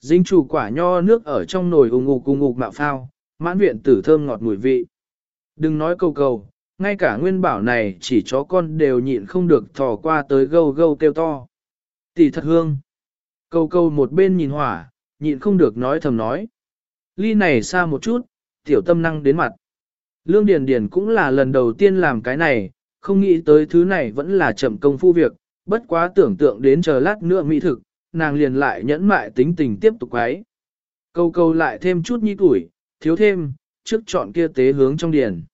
Dính chủ quả nho nước ở trong nồi ung ngục ung ngục mạo phao, mãn viện tử thơm ngọt mùi vị. Đừng nói câu cầu, ngay cả nguyên bảo này chỉ chó con đều nhịn không được thò qua tới gâu gâu kêu to. Tỷ thật hương. Câu câu một bên nhìn hỏa, nhịn không được nói thầm nói. Ly này xa một chút, tiểu tâm năng đến mặt. Lương Điền Điền cũng là lần đầu tiên làm cái này, không nghĩ tới thứ này vẫn là chậm công phu việc, bất quá tưởng tượng đến chờ lát nữa mỹ thực, nàng liền lại nhẫn mại tính tình tiếp tục quấy. Câu câu lại thêm chút nhi tuổi, thiếu thêm, trước chọn kia tế hướng trong điền.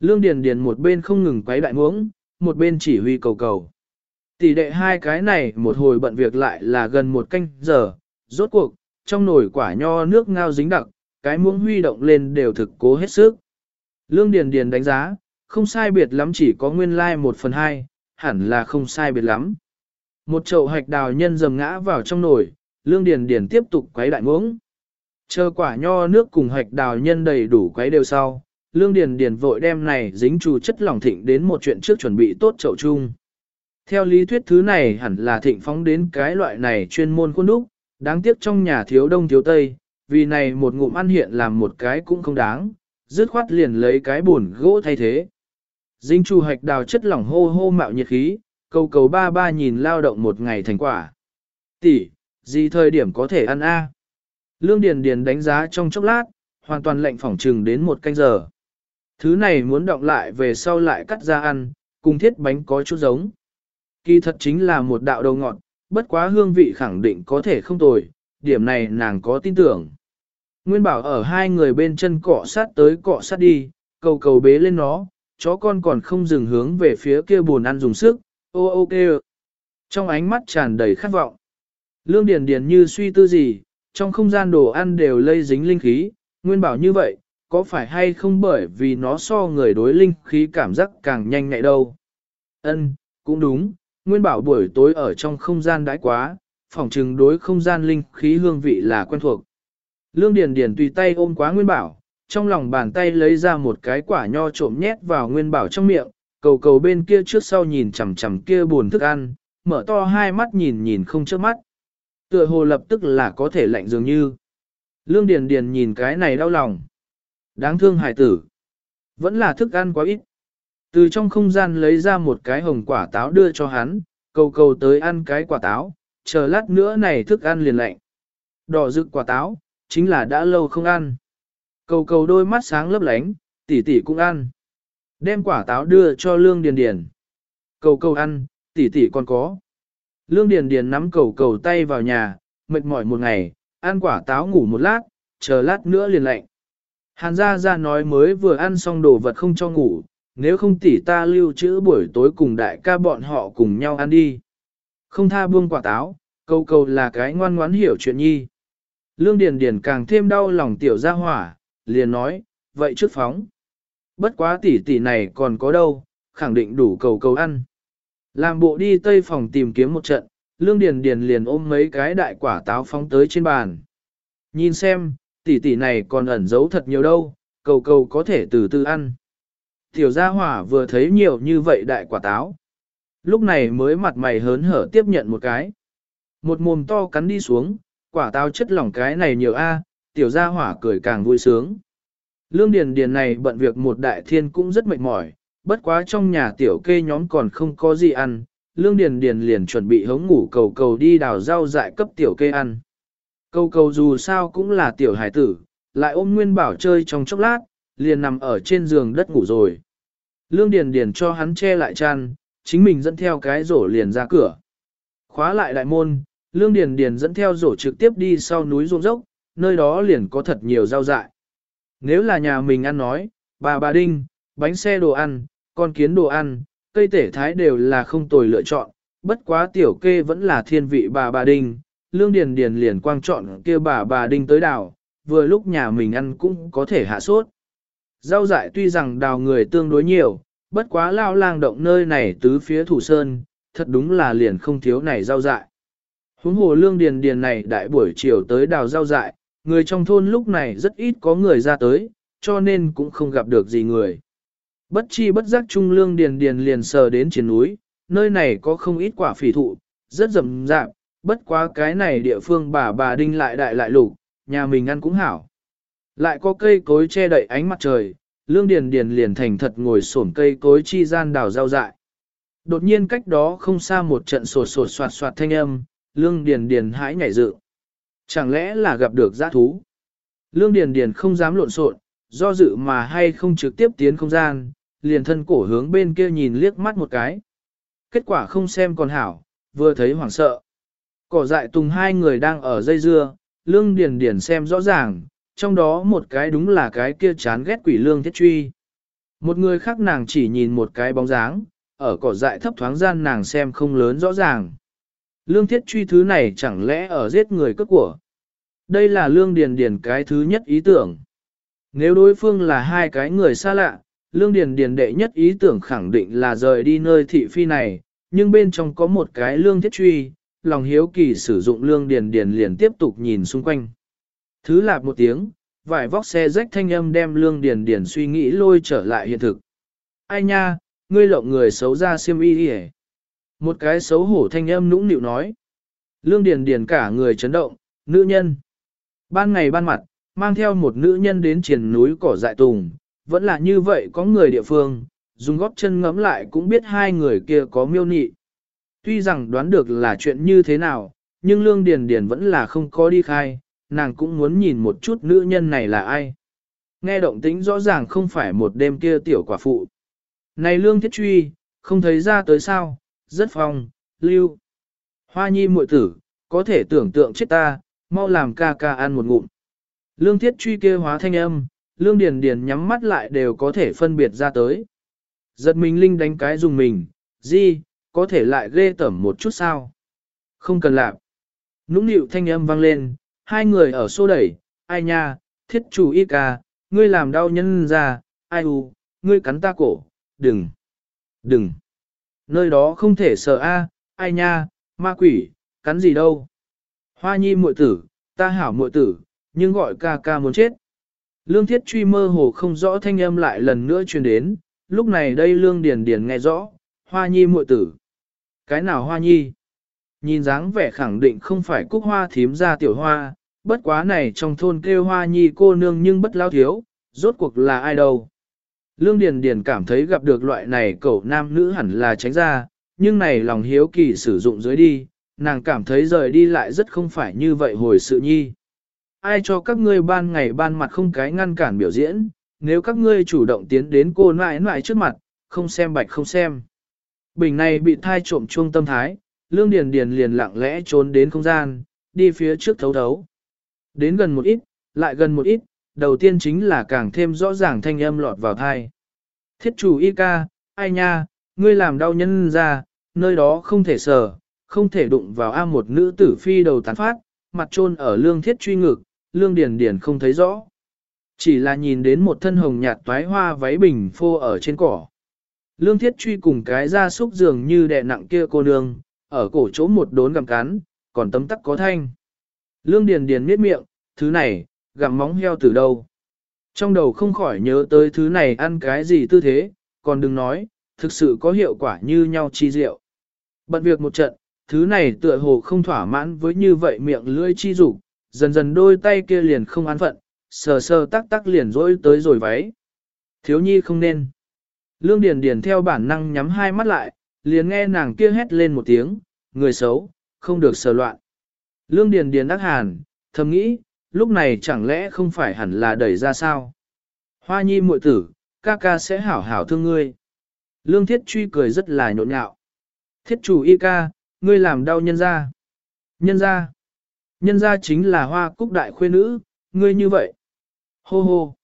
Lương Điền Điền một bên không ngừng quấy đại muỗng, một bên chỉ huy cầu cầu. Tỷ đệ hai cái này một hồi bận việc lại là gần một canh giờ, rốt cuộc, trong nồi quả nho nước ngao dính đặc, cái muỗng huy động lên đều thực cố hết sức. Lương Điền Điền đánh giá, không sai biệt lắm chỉ có nguyên lai like một phần hai, hẳn là không sai biệt lắm. Một chậu hạch đào nhân dầm ngã vào trong nồi, Lương Điền Điền tiếp tục quấy đại muỗng. Chờ quả nho nước cùng hạch đào nhân đầy đủ quấy đều sau, Lương Điền Điền vội đem này dính trù chất lỏng thịnh đến một chuyện trước chuẩn bị tốt chậu chung. Theo lý thuyết thứ này hẳn là thịnh phóng đến cái loại này chuyên môn khuôn đúc, đáng tiếc trong nhà thiếu đông thiếu tây, vì này một ngụm ăn hiện làm một cái cũng không đáng, dứt khoát liền lấy cái buồn gỗ thay thế. Dính trù hạch đào chất lỏng hô hô mạo nhiệt khí, cầu cầu ba ba nhìn lao động một ngày thành quả. Tỷ, gì thời điểm có thể ăn a? Lương Điền Điền đánh giá trong chốc lát, hoàn toàn lệnh phỏng trừng đến một canh giờ. Thứ này muốn động lại về sau lại cắt ra ăn, cùng thiết bánh có chút giống. Kỳ thật chính là một đạo đầu ngọt, bất quá hương vị khẳng định có thể không tồi, điểm này nàng có tin tưởng. Nguyên bảo ở hai người bên chân cọ sát tới cọ sát đi, cầu cầu bế lên nó, chó con còn không dừng hướng về phía kia buồn ăn dùng sức, ô ô kêu. Trong ánh mắt tràn đầy khát vọng. Lương Điền Điền như suy tư gì, trong không gian đồ ăn đều lây dính linh khí, nguyên bảo như vậy, có phải hay không bởi vì nó so người đối linh khí cảm giác càng nhanh ngại đâu. Ân, cũng đúng, nguyên bảo buổi tối ở trong không gian đãi quá, phỏng chừng đối không gian linh khí hương vị là quen thuộc. Lương Điền Điền tùy tay ôm quá nguyên bảo, trong lòng bàn tay lấy ra một cái quả nho trộm nhét vào nguyên bảo trong miệng, cầu cầu bên kia trước sau nhìn chằm chằm kia buồn thức ăn, mở to hai mắt nhìn nhìn không chớp mắt. Tựa hồ lập tức là có thể lạnh dường như. Lương Điền Điền nhìn cái này đau lòng. Đáng thương hải tử. Vẫn là thức ăn quá ít. Từ trong không gian lấy ra một cái hồng quả táo đưa cho hắn, cầu cầu tới ăn cái quả táo, chờ lát nữa này thức ăn liền lạnh. Đỏ rực quả táo, chính là đã lâu không ăn. Cầu cầu đôi mắt sáng lấp lánh, tỷ tỷ cũng ăn. Đem quả táo đưa cho Lương Điền Điền. Cầu cầu ăn, tỷ tỷ còn có. Lương Điền Điền nắm cầu cầu tay vào nhà, mệt mỏi một ngày, ăn quả táo ngủ một lát, chờ lát nữa liền lạnh. Hàn Gia Gia nói mới vừa ăn xong đồ vật không cho ngủ, nếu không tỷ ta lưu trữ buổi tối cùng đại ca bọn họ cùng nhau ăn đi. Không tha buông quả táo, câu câu là cái ngoan ngoãn hiểu chuyện nhi. Lương Điền Điền càng thêm đau lòng tiểu gia hỏa, liền nói, vậy trước phóng. Bất quá tỷ tỷ này còn có đâu, khẳng định đủ cầu cầu ăn. Làm bộ đi tây phòng tìm kiếm một trận, Lương Điền Điền liền ôm mấy cái đại quả táo phóng tới trên bàn. Nhìn xem, tỷ tỷ này còn ẩn giấu thật nhiều đâu, cầu cầu có thể từ từ ăn. Tiểu gia hỏa vừa thấy nhiều như vậy đại quả táo. Lúc này mới mặt mày hớn hở tiếp nhận một cái. Một mồm to cắn đi xuống, quả táo chất lỏng cái này nhiều a, tiểu gia hỏa cười càng vui sướng. Lương Điền Điền này bận việc một đại thiên cũng rất mệt mỏi, bất quá trong nhà tiểu kê nhóm còn không có gì ăn, Lương Điền Điền liền chuẩn bị hống ngủ cầu cầu đi đào rau dại cấp tiểu kê ăn. Cầu cầu dù sao cũng là tiểu hải tử, lại ôm Nguyên Bảo chơi trong chốc lát, liền nằm ở trên giường đất ngủ rồi. Lương Điền Điền cho hắn che lại chăn, chính mình dẫn theo cái rổ liền ra cửa. Khóa lại đại môn, Lương Điền Điền dẫn theo rổ trực tiếp đi sau núi ruộng dốc, nơi đó liền có thật nhiều rau dại. Nếu là nhà mình ăn nói, bà bà đinh, bánh xe đồ ăn, con kiến đồ ăn, cây tể thái đều là không tồi lựa chọn, bất quá tiểu kê vẫn là thiên vị bà bà đinh, lương điền điền liền quang chọn kia bà bà đinh tới đào, vừa lúc nhà mình ăn cũng có thể hạ sốt. Rau dại tuy rằng đào người tương đối nhiều, bất quá lao lang động nơi này tứ phía thủ sơn, thật đúng là liền không thiếu này rau dại. Huống hồ lương điền điền này đại buổi chiều tới đào rau dại, người trong thôn lúc này rất ít có người ra tới, cho nên cũng không gặp được gì người. Bất chi bất giác trung lương điền điền liền sờ đến trên núi, nơi này có không ít quả phỉ thụ, rất rậm rạp, bất quá cái này địa phương bà bà đinh lại đại lại lục, nhà mình ăn cũng hảo. Lại có cây cối che đậy ánh mặt trời, lương điền điền liền thành thật ngồi xổm cây cối chi gian đào rau dại. Đột nhiên cách đó không xa một trận sột sột soạt soạt thanh âm, lương điền điền hãi nhảy dựng. Chẳng lẽ là gặp được giã thú? Lương điền điền không dám lộn xộn, do dự mà hay không trực tiếp tiến không gian, liền thân cổ hướng bên kia nhìn liếc mắt một cái. Kết quả không xem còn hảo, vừa thấy hoảng sợ. Cỏ dại tùng hai người đang ở dây dưa, lương điền điền xem rõ ràng, trong đó một cái đúng là cái kia chán ghét quỷ lương thiết truy. Một người khác nàng chỉ nhìn một cái bóng dáng, ở cỏ dại thấp thoáng gian nàng xem không lớn rõ ràng. Lương thiết truy thứ này chẳng lẽ ở giết người cướp của. Đây là lương điền điền cái thứ nhất ý tưởng. Nếu đối phương là hai cái người xa lạ, lương điền điền đệ nhất ý tưởng khẳng định là rời đi nơi thị phi này, nhưng bên trong có một cái lương thiết truy, lòng hiếu kỳ sử dụng lương điền điền liền tiếp tục nhìn xung quanh. Thứ lạp một tiếng, vải vóc xe rách thanh âm đem lương điền điền suy nghĩ lôi trở lại hiện thực. Ai nha, ngươi lộng người xấu ra xiêm y đi một cái xấu hổ thanh âm nũng nịu nói. Lương điền điền cả người chấn động, nữ nhân. Ban ngày ban mặt, mang theo một nữ nhân đến triển núi cỏ dại tùng, vẫn là như vậy có người địa phương, dùng góp chân ngẫm lại cũng biết hai người kia có miêu nị. Tuy rằng đoán được là chuyện như thế nào, nhưng Lương Điền Điền vẫn là không có đi khai, nàng cũng muốn nhìn một chút nữ nhân này là ai. Nghe động tĩnh rõ ràng không phải một đêm kia tiểu quả phụ. Này Lương Thiết Truy, không thấy ra tới sao, rất phong, lưu. Hoa nhi muội tử, có thể tưởng tượng chết ta, mau làm ca ca ăn một ngụm. Lương Thiết Truy kia hóa thanh âm, Lương Điền Điền nhắm mắt lại đều có thể phân biệt ra tới. Giật mình linh đánh cái dùng mình, gì, có thể lại ghê tẩm một chút sao? Không cần làm. Nũng nịu thanh âm vang lên, hai người ở xô đẩy, ai nha, thiết chủ y ca, ngươi làm đau nhân ra, ai u, ngươi cắn ta cổ, đừng, đừng. Nơi đó không thể sợ a, ai nha, ma quỷ, cắn gì đâu. Hoa nhi muội tử, ta hảo muội tử, nhưng gọi ca ca muốn chết. Lương thiết truy mơ hồ không rõ thanh âm lại lần nữa truyền đến, lúc này đây lương điền điền nghe rõ, hoa nhi muội tử. Cái nào hoa nhi? Nhìn dáng vẻ khẳng định không phải cúc hoa thím ra tiểu hoa, bất quá này trong thôn kêu hoa nhi cô nương nhưng bất lao thiếu, rốt cuộc là ai đâu. Lương Điền Điền cảm thấy gặp được loại này cậu nam nữ hẳn là tránh ra, nhưng này lòng hiếu kỳ sử dụng dưới đi, nàng cảm thấy rời đi lại rất không phải như vậy hồi sự nhi. Ai cho các ngươi ban ngày ban mặt không cái ngăn cản biểu diễn, nếu các ngươi chủ động tiến đến cô nãi nãi trước mặt, không xem bạch không xem. Bình này bị thai trộm chuông tâm thái, Lương Điền Điền liền lặng lẽ trốn đến không gian, đi phía trước thấu thấu. Đến gần một ít, lại gần một ít, đầu tiên chính là càng thêm rõ ràng thanh âm lọt vào thai. Thiết chủ y ca, ai nha, ngươi làm đau nhân ra, nơi đó không thể sờ, không thể đụng vào A một nữ tử phi đầu tán phát, mặt trôn ở lương thiết truy ngực, lương điền điền không thấy rõ. Chỉ là nhìn đến một thân hồng nhạt toái hoa váy bình phô ở trên cỏ. Lương thiết truy cùng cái da súc dường như đè nặng kia cô nương, ở cổ chỗ một đốn gặm cắn, còn tấm tắc có thanh. Lương điền điền miết miệng, thứ này, gặm móng heo từ đâu. Trong đầu không khỏi nhớ tới thứ này ăn cái gì tư thế, còn đừng nói, thực sự có hiệu quả như nhau chi diệu. Bận việc một trận, thứ này tựa hồ không thỏa mãn với như vậy miệng lưỡi chi dục dần dần đôi tay kia liền không an phận, sờ sờ tắc tắc liền rỗi tới rồi váy. Thiếu nhi không nên. Lương Điền Điền theo bản năng nhắm hai mắt lại, liền nghe nàng kia hét lên một tiếng, người xấu, không được sờ loạn. Lương Điền Điền đắc hàn, thầm nghĩ, lúc này chẳng lẽ không phải hẳn là đẩy ra sao? Hoa nhi muội tử, ca ca sẽ hảo hảo thương ngươi. Lương Thiết truy cười rất là nhộn nhạo. Thiết chủ y ca, ngươi làm đau nhân gia. Nhân gia. Nhân gia chính là hoa cúc đại khuê nữ, ngươi như vậy. Hô hô.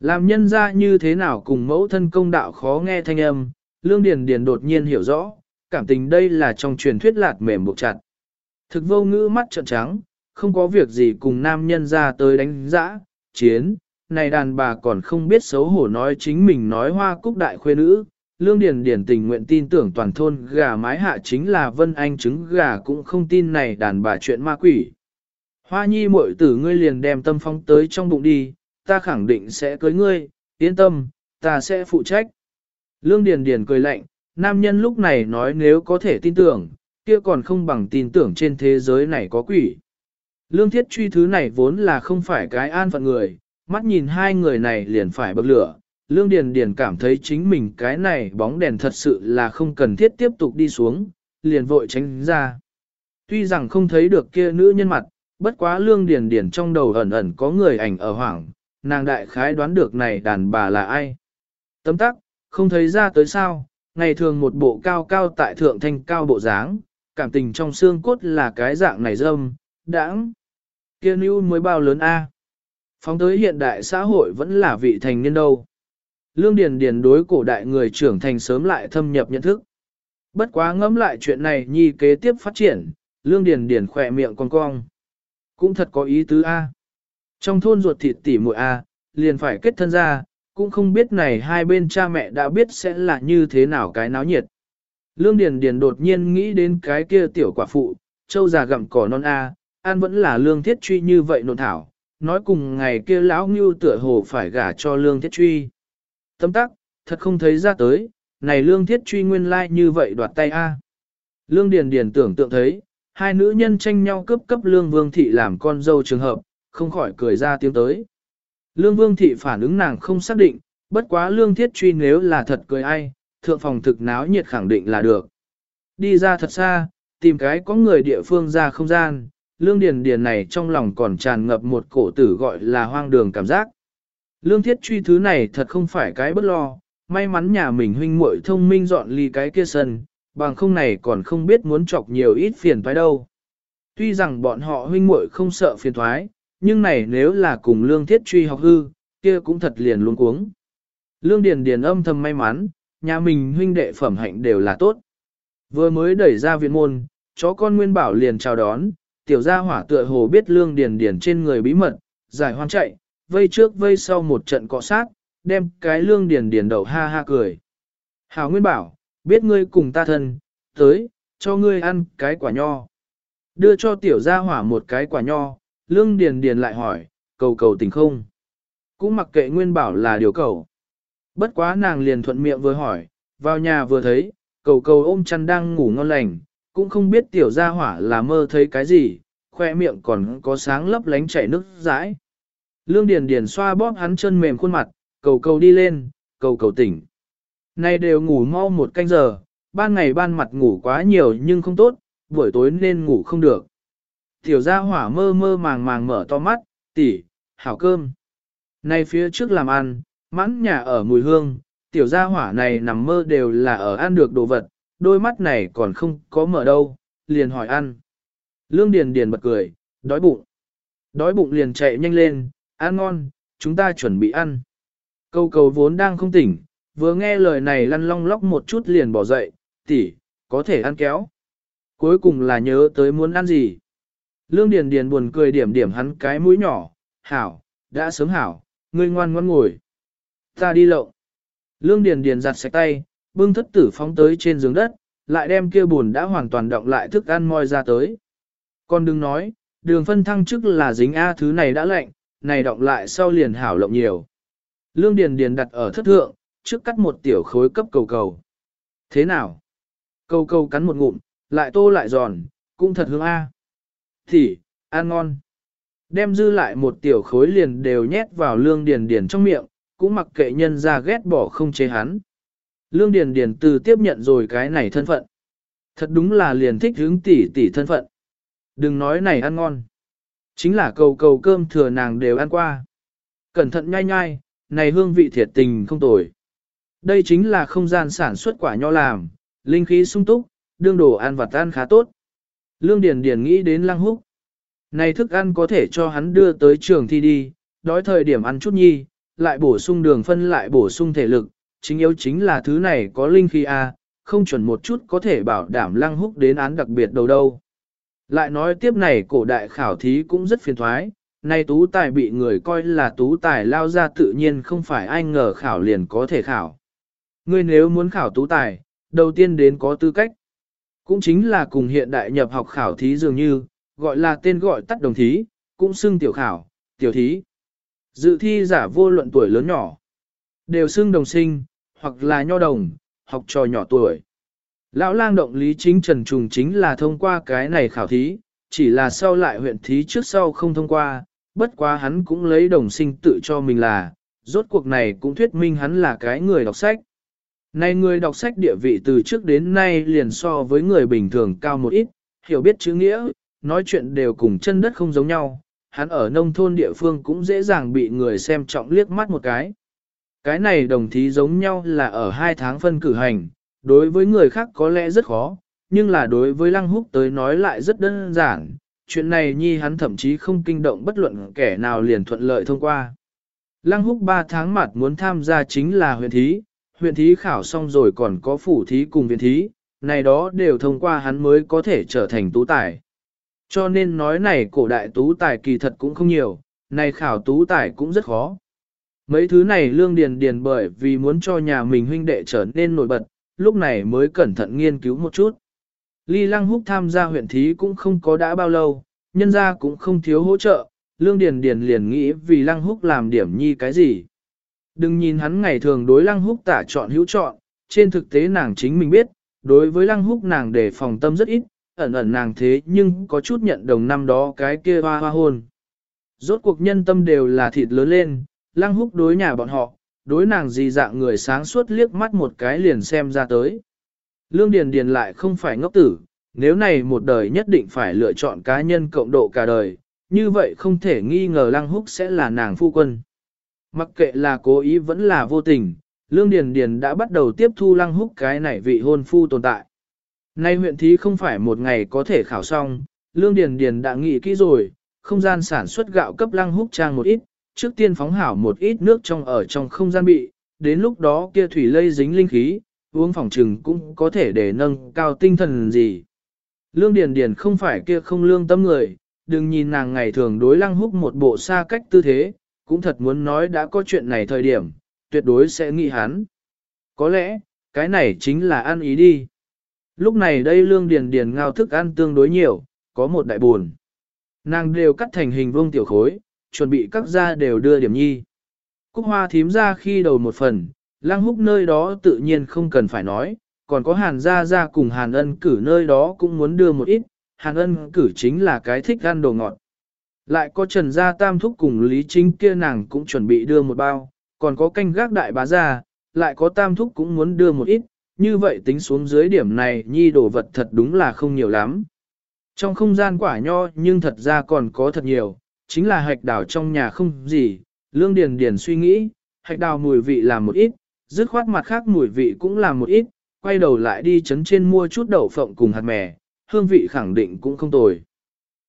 Làm nhân gia như thế nào cùng mẫu thân công đạo khó nghe thanh âm, Lương Điền Điền đột nhiên hiểu rõ, cảm tình đây là trong truyền thuyết lạt mềm buộc chặt. Thực vô ngữ mắt trợn trắng, không có việc gì cùng nam nhân ra tới đánh giã, chiến, này đàn bà còn không biết xấu hổ nói chính mình nói hoa cúc đại khuê nữ. Lương Điền Điền tình nguyện tin tưởng toàn thôn gà mái hạ chính là Vân Anh trứng gà cũng không tin này đàn bà chuyện ma quỷ. Hoa nhi muội tử ngươi liền đem tâm phong tới trong bụng đi, ta khẳng định sẽ cưới ngươi, yên tâm, ta sẽ phụ trách. Lương Điền Điền cười lạnh, nam nhân lúc này nói nếu có thể tin tưởng, kia còn không bằng tin tưởng trên thế giới này có quỷ. Lương thiết truy thứ này vốn là không phải cái an phận người, mắt nhìn hai người này liền phải bậc lửa. Lương Điền Điền cảm thấy chính mình cái này bóng đèn thật sự là không cần thiết tiếp tục đi xuống, liền vội tránh ra. Tuy rằng không thấy được kia nữ nhân mặt, bất quá Lương Điền Điền trong đầu ẩn ẩn có người ảnh ở hoảng, nàng đại khái đoán được này đàn bà là ai. Tấm tắc, không thấy ra tới sao, ngày thường một bộ cao cao tại thượng thanh cao bộ dáng, cảm tình trong xương cốt là cái dạng này dâm, đãng. Kia nữ mới bao lớn a. Phóng tới hiện đại xã hội vẫn là vị thành niên đâu. Lương Điền Điền đối cổ đại người trưởng thành sớm lại thâm nhập nhận thức. Bất quá ngẫm lại chuyện này nhi kế tiếp phát triển, Lương Điền Điền khỏe miệng cong cong. Cũng thật có ý tứ a. Trong thôn ruột thịt tỉ muội a, liền phải kết thân ra, cũng không biết này hai bên cha mẹ đã biết sẽ là như thế nào cái náo nhiệt. Lương Điền Điền đột nhiên nghĩ đến cái kia tiểu quả phụ, châu già gặm cỏ non A, an vẫn là lương thiết truy như vậy nộn thảo, nói cùng ngày kia lão ngưu tựa hồ phải gả cho lương thiết truy. Tâm tắc, thật không thấy ra tới, này lương thiết truy nguyên lai like như vậy đoạt tay A. Lương Điền Điền tưởng tượng thấy, hai nữ nhân tranh nhau cấp cấp lương vương thị làm con dâu trường hợp, không khỏi cười ra tiếng tới. Lương vương thị phản ứng nàng không xác định, bất quá lương thiết truy nếu là thật cười ai, thượng phòng thực náo nhiệt khẳng định là được. Đi ra thật xa, tìm cái có người địa phương ra không gian, lương điền điền này trong lòng còn tràn ngập một cổ tử gọi là hoang đường cảm giác. Lương thiết truy thứ này thật không phải cái bất lo, may mắn nhà mình huynh muội thông minh dọn ly cái kia sân, bằng không này còn không biết muốn chọc nhiều ít phiền toái đâu. Tuy rằng bọn họ huynh muội không sợ phiền toái, nhưng này nếu là cùng lương thiết truy học hư, kia cũng thật liền luôn cuống. Lương Điền Điền âm thầm may mắn, nhà mình huynh đệ phẩm hạnh đều là tốt. Vừa mới đẩy ra viện môn, chó con Nguyên Bảo liền chào đón, tiểu gia hỏa tựa hồ biết Lương Điền Điền trên người bí mật, giải hoan chạy, vây trước vây sau một trận cọ sát, đem cái Lương Điền Điền đầu ha ha cười. Hảo Nguyên Bảo, biết ngươi cùng ta thân, tới, cho ngươi ăn cái quả nho. Đưa cho tiểu gia hỏa một cái quả nho, Lương Điền Điền lại hỏi, cầu cầu tình không? Cũng mặc kệ Nguyên Bảo là điều cầu. Bất quá nàng liền thuận miệng vừa hỏi, vào nhà vừa thấy, cầu cầu ôm chăn đang ngủ ngon lành, cũng không biết tiểu gia hỏa là mơ thấy cái gì, khoe miệng còn có sáng lấp lánh chảy nước dãi. Lương Điền Điền xoa bóp hắn chân mềm khuôn mặt, cầu cầu đi lên, cầu cầu tỉnh. Nay đều ngủ mau một canh giờ, ban ngày ban mặt ngủ quá nhiều nhưng không tốt, buổi tối nên ngủ không được. Tiểu gia hỏa mơ mơ màng màng mở to mắt, tỷ, hảo cơm. Nay phía trước làm ăn, mãn nhà ở mùi hương, tiểu gia hỏa này nằm mơ đều là ở ăn được đồ vật, đôi mắt này còn không có mở đâu, liền hỏi ăn. Lương Điền Điền bật cười, đói bụng. Đói bụng liền chạy nhanh lên, ăn ngon, chúng ta chuẩn bị ăn. Câu cầu vốn đang không tỉnh, vừa nghe lời này lăn long lóc một chút liền bỏ dậy, tỷ, có thể ăn kéo. Cuối cùng là nhớ tới muốn ăn gì. Lương Điền Điền buồn cười điểm điểm hắn cái mũi nhỏ, hảo, đã sớm hảo, ngươi ngoan ngoãn ngồi. Ta đi lậu. Lương Điền Điền giặt sạch tay, bưng thất tử phóng tới trên giường đất, lại đem kia buồn đã hoàn toàn động lại thức ăn moi ra tới. Con đừng nói, đường phân thăng chức là dính A thứ này đã lạnh, này động lại sau liền hảo lộng nhiều. Lương Điền Điền đặt ở thất thượng, trước cắt một tiểu khối cấp cầu cầu. Thế nào? Cầu cầu cắn một ngụm, lại tô lại giòn, cũng thật hương A. Thì, ăn ngon. Đem dư lại một tiểu khối liền đều nhét vào lương điền điền trong miệng, cũng mặc kệ nhân ra ghét bỏ không chế hắn. Lương Điền Điền từ tiếp nhận rồi cái này thân phận. Thật đúng là liền thích hướng tỷ tỷ thân phận. Đừng nói này ăn ngon. Chính là cầu cầu cơm thừa nàng đều ăn qua. Cẩn thận nhai nhai, này hương vị thiệt tình không tồi. Đây chính là không gian sản xuất quả nho làm, linh khí sung túc, đương đồ ăn và tan khá tốt. Lương Điền Điền nghĩ đến Lăng Húc. Này thức ăn có thể cho hắn đưa tới trường thi đi, đói thời điểm ăn chút nhi, lại bổ sung đường phân lại bổ sung thể lực, chính yếu chính là thứ này có linh khí A, không chuẩn một chút có thể bảo đảm lăng húc đến án đặc biệt đầu đâu. Lại nói tiếp này cổ đại khảo thí cũng rất phiền thoái, nay tú tài bị người coi là tú tài lao ra tự nhiên không phải ai ngờ khảo liền có thể khảo. Ngươi nếu muốn khảo tú tài, đầu tiên đến có tư cách. Cũng chính là cùng hiện đại nhập học khảo thí dường như, gọi là tên gọi tắt đồng thí, cũng xưng tiểu khảo, tiểu thí. Dự thi giả vô luận tuổi lớn nhỏ, đều xưng đồng sinh, hoặc là nho đồng, học trò nhỏ tuổi. Lão lang động lý chính trần trùng chính là thông qua cái này khảo thí, chỉ là sau lại huyện thí trước sau không thông qua, bất quá hắn cũng lấy đồng sinh tự cho mình là, rốt cuộc này cũng thuyết minh hắn là cái người đọc sách. Này người đọc sách địa vị từ trước đến nay liền so với người bình thường cao một ít, hiểu biết chữ nghĩa, nói chuyện đều cùng chân đất không giống nhau, hắn ở nông thôn địa phương cũng dễ dàng bị người xem trọng liếc mắt một cái. Cái này đồng thí giống nhau là ở hai tháng phân cử hành, đối với người khác có lẽ rất khó, nhưng là đối với Lăng Húc tới nói lại rất đơn giản, chuyện này nhi hắn thậm chí không kinh động bất luận kẻ nào liền thuận lợi thông qua. Lăng Húc 3 tháng mặt muốn tham gia chính là huyện thí, huyện thí khảo xong rồi còn có phủ thí cùng viện thí, này đó đều thông qua hắn mới có thể trở thành tú tài. Cho nên nói này cổ đại tú tài kỳ thật cũng không nhiều, này khảo tú tài cũng rất khó. Mấy thứ này lương điền điền bởi vì muốn cho nhà mình huynh đệ trở nên nổi bật, lúc này mới cẩn thận nghiên cứu một chút. Ly Lăng Húc tham gia huyện thí cũng không có đã bao lâu, nhân gia cũng không thiếu hỗ trợ, Lương Điền Điền liền nghĩ vì Lăng Húc làm điểm nhi cái gì. Đừng nhìn hắn ngày thường đối Lăng Húc tả chọn hữu chọn, trên thực tế nàng chính mình biết, đối với Lăng Húc nàng để phòng tâm rất ít, ẩn ẩn nàng thế nhưng có chút nhận đồng năm đó cái kia hoa hoa hôn. Rốt cuộc nhân tâm đều là thịt lớn lên, Lăng Húc đối nhà bọn họ, đối nàng gì dạng người sáng suốt liếc mắt một cái liền xem ra tới. Lương Điền Điền lại không phải ngốc tử, nếu này một đời nhất định phải lựa chọn cá nhân cộng độ cả đời, như vậy không thể nghi ngờ Lăng Húc sẽ là nàng phu quân. Mặc kệ là cố ý vẫn là vô tình, Lương Điền Điền đã bắt đầu tiếp thu Lăng Húc cái này vị hôn phu tồn tại. Nay huyện thí không phải một ngày có thể khảo xong, Lương Điền Điền đã nghĩ kỹ rồi, không gian sản xuất gạo cấp Lăng Húc trang một ít, trước tiên phóng hảo một ít nước trong ở trong không gian bị, đến lúc đó kia thủy lây dính linh khí, uống phòng trừng cũng có thể để nâng cao tinh thần gì. Lương Điền Điền không phải kia không lương tâm người, đừng nhìn nàng ngày thường đối lăng húc một bộ xa cách tư thế, cũng thật muốn nói đã có chuyện này thời điểm, tuyệt đối sẽ nghĩ hắn. Có lẽ, cái này chính là ăn ý đi. Lúc này đây Lương Điền Điền ngao thức ăn tương đối nhiều, có một đại buồn. Nàng đều cắt thành hình vuông tiểu khối, chuẩn bị các gia đều đưa điểm nhi. Cúc hoa thím ra khi đầu một phần, lang húc nơi đó tự nhiên không cần phải nói, còn có hàn gia gia cùng hàn ân cử nơi đó cũng muốn đưa một ít, hàn ân cử chính là cái thích ăn đồ ngọt. Lại có trần gia tam thúc cùng lý chính kia nàng cũng chuẩn bị đưa một bao, còn có canh gác đại bá gia, lại có tam thúc cũng muốn đưa một ít, như vậy tính xuống dưới điểm này nhi đồ vật thật đúng là không nhiều lắm. Trong không gian quả nho nhưng thật ra còn có thật nhiều, chính là hạch đào trong nhà không gì, lương điền điền suy nghĩ, hạch đào mùi vị làm một ít, dứt khoát mặt khác mùi vị cũng làm một ít, quay đầu lại đi chấn trên mua chút đậu phộng cùng hạt mè, hương vị khẳng định cũng không tồi.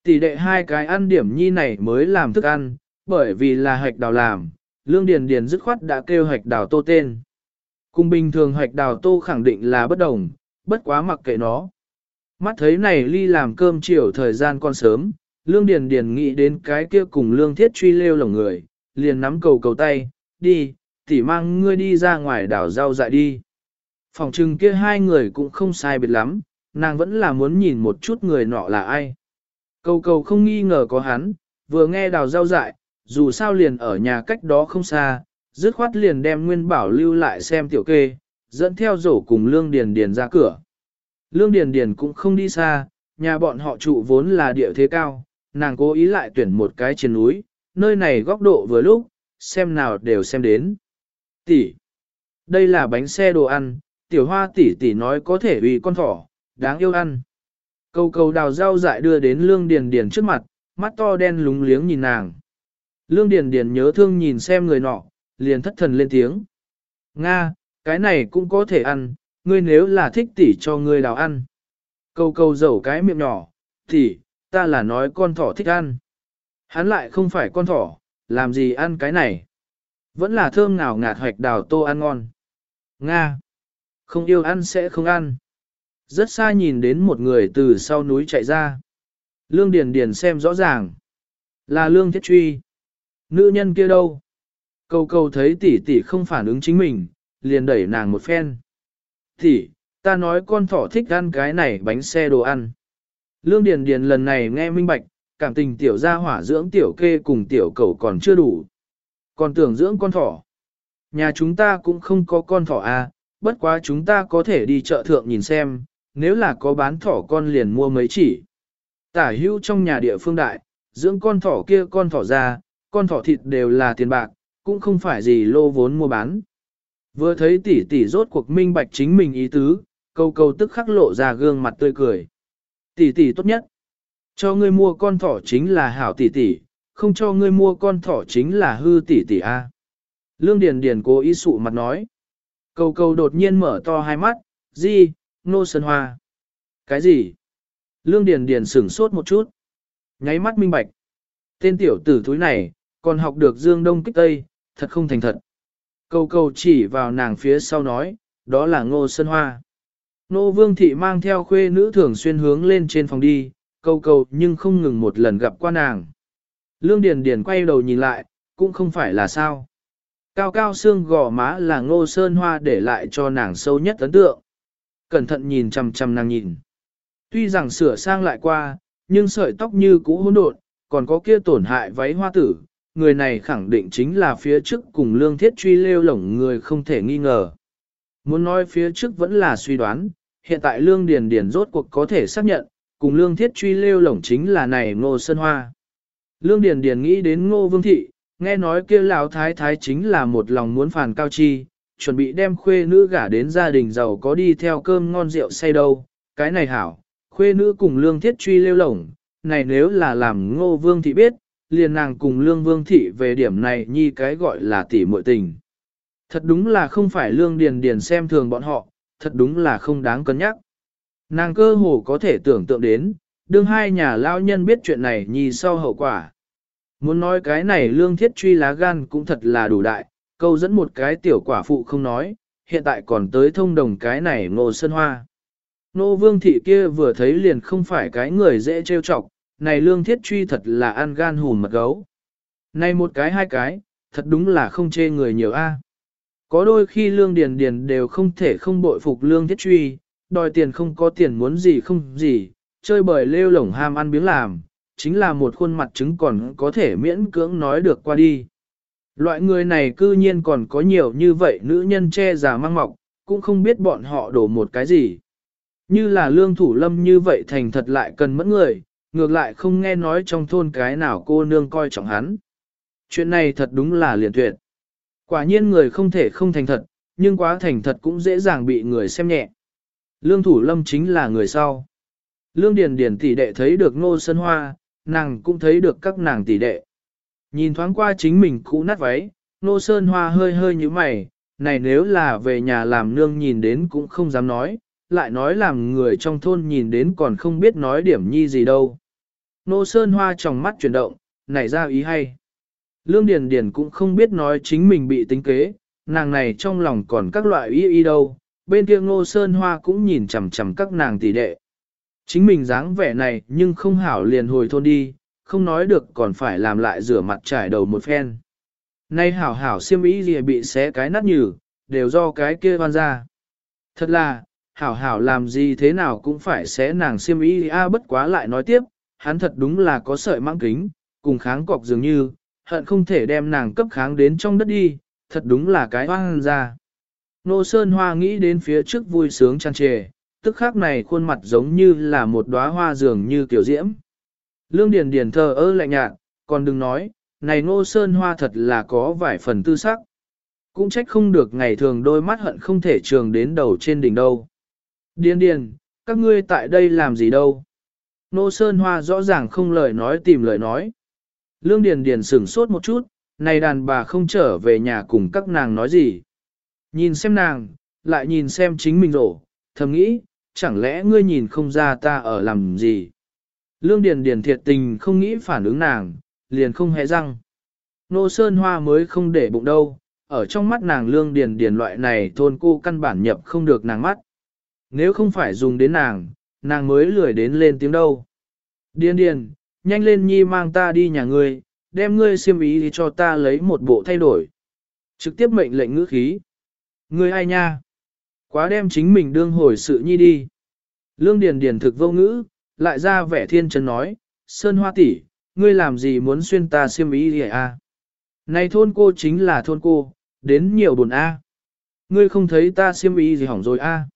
Tỷ đệ hai cái ăn điểm nhi này mới làm thức ăn, bởi vì là hạch đào làm, lương điền điền dứt khoát đã kêu hạch đào tô tên. Cùng bình thường hạch đào tô khẳng định là bất đồng, bất quá mặc kệ nó. Mắt thấy này ly làm cơm chiều thời gian còn sớm, lương điền điền nghĩ đến cái kia cùng lương thiết truy lêu lồng người, liền nắm cầu cầu tay, đi, tỷ mang ngươi đi ra ngoài đảo rau dại đi. Phòng trừng kia hai người cũng không sai biệt lắm, nàng vẫn là muốn nhìn một chút người nọ là ai. Cầu cầu không nghi ngờ có hắn, vừa nghe đào rau dại, dù sao liền ở nhà cách đó không xa, dứt khoát liền đem Nguyên Bảo lưu lại xem tiểu kê, dẫn theo rổ cùng Lương Điền Điền ra cửa. Lương Điền Điền cũng không đi xa, nhà bọn họ trụ vốn là địa thế cao, nàng cố ý lại tuyển một cái trên núi, nơi này góc độ vừa lúc, xem nào đều xem đến tỷ. Đây là bánh xe đồ ăn, tiểu hoa tỷ tỷ nói có thể vì con thỏ, đáng yêu ăn. Cầu cầu đào rau dại đưa đến lương điền điền trước mặt, mắt to đen lúng liếng nhìn nàng. Lương điền điền nhớ thương nhìn xem người nọ, liền thất thần lên tiếng. Nga, cái này cũng có thể ăn, ngươi nếu là thích tỷ cho ngươi đào ăn. Cầu cầu dẩu cái miệng nhỏ, tỷ, ta là nói con thỏ thích ăn. Hắn lại không phải con thỏ, làm gì ăn cái này. Vẫn là thơm ngào ngạt hoạch đào tô ăn ngon. Nga. Không yêu ăn sẽ không ăn. Rất xa nhìn đến một người từ sau núi chạy ra. Lương Điền Điền xem rõ ràng. Là Lương Thiết Truy. Nữ nhân kia đâu? Cầu cầu thấy tỷ tỷ không phản ứng chính mình, liền đẩy nàng một phen. Tỷ, ta nói con thỏ thích ăn cái này bánh xe đồ ăn. Lương Điền Điền lần này nghe minh bạch, cảm tình tiểu gia hỏa dưỡng tiểu kê cùng tiểu cầu còn chưa đủ. Còn tưởng dưỡng con thỏ. Nhà chúng ta cũng không có con thỏ à, bất quá chúng ta có thể đi chợ thượng nhìn xem, nếu là có bán thỏ con liền mua mấy chỉ. Tả hưu trong nhà địa phương đại, dưỡng con thỏ kia con thỏ ra, con thỏ thịt đều là tiền bạc, cũng không phải gì lô vốn mua bán. Vừa thấy tỷ tỷ rốt cuộc minh bạch chính mình ý tứ, câu câu tức khắc lộ ra gương mặt tươi cười. Tỷ tỷ tốt nhất. Cho ngươi mua con thỏ chính là hảo tỷ tỷ, không cho ngươi mua con thỏ chính là hư tỷ tỷ a. Lương Điền Điền cố ý sụ mặt nói. Cầu Cầu đột nhiên mở to hai mắt, gì, nô sơn hoa. Cái gì? Lương Điền Điền sửng sốt một chút. Nháy mắt minh bạch. Tên tiểu tử thúi này, còn học được dương đông kích tây, thật không thành thật. Cầu Cầu chỉ vào nàng phía sau nói, đó là ngô sơn hoa. Nô vương thị mang theo khuê nữ thường xuyên hướng lên trên phòng đi, câu câu nhưng không ngừng một lần gặp qua nàng. Lương Điền Điền quay đầu nhìn lại, cũng không phải là sao. Cao cao xương gò má là ngô sơn hoa để lại cho nàng sâu nhất ấn tượng. Cẩn thận nhìn chằm chằm nàng nhìn. Tuy rằng sửa sang lại qua, nhưng sợi tóc như cũ hỗn độn, còn có kia tổn hại váy hoa tử, người này khẳng định chính là phía trước cùng lương thiết truy lêu lổng người không thể nghi ngờ. Muốn nói phía trước vẫn là suy đoán, hiện tại lương điền điền rốt cuộc có thể xác nhận, cùng lương thiết truy lêu lổng chính là này ngô sơn hoa. Lương điền điền nghĩ đến ngô vương thị, nghe nói kia lão thái thái chính là một lòng muốn phản cao chi, chuẩn bị đem khuê nữ gả đến gia đình giàu có đi theo cơm ngon rượu say đâu, cái này hảo, khuê nữ cùng lương thiết truy lêu lổng, này nếu là làm ngô vương thị biết, liền nàng cùng lương vương thị về điểm này nhi cái gọi là tỷ muội tình. Thật đúng là không phải lương điền điền xem thường bọn họ, thật đúng là không đáng cân nhắc. Nàng cơ hồ có thể tưởng tượng đến, đương hai nhà lao nhân biết chuyện này nhì sau hậu quả. Muốn nói cái này lương thiết truy lá gan cũng thật là đủ đại, câu dẫn một cái tiểu quả phụ không nói, hiện tại còn tới thông đồng cái này ngô sơn hoa. Nô vương thị kia vừa thấy liền không phải cái người dễ trêu chọc, này lương thiết truy thật là ăn gan hùn mật gấu. Này một cái hai cái, thật đúng là không chê người nhiều a. Có đôi khi lương điền điền đều không thể không bội phục lương thiết truy, đòi tiền không có tiền muốn gì không gì, chơi bời lêu lổng ham ăn biếng làm, chính là một khuôn mặt chứng còn có thể miễn cưỡng nói được qua đi. Loại người này cư nhiên còn có nhiều như vậy nữ nhân che già mang mọc, cũng không biết bọn họ đổ một cái gì. Như là lương thủ lâm như vậy thành thật lại cần mẫn người, ngược lại không nghe nói trong thôn cái nào cô nương coi trọng hắn. Chuyện này thật đúng là liền tuyệt. Quả nhiên người không thể không thành thật, nhưng quá thành thật cũng dễ dàng bị người xem nhẹ. Lương thủ lâm chính là người sau. Lương Điền Điền tỷ đệ thấy được ngô Sơn hoa, nàng cũng thấy được các nàng tỷ đệ. Nhìn thoáng qua chính mình cũ nát váy, ngô sơn hoa hơi hơi như mày, này nếu là về nhà làm nương nhìn đến cũng không dám nói, lại nói làm người trong thôn nhìn đến còn không biết nói điểm nhi gì đâu. Nô Sơn Hoa trong mắt chuyển động, nảy ra ý hay. Lương Điền Điền cũng không biết nói chính mình bị tính kế, nàng này trong lòng còn các loại y y đâu, bên kia Ngô Sơn Hoa cũng nhìn chằm chằm các nàng tỷ đệ. Chính mình dáng vẻ này nhưng không hảo liền hồi thôn đi, không nói được còn phải làm lại rửa mặt trải đầu một phen. Nay hảo hảo siêm ý gì bị xé cái nát nhừ, đều do cái kia van ra. Thật là, hảo hảo làm gì thế nào cũng phải xé nàng siêm ý a bất quá lại nói tiếp, hắn thật đúng là có sợi mang kính, cùng kháng cọc dường như, hận không thể đem nàng cấp kháng đến trong đất đi, thật đúng là cái hoang ra. Nô Sơn Hoa nghĩ đến phía trước vui sướng tràn trề, tức khắc này khuôn mặt giống như là một đóa hoa dường như tiểu diễm. Lương Điền Điền thờ ơ lạnh nhạt, còn đừng nói, này Nô Sơn Hoa thật là có vài phần tư sắc. Cũng trách không được ngày thường đôi mắt hận không thể trường đến đầu trên đỉnh đâu. Điền Điền, các ngươi tại đây làm gì đâu? Nô Sơn Hoa rõ ràng không lời nói tìm lời nói. Lương Điền Điền sửng sốt một chút, này đàn bà không trở về nhà cùng các nàng nói gì. Nhìn xem nàng, lại nhìn xem chính mình rổ, thầm nghĩ, chẳng lẽ ngươi nhìn không ra ta ở làm gì. Lương Điền Điền thiệt tình không nghĩ phản ứng nàng, liền không hề răng. Nô Sơn Hoa mới không để bụng đâu, ở trong mắt nàng Lương Điền Điền loại này thôn cô căn bản nhập không được nàng mắt. Nếu không phải dùng đến nàng, nàng mới lười đến lên tiếng đâu. Điền điền, nhanh lên nhi mang ta đi nhà ngươi, đem ngươi xiêm ý thì cho ta lấy một bộ thay đổi. Trực tiếp mệnh lệnh ngữ khí. Ngươi ai nha? Quá đem chính mình đương hồi sự nhi đi. Lương Điền Điền thực vô ngữ, lại ra vẻ thiên chân nói, Sơn Hoa tỷ, ngươi làm gì muốn xuyên ta xiêm ý gì à? Này thôn cô chính là thôn cô, đến nhiều buồn a. Ngươi không thấy ta xiêm y gì hỏng rồi a?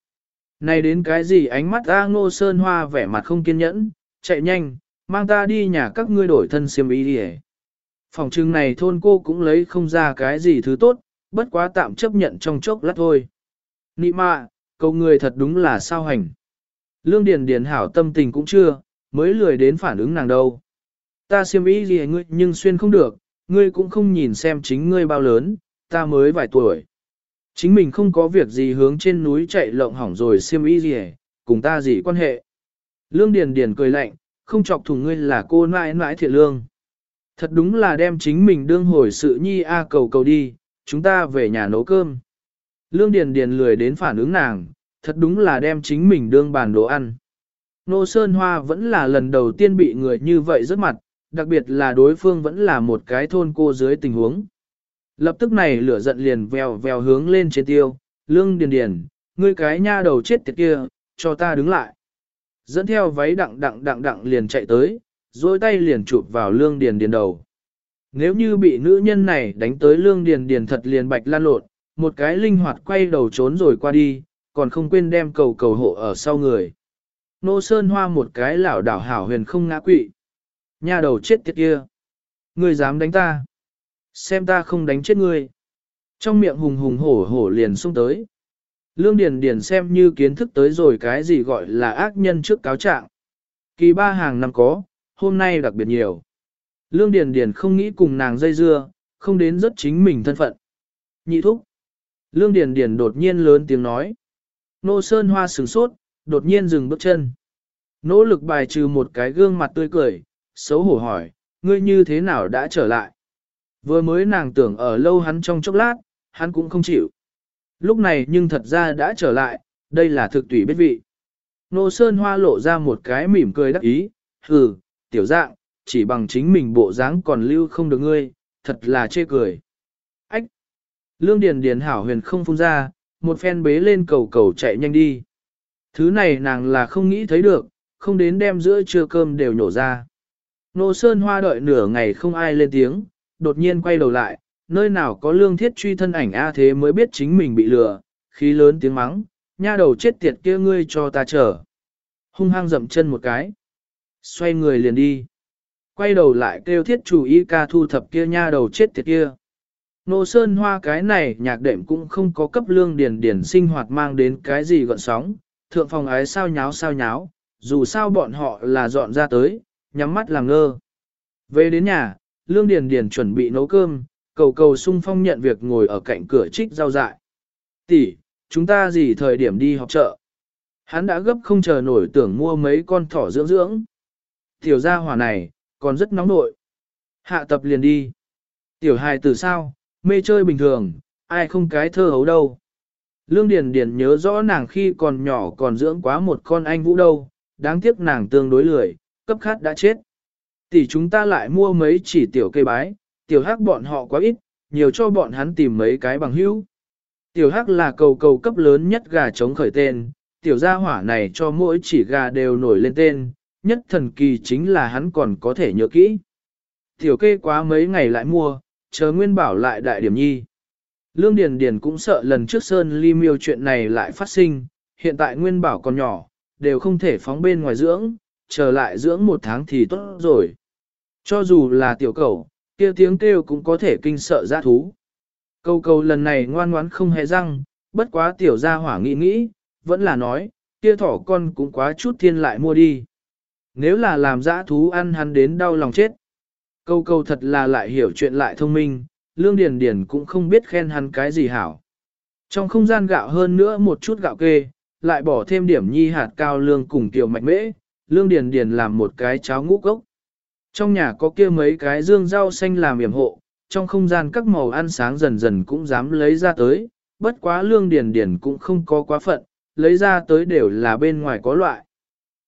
Này đến cái gì ánh mắt A Ngô Sơn Hoa vẻ mặt không kiên nhẫn, chạy nhanh, mang ta đi nhà các ngươi đổi thân xiêm y đi Phòng trưng này thôn cô cũng lấy không ra cái gì thứ tốt, bất quá tạm chấp nhận trong chốc lát thôi. Nị mạ, câu người thật đúng là sao hành. Lương Điền Điền hảo tâm tình cũng chưa, mới lười đến phản ứng nàng đâu. Ta xiêm y gì ngươi nhưng xuyên không được, ngươi cũng không nhìn xem chính ngươi bao lớn, ta mới vài tuổi. Chính mình không có việc gì hướng trên núi chạy lộng hỏng rồi xiêm y gì cùng ta gì quan hệ. Lương Điền Điền cười lạnh, không chọc thủng ngươi là cô nãi nãi thiện lương. Thật đúng là đem chính mình đương hồi sự nhi a cầu cầu đi, chúng ta về nhà nấu cơm. Lương Điền Điền lười đến phản ứng nàng, thật đúng là đem chính mình đương bàn đồ ăn. Nô Sơn Hoa vẫn là lần đầu tiên bị người như vậy rất mặt, đặc biệt là đối phương vẫn là một cái thôn cô dưới tình huống. Lập tức này lửa giận liền vèo vèo hướng lên trên tiêu, lương điền điền, ngươi cái nha đầu chết tiệt kia, cho ta đứng lại. Dẫn theo váy đặng đặng đặng đặng liền chạy tới, dôi tay liền chụp vào lương điền điền đầu. Nếu như bị nữ nhân này đánh tới lương điền điền thật liền bạch lan lộn, một cái linh hoạt quay đầu trốn rồi qua đi, còn không quên đem cầu cầu hộ ở sau người. Nô Sơn Hoa một cái lảo đảo hảo huyền không ngã quỵ. Nha đầu chết tiệt kia. Ngươi dám đánh ta. Xem ta không đánh chết ngươi. Trong miệng hùng hùng hổ hổ liền xung tới. Lương Điền Điền xem như kiến thức tới rồi cái gì gọi là ác nhân trước cáo trạng. Kỳ ba hàng năm có, hôm nay đặc biệt nhiều. Lương Điền Điền không nghĩ cùng nàng dây dưa, không đến rất chính mình thân phận. Nhị thúc. Lương Điền Điền đột nhiên lớn tiếng nói. Nô Sơn Hoa sửng sốt, đột nhiên dừng bước chân. Nỗ lực bài trừ một cái gương mặt tươi cười, xấu hổ hỏi, ngươi như thế nào đã trở lại? Vừa mới nàng tưởng ở lâu hắn trong chốc lát, hắn cũng không chịu. Lúc này nhưng thật ra đã trở lại, đây là thực tùy biết vị. Nô Sơn Hoa lộ ra một cái mỉm cười đắc ý, hừ, tiểu dạng, chỉ bằng chính mình bộ dáng còn lưu không được ngươi, thật là chê cười. Ách! Lương Điền Điền hảo huyền không phun ra, một phen bế lên cầu cầu chạy nhanh đi. Thứ này nàng là không nghĩ thấy được, không đến đem giữa trưa cơm đều nhổ ra. Nô Sơn Hoa đợi nửa ngày không ai lên tiếng, đột nhiên quay đầu lại, nơi nào có lương thiết truy thân ảnh A thế mới biết chính mình bị lừa, khí lớn tiếng mắng, nha đầu chết tiệt kia ngươi cho ta chờ. Hung hăng dậm chân một cái, xoay người liền đi. Quay đầu lại kêu thiết chủ y ca thu thập kia nha đầu chết tiệt kia. Nô Sơn Hoa cái này nhạc đệm cũng không có cấp lương điền điền sinh hoạt mang đến cái gì gọn sóng, thượng phòng ái sao nháo sao nháo, dù sao bọn họ là dọn ra tới, nhắm mắt làm ngơ. Về đến nhà, Lương Điền Điền chuẩn bị nấu cơm, cầu cầu sung phong nhận việc ngồi ở cạnh cửa trích rau dại. Tỷ, chúng ta gì thời điểm đi học chợ? Hắn đã gấp không chờ nổi tưởng mua mấy con thỏ dưỡng dưỡng. Tiểu gia hỏa này, còn rất nóng nội. Hạ tập liền đi. Tiểu hài từ sao, mê chơi bình thường, ai không cái thơ hấu đâu. Lương Điền Điền nhớ rõ nàng khi còn nhỏ còn dưỡng quá một con anh vũ đâu, đáng tiếc nàng tương đối lười, cấp khát đã chết. Tỷ chúng ta lại mua mấy chỉ tiểu cây bái, tiểu hắc bọn họ quá ít, nhiều cho bọn hắn tìm mấy cái bằng hữu. Tiểu hắc là cầu cầu cấp lớn nhất gà chống khởi tên, tiểu gia hỏa này cho mỗi chỉ gà đều nổi lên tên, nhất thần kỳ chính là hắn còn có thể nhớ kỹ. Tiểu kê quá mấy ngày lại mua, chờ nguyên bảo lại đại điểm nhi. Lương Điền Điền cũng sợ lần trước Sơn Ly miêu chuyện này lại phát sinh, hiện tại nguyên bảo còn nhỏ, đều không thể phóng bên ngoài dưỡng, chờ lại dưỡng một tháng thì tốt rồi. Cho dù là tiểu cầu, kia tiếng kêu cũng có thể kinh sợ giã thú. Câu câu lần này ngoan ngoãn không hề răng, bất quá tiểu gia hỏa nghĩ nghĩ, vẫn là nói, kia thỏ con cũng quá chút thiên lại mua đi. Nếu là làm giã thú ăn hắn đến đau lòng chết. Câu câu thật là lại hiểu chuyện lại thông minh, lương điền điền cũng không biết khen hắn cái gì hảo. Trong không gian gạo hơn nữa một chút gạo kê, lại bỏ thêm điểm nhi hạt cao lương cùng tiểu mạch mễ, lương điền điền làm một cái cháo ngũ cốc. Trong nhà có kia mấy cái dương rau xanh làm yểm hộ, trong không gian các màu ăn sáng dần dần cũng dám lấy ra tới, bất quá lương điền điền cũng không có quá phận, lấy ra tới đều là bên ngoài có loại.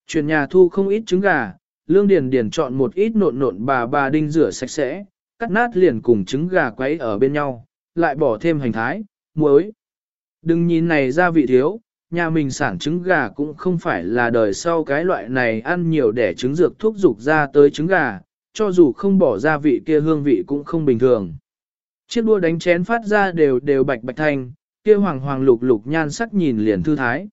Chuyển nhà thu không ít trứng gà, lương điền điền chọn một ít nộn nộn bà bà đinh rửa sạch sẽ, cắt nát liền cùng trứng gà quấy ở bên nhau, lại bỏ thêm hành thái, muối. Đừng nhìn này gia vị thiếu, nhà mình sản trứng gà cũng không phải là đời sau cái loại này ăn nhiều để trứng dược thuốc dục ra tới trứng gà, cho dù không bỏ gia vị kia hương vị cũng không bình thường. Chiếc đua đánh chén phát ra đều đều bạch bạch thanh, kia hoàng hoàng lục lục nhan sắc nhìn liền thư thái.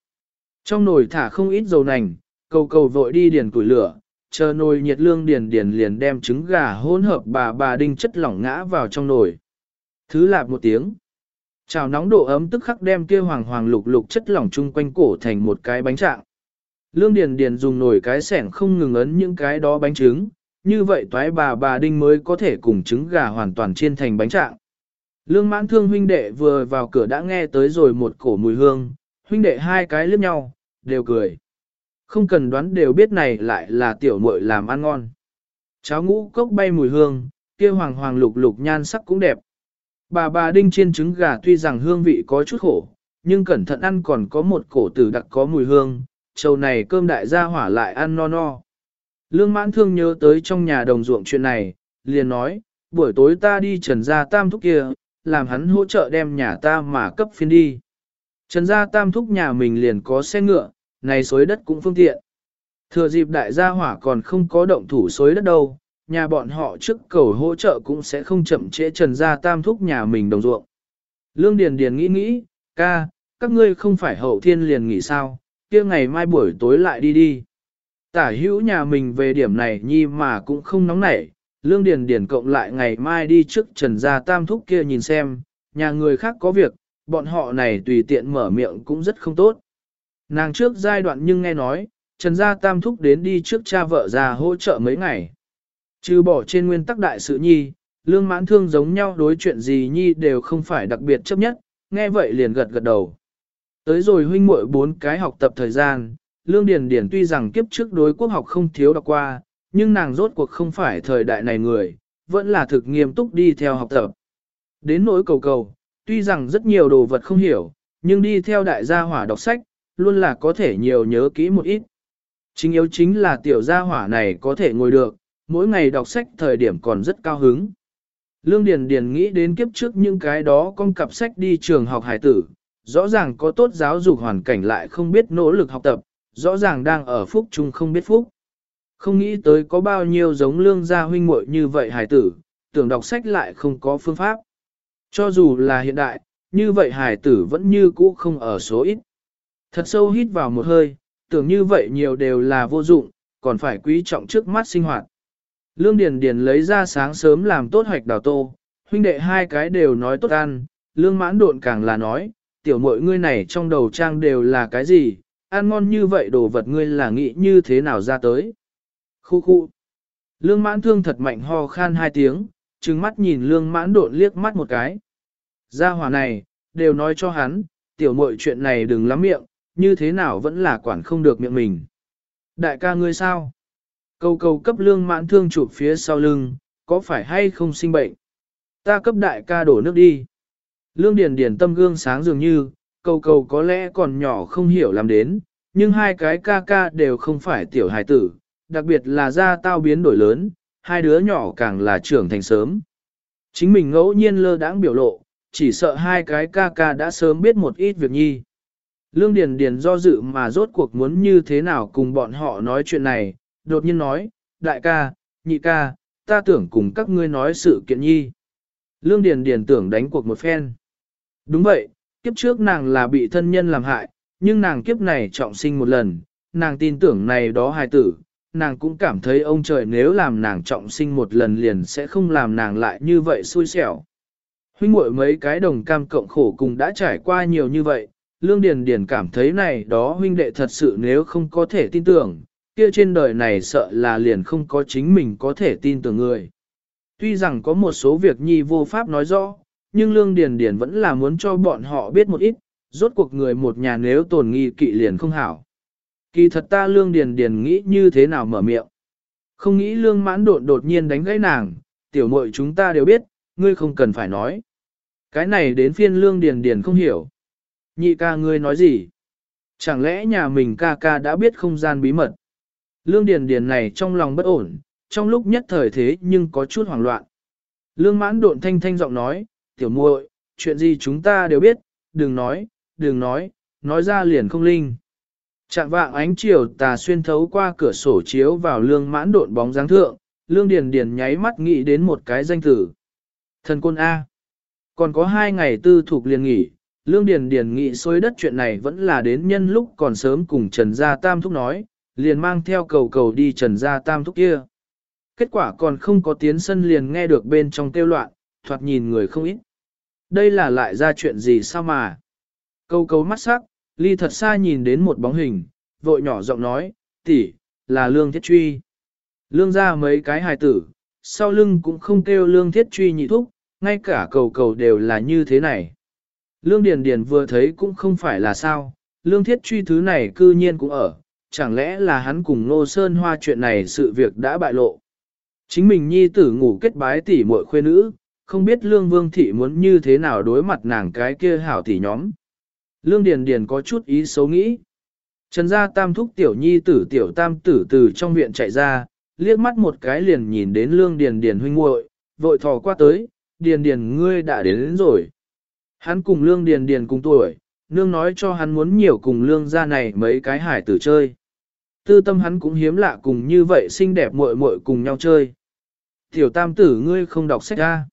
Trong nồi thả không ít dầu nành, cầu cầu vội đi điền củi lửa, chờ nồi nhiệt lương điền điền liền đem trứng gà hỗn hợp bà bà đinh chất lỏng ngã vào trong nồi. Thứ lạp một tiếng. Chào nóng độ ấm tức khắc đem kia hoàng hoàng lục lục chất lỏng chung quanh cổ thành một cái bánh trạng. Lương Điền Điền dùng nồi cái sẻng không ngừng ấn những cái đó bánh trứng, như vậy toái bà bà đinh mới có thể cùng trứng gà hoàn toàn chiên thành bánh trạng. Lương mãn thương huynh đệ vừa vào cửa đã nghe tới rồi một cổ mùi hương, huynh đệ hai cái liếc nhau, đều cười. Không cần đoán đều biết này lại là tiểu muội làm ăn ngon. Cháo ngũ cốc bay mùi hương, kia hoàng hoàng lục lục nhan sắc cũng đẹp. Bà bà đinh chiên trứng gà tuy rằng hương vị có chút khổ, nhưng cẩn thận ăn còn có một cổ tử đặc có mùi hương, trầu này cơm đại gia hỏa lại ăn no no. Lương mãn thương nhớ tới trong nhà đồng ruộng chuyện này, liền nói, buổi tối ta đi trần gia tam thúc kia, làm hắn hỗ trợ đem nhà ta mà cấp phiên đi. Trần gia tam thúc nhà mình liền có xe ngựa, này xối đất cũng phương tiện. Thừa dịp đại gia hỏa còn không có động thủ xối đất đâu, nhà bọn họ trước cầu hỗ trợ cũng sẽ không chậm trễ trần gia tam thúc nhà mình đồng ruộng. Lương Điền Điền nghĩ nghĩ, ca, các ngươi không phải hậu thiên liền nghỉ sao, kia ngày mai buổi tối lại đi đi. Tả hữu nhà mình về điểm này nhi mà cũng không nóng nảy, Lương Điền Điền cộng lại ngày mai đi trước trần gia tam thúc kia nhìn xem, nhà người khác có việc, bọn họ này tùy tiện mở miệng cũng rất không tốt. Nàng trước giai đoạn nhưng nghe nói, trần gia tam thúc đến đi trước cha vợ già hỗ trợ mấy ngày. Trừ bỏ trên nguyên tắc đại sự nhi, lương mãn thương giống nhau đối chuyện gì nhi đều không phải đặc biệt chấp nhất, nghe vậy liền gật gật đầu. Tới rồi huynh muội bốn cái học tập thời gian, lương điền điền tuy rằng kiếp trước đối quốc học không thiếu đọc qua, nhưng nàng rốt cuộc không phải thời đại này người, vẫn là thực nghiêm túc đi theo học tập. Đến nỗi cầu cầu, tuy rằng rất nhiều đồ vật không hiểu, nhưng đi theo đại gia hỏa đọc sách, luôn là có thể nhiều nhớ kỹ một ít. Chính yếu chính là tiểu gia hỏa này có thể ngồi được, mỗi ngày đọc sách thời điểm còn rất cao hứng. Lương Điền Điền nghĩ đến kiếp trước những cái đó con cặp sách đi trường học hải tử, rõ ràng có tốt giáo dục hoàn cảnh lại không biết nỗ lực học tập, rõ ràng đang ở phúc chung không biết phúc. Không nghĩ tới có bao nhiêu giống lương gia huynh muội như vậy hải tử, tưởng đọc sách lại không có phương pháp. Cho dù là hiện đại, như vậy hải tử vẫn như cũ không ở số ít. Thật sâu hít vào một hơi, tưởng như vậy nhiều đều là vô dụng, còn phải quý trọng trước mắt sinh hoạt. Lương Điền Điền lấy ra sáng sớm làm tốt hoạch đào tô, huynh đệ hai cái đều nói tốt ăn, lương mãn độn càng là nói, tiểu muội ngươi này trong đầu trang đều là cái gì, ăn ngon như vậy đồ vật ngươi là nghĩ như thế nào ra tới. Khu khu. Lương mãn thương thật mạnh ho khan hai tiếng, trừng mắt nhìn lương mãn độn liếc mắt một cái. Gia hỏa này, đều nói cho hắn, tiểu muội chuyện này đừng lắm miệng, như thế nào vẫn là quản không được miệng mình. Đại ca ngươi sao? Câu câu cấp lương mãn thương chụp phía sau lưng, có phải hay không sinh bệnh? Ta cấp đại ca đổ nước đi. Lương Điền Điền tâm gương sáng dường như, câu câu có lẽ còn nhỏ không hiểu làm đến, nhưng hai cái ca ca đều không phải tiểu hài tử, đặc biệt là gia tao biến đổi lớn, hai đứa nhỏ càng là trưởng thành sớm. Chính mình ngẫu nhiên lơ đãng biểu lộ, chỉ sợ hai cái ca ca đã sớm biết một ít việc nhi. Lương Điền Điền do dự mà rốt cuộc muốn như thế nào cùng bọn họ nói chuyện này, đột nhiên nói, đại ca, nhị ca, ta tưởng cùng các ngươi nói sự kiện nhi. Lương Điền Điền tưởng đánh cuộc một phen. Đúng vậy, kiếp trước nàng là bị thân nhân làm hại, nhưng nàng kiếp này trọng sinh một lần, nàng tin tưởng này đó hài tử, nàng cũng cảm thấy ông trời nếu làm nàng trọng sinh một lần liền sẽ không làm nàng lại như vậy xui xẻo. Huynh muội mấy cái đồng cam cộng khổ cùng đã trải qua nhiều như vậy, Lương Điền Điền cảm thấy này đó huynh đệ thật sự nếu không có thể tin tưởng, kia trên đời này sợ là liền không có chính mình có thể tin tưởng người. Tuy rằng có một số việc nhi vô pháp nói rõ, nhưng Lương Điền Điền vẫn là muốn cho bọn họ biết một ít, rốt cuộc người một nhà nếu tồn nghi kỵ liền không hảo. Kỳ thật ta Lương Điền Điền nghĩ như thế nào mở miệng. Không nghĩ Lương mãn đột đột nhiên đánh gãy nàng, tiểu muội chúng ta đều biết, ngươi không cần phải nói. Cái này đến phiên Lương Điền Điền không hiểu. Nhị ca ngươi nói gì? Chẳng lẽ nhà mình ca ca đã biết không gian bí mật? Lương Điền Điền này trong lòng bất ổn, trong lúc nhất thời thế nhưng có chút hoảng loạn. Lương mãn độn thanh thanh giọng nói, tiểu muội, chuyện gì chúng ta đều biết, đừng nói, đừng nói, nói ra liền không linh. Trạng vạng ánh chiều tà xuyên thấu qua cửa sổ chiếu vào lương mãn độn bóng dáng thượng, lương điền điền nháy mắt nghĩ đến một cái danh tử. Thần côn A. Còn có hai ngày tư thuộc liền nghỉ, Lương Điền Điền nghĩ xối đất chuyện này vẫn là đến nhân lúc còn sớm cùng Trần Gia Tam Thúc nói, liền mang theo cầu cầu đi Trần Gia Tam Thúc kia. Kết quả còn không có tiến sân liền nghe được bên trong tiêu loạn, thoạt nhìn người không ít. Đây là lại ra chuyện gì sao mà? Cầu cầu mắt sắc, ly thật xa nhìn đến một bóng hình, vội nhỏ giọng nói, tỷ, là Lương Thiết Truy. Lương ra mấy cái hài tử, sau lưng cũng không kêu Lương Thiết Truy nhị thúc, ngay cả cầu cầu đều là như thế này. Lương Điền Điền vừa thấy cũng không phải là sao, Lương Thiết Truy thứ này cư nhiên cũng ở, chẳng lẽ là hắn cùng Nô Sơn Hoa chuyện này sự việc đã bại lộ. Chính mình nhi tử ngủ kết bái tỷ muội khuê nữ, không biết Lương Vương Thị muốn như thế nào đối mặt nàng cái kia hảo tỷ nhóm. Lương Điền Điền có chút ý xấu nghĩ. Trần gia tam thúc tiểu nhi tử tiểu tam tử từ trong viện chạy ra, liếc mắt một cái liền nhìn đến Lương Điền Điền huynh muội, vội thò qua tới, Điền Điền ngươi đã đến, đến rồi. Hắn cùng Lương Điền Điền cùng tuổi, nương nói cho hắn muốn nhiều cùng Lương gia này mấy cái hải tử chơi. Tư tâm hắn cũng hiếm lạ cùng như vậy xinh đẹp muội muội cùng nhau chơi. Tiểu tam tử ngươi không đọc sách ra.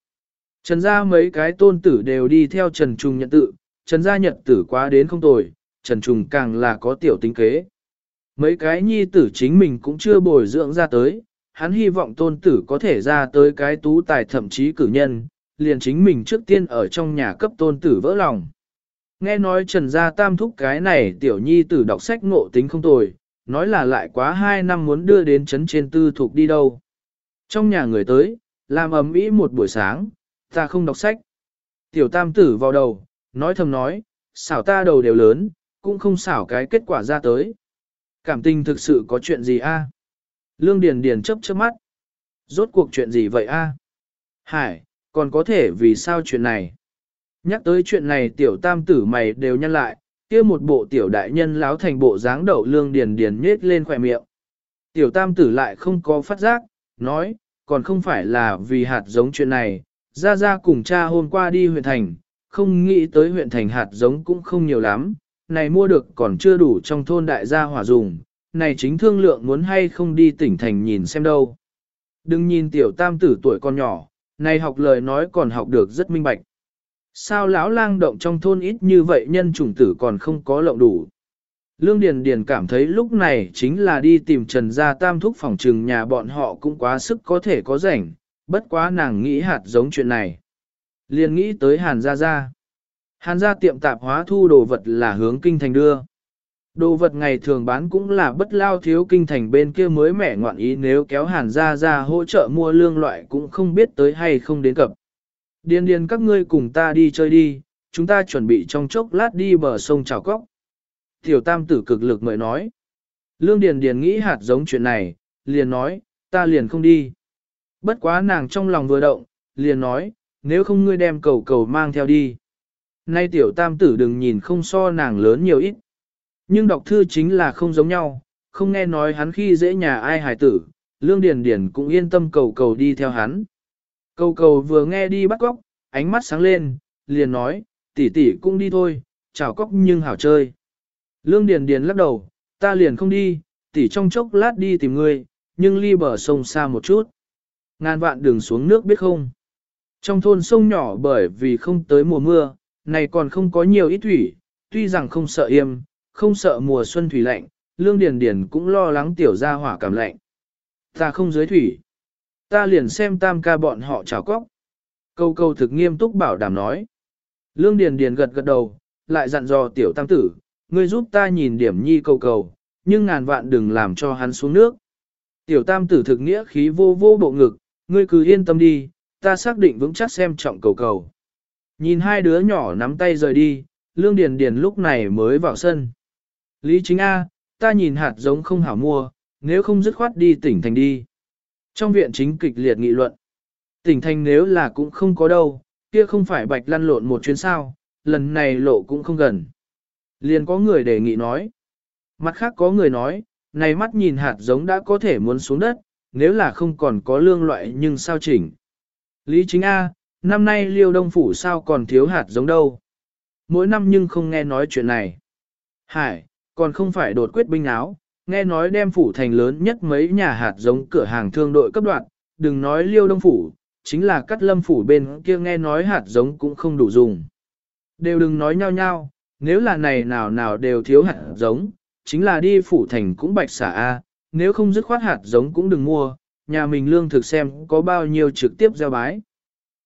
Trần gia mấy cái tôn tử đều đi theo Trần Trung nhận tự, Trần gia nhận tử quá đến không tồi, Trần Trung càng là có tiểu tính kế. Mấy cái nhi tử chính mình cũng chưa bồi dưỡng ra tới, hắn hy vọng tôn tử có thể ra tới cái tú tài thậm chí cử nhân, liền chính mình trước tiên ở trong nhà cấp tôn tử vỡ lòng. Nghe nói Trần Gia Tam thúc cái này tiểu nhi tử đọc sách ngộ tính không tồi, nói là lại quá 2 năm muốn đưa đến chấn trên tư thuộc đi đâu. Trong nhà người tới, làm ấm ý một buổi sáng, ta không đọc sách. Tiểu tam tử vào đầu, nói thầm nói, xảo ta đầu đều lớn, cũng không xảo cái kết quả ra tới. Cảm tình thực sự có chuyện gì a? Lương Điền Điền chớp chớp mắt. Rốt cuộc chuyện gì vậy a? Hải, còn có thể vì sao chuyện này? Nhắc tới chuyện này tiểu tam tử mày đều nhăn lại, kia một bộ tiểu đại nhân láo thành bộ dáng đậu lương điền điền nhết lên khỏe miệng. Tiểu tam tử lại không có phát giác, nói, còn không phải là vì hạt giống chuyện này, ra ra cùng cha hôm qua đi huyện thành, không nghĩ tới huyện thành hạt giống cũng không nhiều lắm, này mua được còn chưa đủ trong thôn đại gia hỏa dùng, này chính thương lượng muốn hay không đi tỉnh thành nhìn xem đâu. Đừng nhìn tiểu tam tử tuổi con nhỏ, này học lời nói còn học được rất minh bạch. Sao lão lang động trong thôn ít như vậy nhân chủng tử còn không có lộng đủ. Lương Điền Điền cảm thấy lúc này chính là đi tìm Trần Gia Tam thúc phòng trừng nhà bọn họ cũng quá sức có thể có rảnh, bất quá nàng nghĩ hạt giống chuyện này. Liền nghĩ tới Hàn Gia Gia. Hàn Gia tiệm tạp hóa thu đồ vật là hướng kinh thành đưa. Đồ vật ngày thường bán cũng là bất lao thiếu kinh thành bên kia mới mẻ ngoạn ý nếu kéo Hàn Gia Gia hỗ trợ mua lương loại cũng không biết tới hay không đến cập. Điền điền các ngươi cùng ta đi chơi đi, chúng ta chuẩn bị trong chốc lát đi bờ sông Trào Cóc. Tiểu tam tử cực lực mời nói. Lương Điền Điền nghĩ hạt giống chuyện này, liền nói, ta liền không đi. Bất quá nàng trong lòng vừa động, liền nói, nếu không ngươi đem cầu cầu mang theo đi. Nay tiểu tam tử đừng nhìn không so nàng lớn nhiều ít. Nhưng đọc thư chính là không giống nhau, không nghe nói hắn khi dễ nhà ai hài tử, Lương Điền Điền cũng yên tâm cầu cầu đi theo hắn. Cầu cầu vừa nghe đi bắt góc, ánh mắt sáng lên, liền nói, tỷ tỷ cũng đi thôi, chào cóc nhưng hảo chơi. Lương Điền Điền lắc đầu, ta liền không đi, tỷ trong chốc lát đi tìm ngươi, nhưng ly bờ sông xa một chút. Ngàn vạn đường xuống nước biết không. Trong thôn sông nhỏ bởi vì không tới mùa mưa, này còn không có nhiều ít thủy, tuy rằng không sợ yêm, không sợ mùa xuân thủy lạnh, Lương Điền Điền cũng lo lắng tiểu gia hỏa cảm lạnh. Ta không dưới thủy. Ta liền xem tam ca bọn họ chào cóc. Câu câu thực nghiêm túc bảo đảm nói. Lương Điền Điền gật gật đầu, lại dặn dò tiểu tam tử, ngươi giúp ta nhìn điểm nhi câu cầu, nhưng ngàn vạn đừng làm cho hắn xuống nước. Tiểu tam tử thực nghĩa khí vô vô bộ ngực, ngươi cứ yên tâm đi, ta xác định vững chắc xem trọng cầu cầu. Nhìn hai đứa nhỏ nắm tay rời đi, Lương Điền Điền lúc này mới vào sân. Lý chính A, ta nhìn hạt giống không hảo mua, nếu không dứt khoát đi tỉnh thành đi. Trong viện chính kịch liệt nghị luận, tỉnh thành nếu là cũng không có đâu, kia không phải bạch lăn lộn một chuyến sao, lần này lộ cũng không gần. Liền có người đề nghị nói. Mặt khác có người nói, này mắt nhìn hạt giống đã có thể muốn xuống đất, nếu là không còn có lương loại nhưng sao chỉnh. Lý chính A, năm nay liêu đông phủ sao còn thiếu hạt giống đâu. Mỗi năm nhưng không nghe nói chuyện này. Hải, còn không phải đột quyết binh áo, nghe nói đem phủ thành lớn nhất mấy nhà hạt giống cửa hàng thương đội cấp đoạn, đừng nói liêu đông phủ, chính là cắt lâm phủ bên kia nghe nói hạt giống cũng không đủ dùng. Đều đừng nói nhau nhau, nếu là này nào nào đều thiếu hạt giống, chính là đi phủ thành cũng bạch xả A, nếu không dứt khoát hạt giống cũng đừng mua, nhà mình lương thực xem có bao nhiêu trực tiếp gieo bái.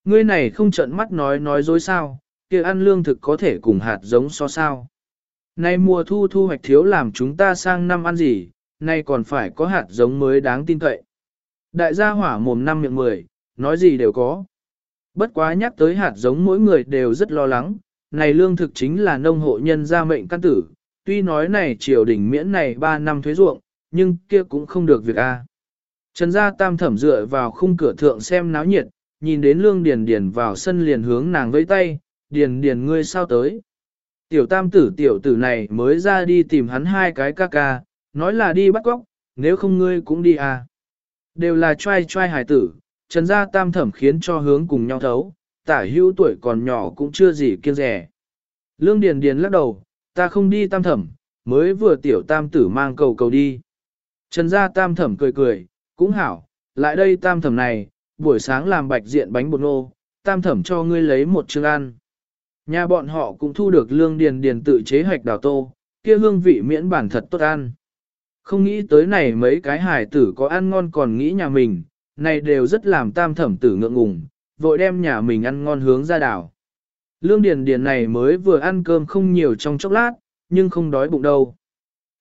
Ngươi này không trợn mắt nói nói dối sao, kia ăn lương thực có thể cùng hạt giống so sao. Nay mùa thu thu hoạch thiếu làm chúng ta sang năm ăn gì, nay còn phải có hạt giống mới đáng tin cậy. Đại gia hỏa mồm năm miệng mười, nói gì đều có. Bất quá nhắc tới hạt giống mỗi người đều rất lo lắng, này lương thực chính là nông hộ nhân gia mệnh căn tử, tuy nói này triều đình miễn này 3 năm thuế ruộng, nhưng kia cũng không được việc a. Trần gia tam thẩm dựa vào khung cửa thượng xem náo nhiệt, nhìn đến lương điền điền vào sân liền hướng nàng vẫy tay, điền điền ngươi sao tới. Tiểu tam tử tiểu tử này mới ra đi tìm hắn hai cái ca ca, nói là đi bắt góc, nếu không ngươi cũng đi à. Đều là trai trai hài tử, trần gia tam thẩm khiến cho hướng cùng nhau thấu, tả hữu tuổi còn nhỏ cũng chưa gì kiêng rẻ. Lương Điền Điền lắc đầu, ta không đi tam thẩm, mới vừa tiểu tam tử mang cầu cầu đi. Trần gia tam thẩm cười cười, cũng hảo, lại đây tam thẩm này, buổi sáng làm bạch diện bánh bột nô, tam thẩm cho ngươi lấy một chương ăn. Nhà bọn họ cũng thu được lương điền điền tự chế hạch đào tô, kia hương vị miễn bản thật tốt ăn. Không nghĩ tới này mấy cái hải tử có ăn ngon còn nghĩ nhà mình, này đều rất làm tam thẩm tử ngượng ngùng, vội đem nhà mình ăn ngon hướng ra đảo. Lương điền điền này mới vừa ăn cơm không nhiều trong chốc lát, nhưng không đói bụng đâu.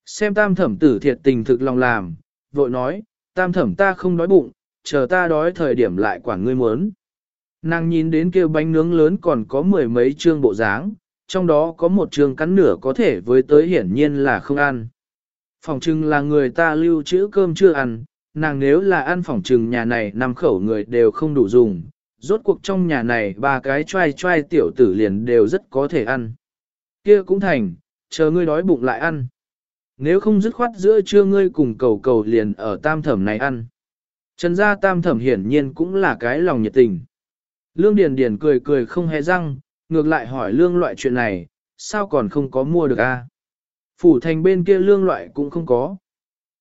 Xem tam thẩm tử thiệt tình thực lòng làm, vội nói, tam thẩm ta không đói bụng, chờ ta đói thời điểm lại quản ngươi muốn. Nàng nhìn đến kia bánh nướng lớn còn có mười mấy trương bộ dáng, trong đó có một trương cắn nửa có thể với tới hiển nhiên là không ăn. Phòng trưng là người ta lưu trữ cơm chưa ăn, nàng nếu là ăn phòng trừng nhà này năm khẩu người đều không đủ dùng, rốt cuộc trong nhà này ba cái trai trai tiểu tử liền đều rất có thể ăn. Kia cũng thành, chờ ngươi đói bụng lại ăn. Nếu không dứt khoát giữa trưa ngươi cùng cầu cầu liền ở tam thẩm này ăn. Trần gia tam thẩm hiển nhiên cũng là cái lòng nhiệt tình. Lương Điền Điền cười cười không hề răng, ngược lại hỏi lương loại chuyện này, sao còn không có mua được a? Phủ thành bên kia lương loại cũng không có.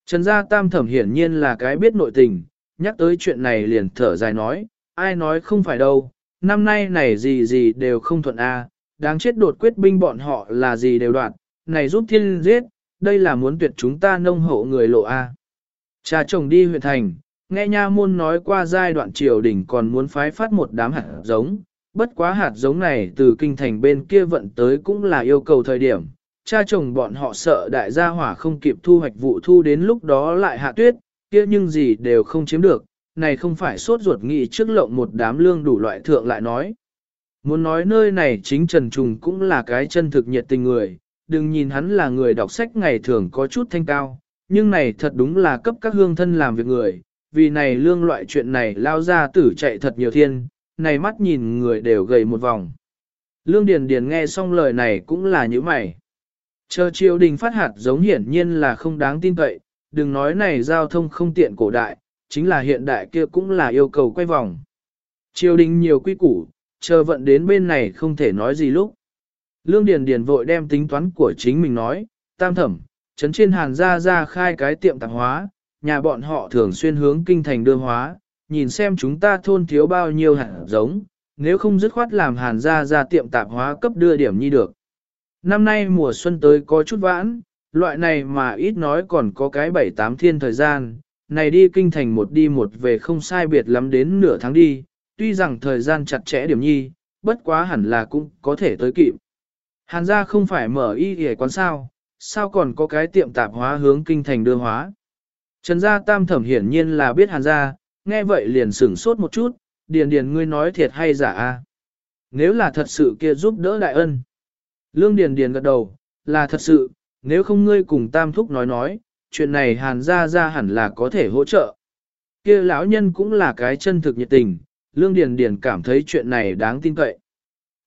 Trần gia tam thẩm hiển nhiên là cái biết nội tình, nhắc tới chuyện này liền thở dài nói, ai nói không phải đâu, năm nay này gì gì đều không thuận a, đáng chết đột quyết binh bọn họ là gì đều đoạn, này giúp thiên giết, đây là muốn tuyệt chúng ta nông hộ người lộ a. Cha chồng đi huyện thành, nghe nha môn nói qua giai đoạn triều đình còn muốn phái phát một đám hạt giống, bất quá hạt giống này từ kinh thành bên kia vận tới cũng là yêu cầu thời điểm. Cha chồng bọn họ sợ đại gia hỏa không kịp thu hoạch vụ thu đến lúc đó lại hạ tuyết, kia nhưng gì đều không chiếm được, này không phải sốt ruột nghị trước lộng một đám lương đủ loại thượng lại nói. Muốn nói nơi này chính Trần Trùng cũng là cái chân thực nhiệt tình người, đừng nhìn hắn là người đọc sách ngày thường có chút thanh cao, nhưng này thật đúng là cấp các hương thân làm việc người, vì này lương loại chuyện này lao ra tử chạy thật nhiều thiên, này mắt nhìn người đều gầy một vòng. Lương Điền Điền nghe xong lời này cũng là như mày. Chờ triều đình phát hạt giống hiển nhiên là không đáng tin cậy, đừng nói này giao thông không tiện cổ đại, chính là hiện đại kia cũng là yêu cầu quay vòng. Triều đình nhiều quy củ, chờ vận đến bên này không thể nói gì lúc. Lương Điền Điền vội đem tính toán của chính mình nói, tam thẩm, chấn trên hàn ra ra khai cái tiệm tạp hóa, nhà bọn họ thường xuyên hướng kinh thành đưa hóa, nhìn xem chúng ta thôn thiếu bao nhiêu hạt giống, nếu không dứt khoát làm hàn ra ra tiệm tạp hóa cấp đưa điểm nhi được. Năm nay mùa xuân tới có chút vãn, loại này mà ít nói còn có cái bảy tám thiên thời gian, này đi kinh thành một đi một về không sai biệt lắm đến nửa tháng đi, tuy rằng thời gian chặt chẽ điểm nhi, bất quá hẳn là cũng có thể tới kịp. Hàn gia không phải mở y hề quán sao, sao còn có cái tiệm tạp hóa hướng kinh thành đưa hóa. Trần gia tam thẩm hiển nhiên là biết hàn gia, nghe vậy liền sửng sốt một chút, điền điền ngươi nói thiệt hay giả a? Nếu là thật sự kia giúp đỡ đại ân. Lương điền điền gật đầu, là thật sự, nếu không ngươi cùng tam thúc nói nói, chuyện này hàn gia gia hẳn là có thể hỗ trợ. Kia lão nhân cũng là cái chân thực nhiệt tình, lương điền điền cảm thấy chuyện này đáng tin cậy.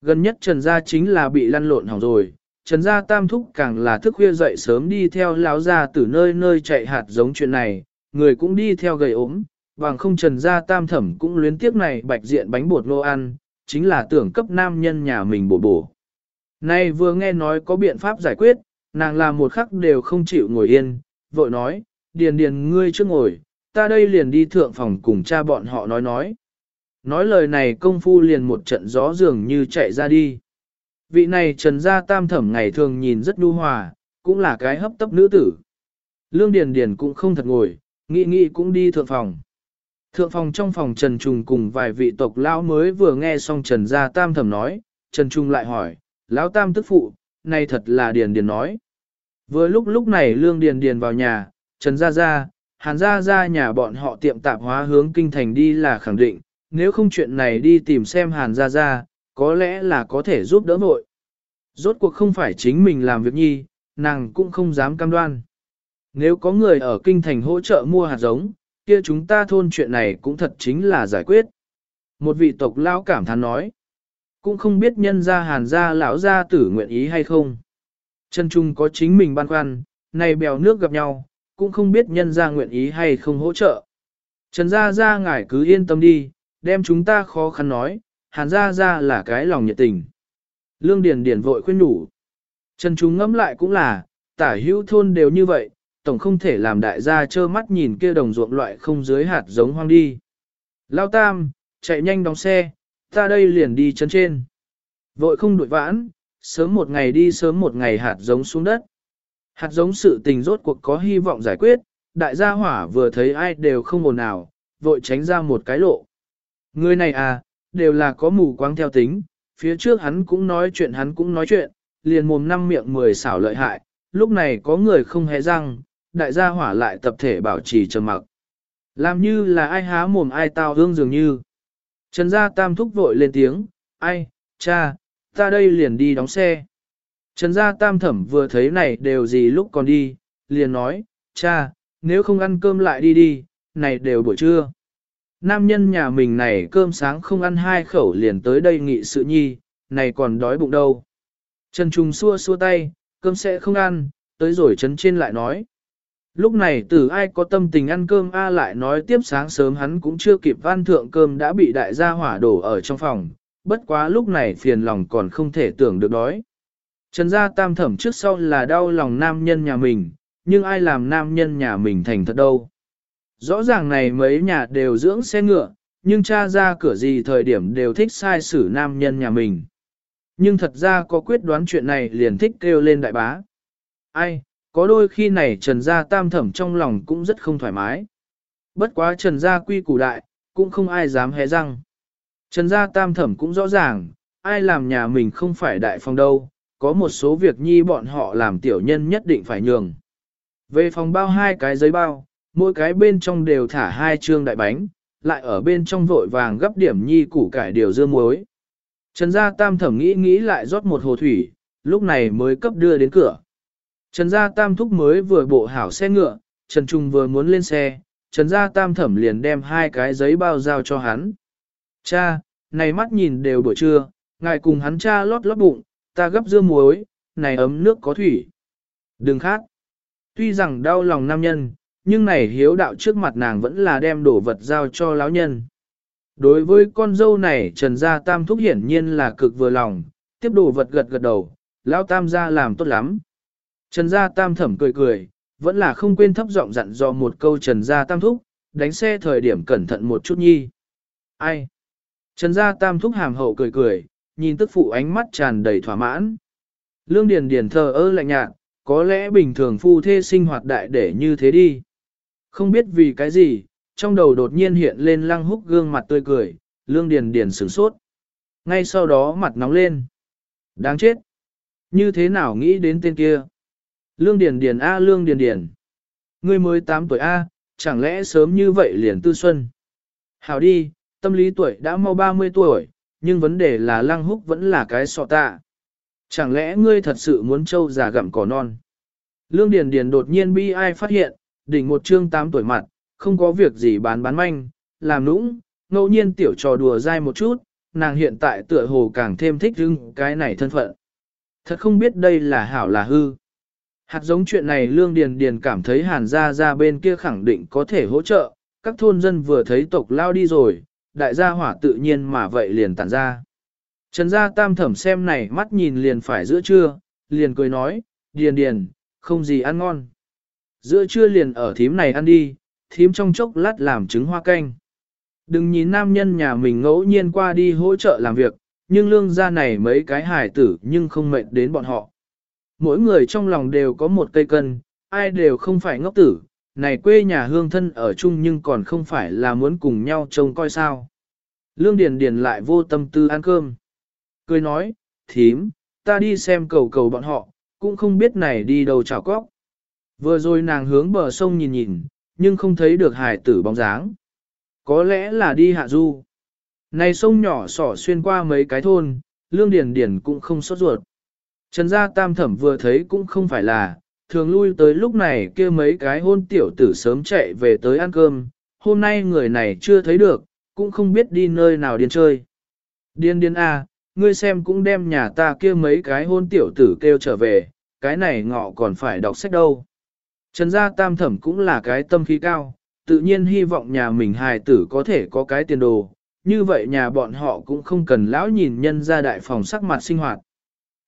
Gần nhất Trần Gia chính là bị lăn lộn hỏng rồi, Trần Gia Tam Thúc càng là thức khuya dậy sớm đi theo lão gia từ nơi nơi chạy hạt giống chuyện này, người cũng đi theo gầy ốm, bằng không Trần Gia Tam Thẩm cũng luyến tiếc này bạch diện bánh bột nô ăn, chính là tưởng cấp nam nhân nhà mình bổ bổ. Nay vừa nghe nói có biện pháp giải quyết, nàng làm một khắc đều không chịu ngồi yên, vội nói, điền điền ngươi chưa ngồi, ta đây liền đi thượng phòng cùng cha bọn họ nói nói. Nói lời này công phu liền một trận gió dường như chạy ra đi. Vị này trần gia tam thẩm ngày thường nhìn rất nhu hòa, cũng là cái hấp tấp nữ tử. Lương Điền Điền cũng không thật ngồi, nghĩ nghĩ cũng đi thượng phòng. Thượng phòng trong phòng Trần Trùng cùng vài vị tộc lão mới vừa nghe xong Trần Gia Tam thẩm nói, Trần Trung lại hỏi, lão Tam tức phụ, này thật là Điền Điền nói. Vừa lúc lúc này Lương Điền Điền vào nhà, Trần Gia Gia, Hàn Gia Gia nhà bọn họ tiệm tạp hóa hướng kinh thành đi là khẳng định, nếu không chuyện này đi tìm xem Hàn Gia Gia, có lẽ là có thể giúp đỡ vội. Rốt cuộc không phải chính mình làm việc nhi, nàng cũng không dám cam đoan. Nếu có người ở kinh thành hỗ trợ mua hạt giống, kia chúng ta thôn chuyện này cũng thật chính là giải quyết. Một vị tộc lão cảm thán nói, cũng không biết nhân gia hàn gia lão gia tử nguyện ý hay không. Chân Trung có chính mình băn khoăn, này bèo nước gặp nhau, cũng không biết nhân gia nguyện ý hay không hỗ trợ. Trần gia gia ngài cứ yên tâm đi, đem chúng ta khó khăn nói, hàn gia gia là cái lòng nhiệt tình. Lương Điền Điền vội khuyên nhủ. Trần Trung ngẫm lại cũng là, tả hữu thôn đều như vậy, tổng không thể làm đại gia trơ mắt nhìn kia đồng ruộng loại không dưới hạt giống hoang đi. Lao tam, chạy nhanh đóng xe, ta đây liền đi chân trên. Vội không đuổi vãn, sớm một ngày đi sớm một ngày hạt giống xuống đất. Hạt giống sự tình rốt cuộc có hy vọng giải quyết, đại gia hỏa vừa thấy ai đều không ồn nào, vội tránh ra một cái lộ. Người này à, đều là có mù quáng theo tính, phía trước hắn cũng nói chuyện hắn cũng nói chuyện, liền mồm năm miệng mười xảo lợi hại, lúc này có người không hề răng, đại gia hỏa lại tập thể bảo trì trầm mặc. Làm như là ai há mồm ai tao hương dường như. Trần gia tam thúc vội lên tiếng, ai, cha, ta đây liền đi đóng xe. Trần gia tam thẩm vừa thấy này đều gì lúc còn đi, liền nói, cha, nếu không ăn cơm lại đi đi, này đều buổi trưa. Nam nhân nhà mình này cơm sáng không ăn hai khẩu liền tới đây nghị sự nhi, này còn đói bụng đâu. Trần Trung xua xua tay, cơm sẽ không ăn, tới rồi trấn trên lại nói. Lúc này từ ai có tâm tình ăn cơm A lại nói tiếp sáng sớm hắn cũng chưa kịp van thượng cơm đã bị đại gia hỏa đổ ở trong phòng, bất quá lúc này phiền lòng còn không thể tưởng được đói. Trần gia tam thẩm trước sau là đau lòng nam nhân nhà mình, nhưng ai làm nam nhân nhà mình thành thật đâu. Rõ ràng này mấy nhà đều dưỡng xe ngựa, nhưng cha ra cửa gì thời điểm đều thích sai xử nam nhân nhà mình. Nhưng thật ra có quyết đoán chuyện này liền thích kêu lên đại bá. Ai, có đôi khi này Trần Gia Tam Thẩm trong lòng cũng rất không thoải mái. Bất quá Trần Gia quy củ đại, cũng không ai dám hé răng. Trần Gia Tam Thẩm cũng rõ ràng, ai làm nhà mình không phải đại phòng đâu, có một số việc nhi bọn họ làm tiểu nhân nhất định phải nhường. Về phòng bao hai cái giấy bao, mỗi cái bên trong đều thả hai trương đại bánh, lại ở bên trong vội vàng gấp điểm nhi củ cải điều dưa muối. Trần Gia Tam Thẩm nghĩ nghĩ lại rót một hồ thủy, lúc này mới cấp đưa đến cửa. Trần Gia Tam Thúc mới vừa bộ hảo xe ngựa, Trần Trung vừa muốn lên xe, Trần Gia Tam Thẩm liền đem hai cái giấy bao giao cho hắn. Cha, này mắt nhìn đều buổi trưa, ngài cùng hắn cha lót lót bụng, ta gấp dưa muối, này ấm nước có thủy. Đừng khát, Tuy rằng đau lòng nam nhân, nhưng này hiếu đạo trước mặt nàng vẫn là đem đổ vật giao cho lão nhân. Đối với con dâu này Trần Gia Tam Thúc hiển nhiên là cực vừa lòng, tiếp đồ vật gật gật đầu, lão Tam gia làm tốt lắm. Trần Gia Tam thẩm cười cười, vẫn là không quên thấp giọng dặn dò một câu Trần Gia Tam thúc, đánh xe thời điểm cẩn thận một chút nhi. Ai? Trần Gia Tam thúc hàm hậu cười cười, nhìn tức phụ ánh mắt tràn đầy thỏa mãn. Lương Điền Điền thờ ơ lạnh nhạt, có lẽ bình thường phu thê sinh hoạt đại để như thế đi. Không biết vì cái gì, trong đầu đột nhiên hiện lên lăng húc gương mặt tươi cười, Lương Điền Điền sửng sốt. Ngay sau đó mặt nóng lên. Đáng chết. Như thế nào nghĩ đến tên kia? Lương Điền Điền A Lương Điền Điền. Ngươi mới 8 tuổi A, chẳng lẽ sớm như vậy liền tư xuân. Hảo đi, tâm lý tuổi đã mau 30 tuổi, nhưng vấn đề là lăng húc vẫn là cái sọ tạ. Chẳng lẽ ngươi thật sự muốn trâu già gặm cỏ non? Lương Điền Điền đột nhiên bi ai phát hiện, đỉnh một chương tám tuổi mặt, không có việc gì bán bán manh, làm nũng, ngẫu nhiên tiểu trò đùa dai một chút, nàng hiện tại tựa hồ càng thêm thích hưng cái này thân phận. Thật không biết đây là hảo là hư. Hạt giống chuyện này Lương Điền Điền cảm thấy Hàn gia gia bên kia khẳng định có thể hỗ trợ, các thôn dân vừa thấy tộc lao đi rồi, đại gia hỏa tự nhiên mà vậy liền tản ra. Trần gia tam thẩm xem này mắt nhìn liền phải giữa trưa, liền cười nói, Điền Điền, không gì ăn ngon. Giữa trưa liền ở thím này ăn đi, thím trong chốc lát làm trứng hoa canh. Đừng nhìn nam nhân nhà mình ngẫu nhiên qua đi hỗ trợ làm việc, nhưng lương gia này mấy cái hài tử nhưng không mệt đến bọn họ. Mỗi người trong lòng đều có một cây cân, ai đều không phải ngốc tử, này quê nhà hương thân ở chung nhưng còn không phải là muốn cùng nhau trông coi sao. Lương Điền Điền lại vô tâm tư ăn cơm. Cười nói, thím, ta đi xem cầu cầu bọn họ, cũng không biết này đi đâu chào cóc. Vừa rồi nàng hướng bờ sông nhìn nhìn, nhưng không thấy được hải tử bóng dáng. Có lẽ là đi hạ du. Này sông nhỏ sỏ xuyên qua mấy cái thôn, lương điền điền cũng không sốt ruột. Trần gia tam thẩm vừa thấy cũng không phải là, thường lui tới lúc này kia mấy cái hôn tiểu tử sớm chạy về tới ăn cơm, hôm nay người này chưa thấy được, cũng không biết đi nơi nào điên chơi. Điên điên a, à, ngươi xem cũng đem nhà ta kia mấy cái hôn tiểu tử kêu trở về, cái này ngọ còn phải đọc sách đâu. Trần gia tam thẩm cũng là cái tâm khí cao, tự nhiên hy vọng nhà mình hài tử có thể có cái tiền đồ, như vậy nhà bọn họ cũng không cần lão nhìn nhân ra đại phòng sắc mặt sinh hoạt.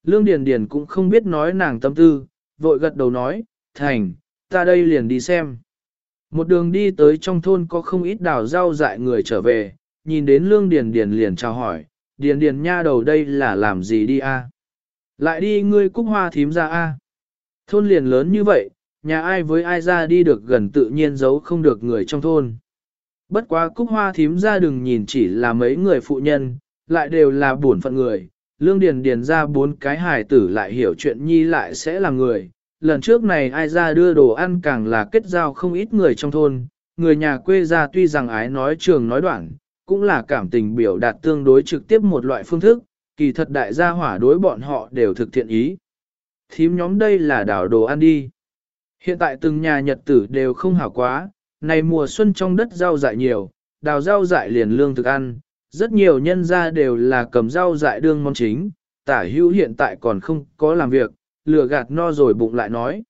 Lương Điền Điền cũng không biết nói nàng tâm tư, vội gật đầu nói, thành, ta đây liền đi xem. Một đường đi tới trong thôn có không ít đào rau dại người trở về, nhìn đến Lương Điền Điền liền chào hỏi, Điền Điền nha đầu đây là làm gì đi a? Lại đi ngươi cúc hoa thím ra a? Thôn liền lớn như vậy, nhà ai với ai ra đi được gần tự nhiên giấu không được người trong thôn. Bất quá cúc hoa thím ra đừng nhìn chỉ là mấy người phụ nhân, lại đều là buồn phận người. Lương Điền Điền ra bốn cái hài tử lại hiểu chuyện nhi lại sẽ là người. Lần trước này ai ra đưa đồ ăn càng là kết giao không ít người trong thôn. Người nhà quê ra tuy rằng ái nói trường nói đoạn, cũng là cảm tình biểu đạt tương đối trực tiếp một loại phương thức, kỳ thật đại gia hỏa đối bọn họ đều thực thiện ý. Thím nhóm đây là đảo đồ ăn đi. Hiện tại từng nhà nhật tử đều không hảo quá, này mùa xuân trong đất rau dại nhiều, đào rau dại liền lương thực ăn, rất nhiều nhân gia đều là cầm rau dại đương món chính, tả hữu hiện tại còn không có làm việc, lừa gạt no rồi bụng lại nói.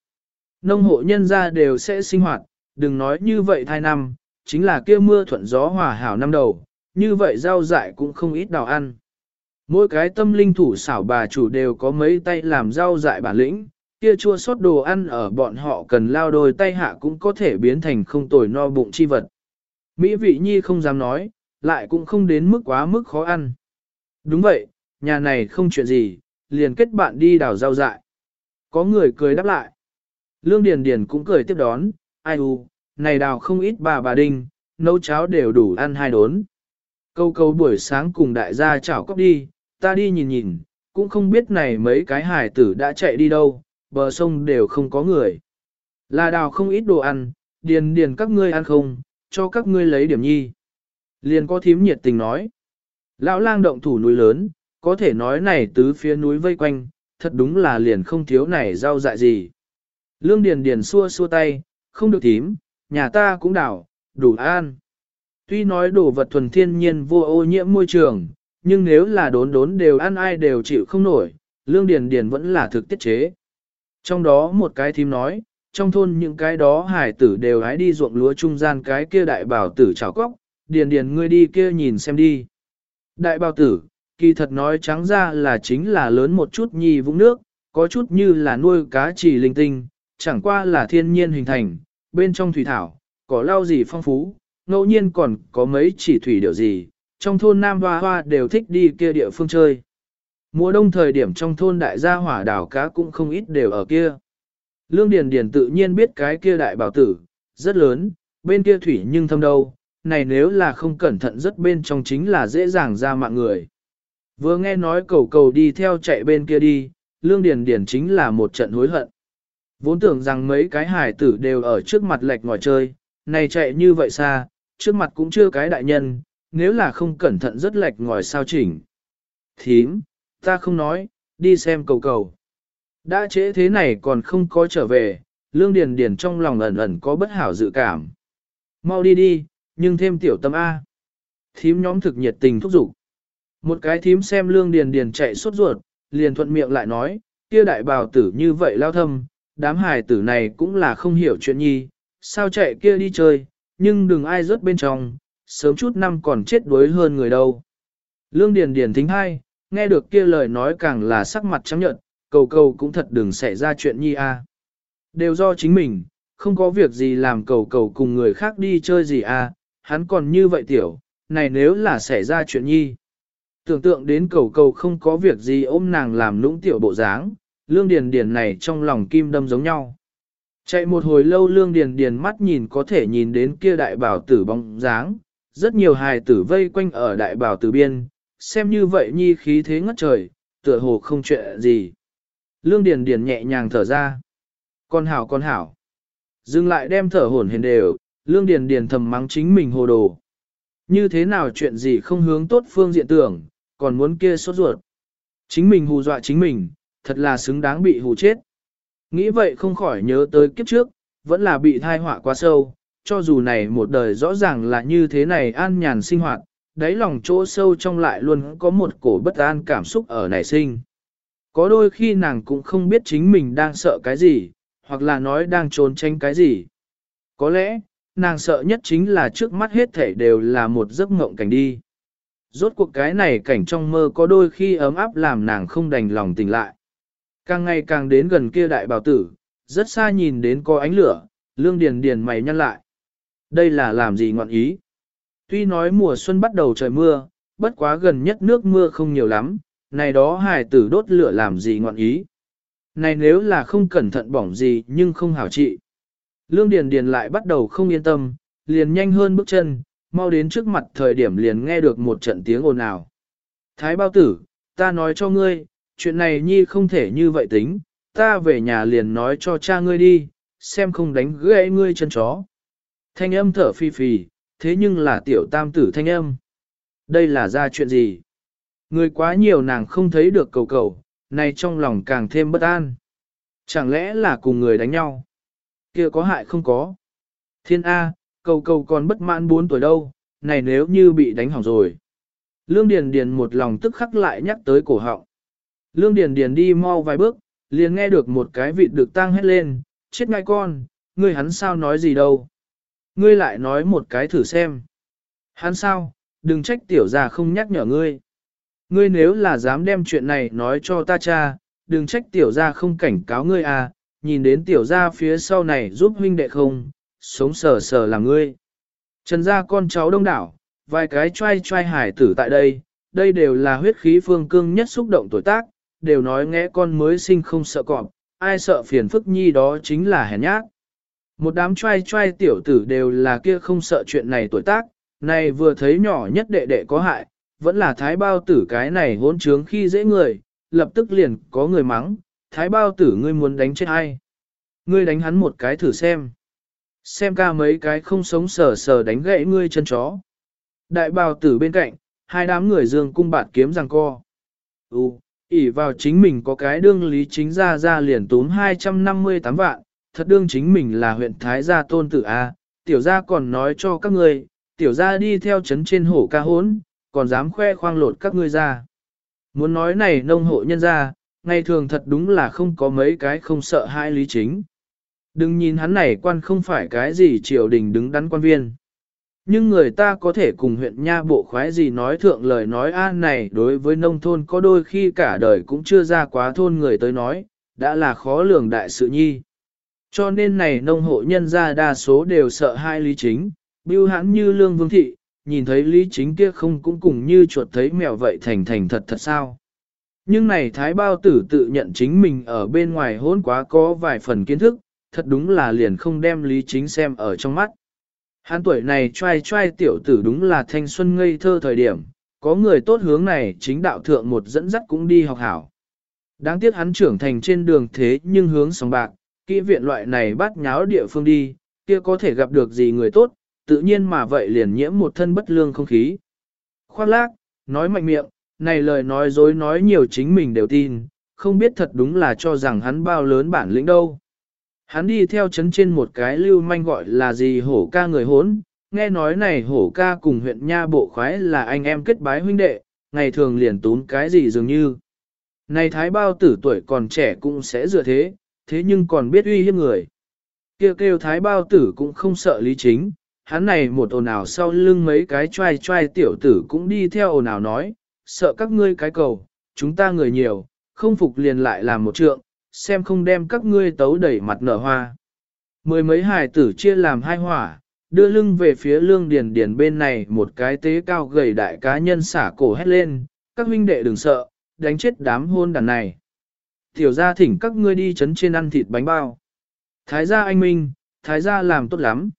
Nông hộ nhân gia đều sẽ sinh hoạt, đừng nói như vậy thai năm, chính là kia mưa thuận gió hòa hảo năm đầu, như vậy rau dại cũng không ít đào ăn. Mỗi cái tâm linh thủ xảo bà chủ đều có mấy tay làm rau dại bản lĩnh, kia chua sót đồ ăn ở bọn họ cần lao đôi tay hạ cũng có thể biến thành không tồi no bụng chi vật. Mỹ vị nhi không dám nói, lại cũng không đến mức quá mức khó ăn. Đúng vậy, nhà này không chuyện gì, liền kết bạn đi đào rau dại. Có người cười đáp lại. Lương Điền Điền cũng cười tiếp đón, ai u, này đào không ít bà bà đinh, nấu cháo đều đủ ăn hai đốn. Câu câu buổi sáng cùng đại gia chảo cốc đi, ta đi nhìn nhìn, cũng không biết này mấy cái hải tử đã chạy đi đâu, bờ sông đều không có người. Là đào không ít đồ ăn, điền điền các ngươi ăn không, cho các ngươi lấy điểm nhi. Liền có thím nhiệt tình nói. Lão lang động thủ núi lớn, có thể nói này tứ phía núi vây quanh, thật đúng là liền không thiếu này rau dại gì. Lương điền điền xua xua tay, không được thím, nhà ta cũng đảo, đủ an. Tuy nói đồ vật thuần thiên nhiên vô ô nhiễm môi trường, nhưng nếu là đốn đốn đều ăn ai đều chịu không nổi, lương điền điền vẫn là thực tiết chế. Trong đó một cái thím nói, trong thôn những cái đó hải tử đều hái đi ruộng lúa trung gian cái kia đại bảo tử chảo cóc, điền điền ngươi đi kia nhìn xem đi. Đại bảo tử, kỳ thật nói trắng ra là chính là lớn một chút nhì vũng nước, có chút như là nuôi cá chỉ linh tinh, chẳng qua là thiên nhiên hình thành, bên trong thủy thảo, có lau gì phong phú, ngẫu nhiên còn có mấy chỉ thủy điều gì, trong thôn Nam Hoa Hoa đều thích đi kia địa phương chơi. Mùa đông thời điểm trong thôn đại gia hỏa đảo cá cũng không ít đều ở kia. Lương Điền Điền tự nhiên biết cái kia đại bảo tử, rất lớn, bên kia thủy nhưng thâm đâu, này nếu là không cẩn thận rất bên trong chính là dễ dàng ra mạng người. Vừa nghe nói cầu cầu đi theo chạy bên kia đi, Lương Điền Điền chính là một trận hối hận. Vốn tưởng rằng mấy cái hải tử đều ở trước mặt lệch ngòi chơi, này chạy như vậy xa, trước mặt cũng chưa cái đại nhân, nếu là không cẩn thận rất lệch ngòi sao chỉnh. Thím, ta không nói, đi xem cầu cầu. Đã trễ thế này còn không có trở về, lương điền điền trong lòng ẩn ẩn có bất hảo dự cảm. Mau đi đi, nhưng thêm tiểu tâm A. Thím nhóm thực nhiệt tình thúc giục. Một cái thím xem lương điền điền chạy suốt ruột, liền thuận miệng lại nói, kia đại bào tử như vậy lao thâm, đám hài tử này cũng là không hiểu chuyện nhi, sao chạy kia đi chơi, nhưng đừng ai rớt bên trong, sớm chút năm còn chết đuối hơn người đâu. Lương Điền Điền thính hai, nghe được kia lời nói càng là sắc mặt trắng nhợt, cầu cầu cũng thật đừng xảy ra chuyện nhi a. Đều do chính mình, không có việc gì làm cầu cầu cùng người khác đi chơi gì a, hắn còn như vậy tiểu, này nếu là xảy ra chuyện nhi. Tưởng tượng đến cầu cầu không có việc gì ôm nàng làm lũng tiểu bộ dáng, lương điền điền này trong lòng kim đâm giống nhau. Chạy một hồi lâu lương điền điền mắt nhìn có thể nhìn đến kia đại bảo tử bóng dáng, rất nhiều hài tử vây quanh ở đại bảo tử biên, xem như vậy nhi khí thế ngất trời, tựa hồ không chuyện gì. Lương điền điền nhẹ nhàng thở ra. Con hảo con hảo. Dừng lại đem thở hổn hển đều, lương điền điền thầm mắng chính mình hồ đồ. Như thế nào chuyện gì không hướng tốt phương diện tưởng, còn muốn kia sốt ruột. Chính mình hù dọa chính mình, thật là xứng đáng bị hù chết. Nghĩ vậy không khỏi nhớ tới kiếp trước, vẫn là bị thai họa quá sâu, cho dù này một đời rõ ràng là như thế này an nhàn sinh hoạt, đáy lòng chỗ sâu trong lại luôn có một cổ bất an cảm xúc ở nảy sinh. Có đôi khi nàng cũng không biết chính mình đang sợ cái gì, hoặc là nói đang trốn tránh cái gì. Có lẽ, nàng sợ nhất chính là trước mắt hết thể đều là một giấc mộng cảnh đi. Rốt cuộc cái này cảnh trong mơ có đôi khi ấm áp làm nàng không đành lòng tỉnh lại. Càng ngày càng đến gần kia đại bảo tử, rất xa nhìn đến có ánh lửa, lương điền điền mày nhăn lại. Đây là làm gì ngọn ý? Tuy nói mùa xuân bắt đầu trời mưa, bất quá gần nhất nước mưa không nhiều lắm, này đó hài tử đốt lửa làm gì ngọn ý? Này nếu là không cẩn thận bỏng gì nhưng không hảo trị. Lương Điền Điền lại bắt đầu không yên tâm, liền nhanh hơn bước chân, mau đến trước mặt thời điểm liền nghe được một trận tiếng ồn ào. Thái bao tử, ta nói cho ngươi, chuyện này nhi không thể như vậy tính, ta về nhà liền nói cho cha ngươi đi, xem không đánh gãy ngươi chân chó. Thanh âm thở phi phì, thế nhưng là tiểu tam tử thanh âm. Đây là ra chuyện gì? Người quá nhiều nàng không thấy được cầu cầu, nay trong lòng càng thêm bất an. Chẳng lẽ là cùng người đánh nhau? kia có hại không có. Thiên A, cầu cầu còn bất mãn 4 tuổi đâu, này nếu như bị đánh hỏng rồi. Lương Điền Điền một lòng tức khắc lại nhắc tới cổ họng. Lương Điền Điền đi mau vài bước, liền nghe được một cái vịt được tăng hết lên, chết ngay con, ngươi hắn sao nói gì đâu. Ngươi lại nói một cái thử xem. Hắn sao, đừng trách tiểu gia không nhắc nhở ngươi. Ngươi nếu là dám đem chuyện này nói cho ta cha, đừng trách tiểu gia không cảnh cáo ngươi à, nhìn đến tiểu gia phía sau này giúp huynh đệ không, sống sờ sờ là ngươi. Trần gia con cháu đông đảo, vài cái trai trai hải tử tại đây, đây đều là huyết khí phương cương nhất xúc động tuổi tác, đều nói nghe con mới sinh không sợ cọp, ai sợ phiền phức nhi đó chính là hèn nhát. Một đám trai trai tiểu tử đều là kia không sợ chuyện này tuổi tác, này vừa thấy nhỏ nhất đệ đệ có hại, vẫn là thái bao tử cái này hỗn trướng khi dễ người, lập tức liền có người mắng, thái bao tử ngươi muốn đánh chết ai? Ngươi đánh hắn một cái thử xem. Xem ca mấy cái không sống sờ sờ đánh gãy ngươi chân chó. Đại bào tử bên cạnh, hai đám người dương cung bạt kiếm rằng co. Ú, ỉ vào chính mình có cái đương lý chính ra ra liền tốn 258 vạn, thật đương chính mình là huyện Thái gia tôn tử A, tiểu gia còn nói cho các ngươi, tiểu gia đi theo chấn trên hổ ca hốn, còn dám khoe khoang lột các ngươi ra. Muốn nói này nông hộ nhân gia ngày thường thật đúng là không có mấy cái không sợ hai lý chính. Đừng nhìn hắn này quan không phải cái gì triều đình đứng đắn quan viên. Nhưng người ta có thể cùng huyện nha bộ khoái gì nói thượng lời nói an này đối với nông thôn có đôi khi cả đời cũng chưa ra quá thôn người tới nói, đã là khó lường đại sự nhi. Cho nên này nông hộ nhân ra đa số đều sợ hai lý chính, bưu hãn như lương vương thị, nhìn thấy lý chính kia không cũng cùng như chuột thấy mèo vậy thành thành thật thật sao. Nhưng này thái bao tử tự nhận chính mình ở bên ngoài hôn quá có vài phần kiến thức, thật đúng là liền không đem lý chính xem ở trong mắt. hán tuổi này trai trai tiểu tử đúng là thanh xuân ngây thơ thời điểm, có người tốt hướng này chính đạo thượng một dẫn dắt cũng đi học hảo. Đáng tiếc hắn trưởng thành trên đường thế nhưng hướng sòng bạc, kỹ viện loại này bắt nháo địa phương đi, kia có thể gặp được gì người tốt, tự nhiên mà vậy liền nhiễm một thân bất lương không khí. Khoan lác, nói mạnh miệng, này lời nói dối nói nhiều chính mình đều tin, không biết thật đúng là cho rằng hắn bao lớn bản lĩnh đâu. Hắn đi theo chấn trên một cái lưu manh gọi là gì hổ ca người hốn, nghe nói này hổ ca cùng huyện nha bộ khoái là anh em kết bái huynh đệ, ngày thường liền tún cái gì dường như. Này thái bao tử tuổi còn trẻ cũng sẽ dựa thế, thế nhưng còn biết uy hiếp người. Kêu kêu thái bao tử cũng không sợ lý chính, hắn này một ồn ào sau lưng mấy cái trai trai tiểu tử cũng đi theo ồn ào nói, sợ các ngươi cái cầu, chúng ta người nhiều, không phục liền lại làm một trượng, xem không đem các ngươi tấu đẩy mặt nở hoa. Mười mấy hài tử chia làm hai hỏa, đưa lưng về phía lương điền điền bên này một cái tế cao gầy đại cá nhân xả cổ hét lên, các huynh đệ đừng sợ, đánh chết đám hôn đàn này. Tiểu gia thỉnh các ngươi đi chấn trên ăn thịt bánh bao. Thái gia anh Minh, thái gia làm tốt lắm.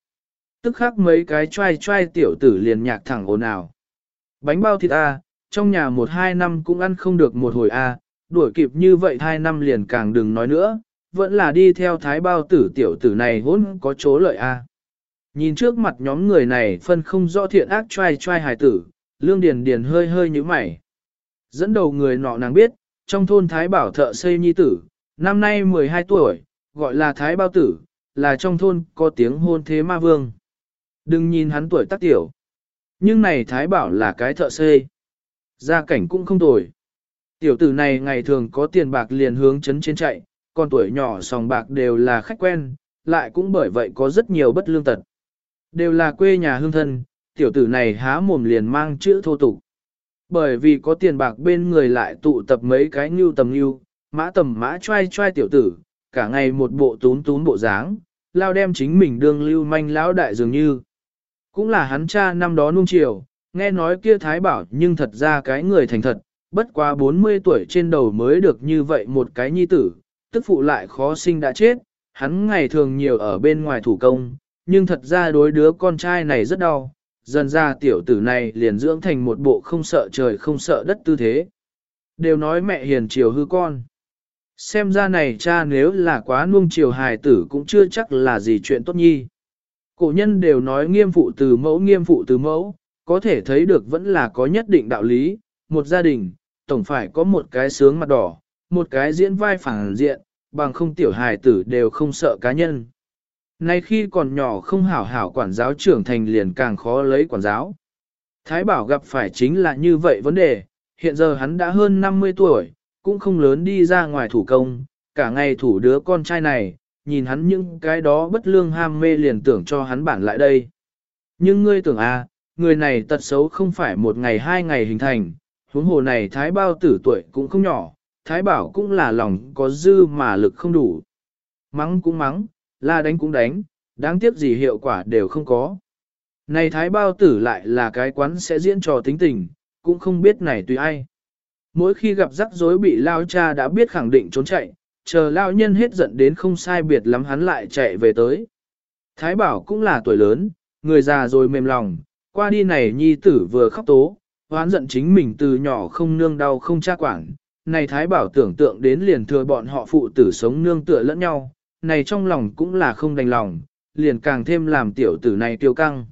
Tức khắc mấy cái trai trai tiểu tử liền nhạc thẳng ồn ào. Bánh bao thịt A, trong nhà một hai năm cũng ăn không được một hồi A, đuổi kịp như vậy hai năm liền càng đừng nói nữa, vẫn là đi theo thái bao tử tiểu tử này hôn có chỗ lợi A. Nhìn trước mặt nhóm người này phân không rõ thiện ác trai trai hài tử, lương điền điền hơi hơi như mày. Dẫn đầu người nọ nàng biết, trong thôn thái bảo thợ xây nhi tử, năm nay 12 tuổi, gọi là thái bao tử, là trong thôn có tiếng hôn thế ma vương. Đừng nhìn hắn tuổi tác tiểu. Nhưng này thái bảo là cái thợ xây. Gia cảnh cũng không tồi. Tiểu tử này ngày thường có tiền bạc liền hướng chấn trên chạy, còn tuổi nhỏ sòng bạc đều là khách quen, lại cũng bởi vậy có rất nhiều bất lương tật. Đều là quê nhà hương thân, tiểu tử này há mồm liền mang chữ thô tục. Bởi vì có tiền bạc bên người lại tụ tập mấy cái ngưu tầm ngưu, mã tầm mã trai trai tiểu tử, cả ngày một bộ tún tún bộ dáng, lao đem chính mình đương lưu manh lão đại dường như. Cũng là hắn cha năm đó nung chiều, nghe nói kia thái bảo nhưng thật ra cái người thành thật, bất quá 40 tuổi trên đầu mới được như vậy một cái nhi tử, tức phụ lại khó sinh đã chết, hắn ngày thường nhiều ở bên ngoài thủ công, nhưng thật ra đối đứa con trai này rất đau, dần ra tiểu tử này liền dưỡng thành một bộ không sợ trời không sợ đất tư thế. Đều nói mẹ hiền chiều hư con. Xem ra này cha nếu là quá nuông chiều hài tử cũng chưa chắc là gì chuyện tốt nhi. Cổ nhân đều nói nghiêm phụ từ mẫu nghiêm phụ từ mẫu, có thể thấy được vẫn là có nhất định đạo lý, một gia đình, tổng phải có một cái sướng mặt đỏ, một cái diễn vai phản diện, bằng không tiểu hài tử đều không sợ cá nhân. Nay khi còn nhỏ không hảo hảo quản giáo trưởng thành liền càng khó lấy quản giáo. Thái bảo gặp phải chính là như vậy vấn đề, hiện giờ hắn đã hơn 50 tuổi, cũng không lớn đi ra ngoài thủ công, cả ngày thủ đứa con trai này, nhìn hắn những cái đó bất lương ham mê liền tưởng cho hắn bản lại đây. Nhưng ngươi tưởng à, người này tật xấu không phải một ngày hai ngày hình thành, huống hồ này thái bao tử tuổi cũng không nhỏ, thái bảo cũng là lòng có dư mà lực không đủ. Mắng cũng mắng, là đánh cũng đánh, đáng tiếc gì hiệu quả đều không có. Này thái bao tử lại là cái quán sẽ diễn trò tính tình, cũng không biết này tùy ai. Mỗi khi gặp rắc rối bị lao cha đã biết khẳng định trốn chạy, chờ lao nhân hết giận đến không sai biệt lắm hắn lại chạy về tới. Thái bảo cũng là tuổi lớn, người già rồi mềm lòng, qua đi này nhi tử vừa khóc tố, hoán giận chính mình từ nhỏ không nương đau không cha quản. Này thái bảo tưởng tượng đến liền thừa bọn họ phụ tử sống nương tựa lẫn nhau, này trong lòng cũng là không đành lòng, liền càng thêm làm tiểu tử này tiêu căng.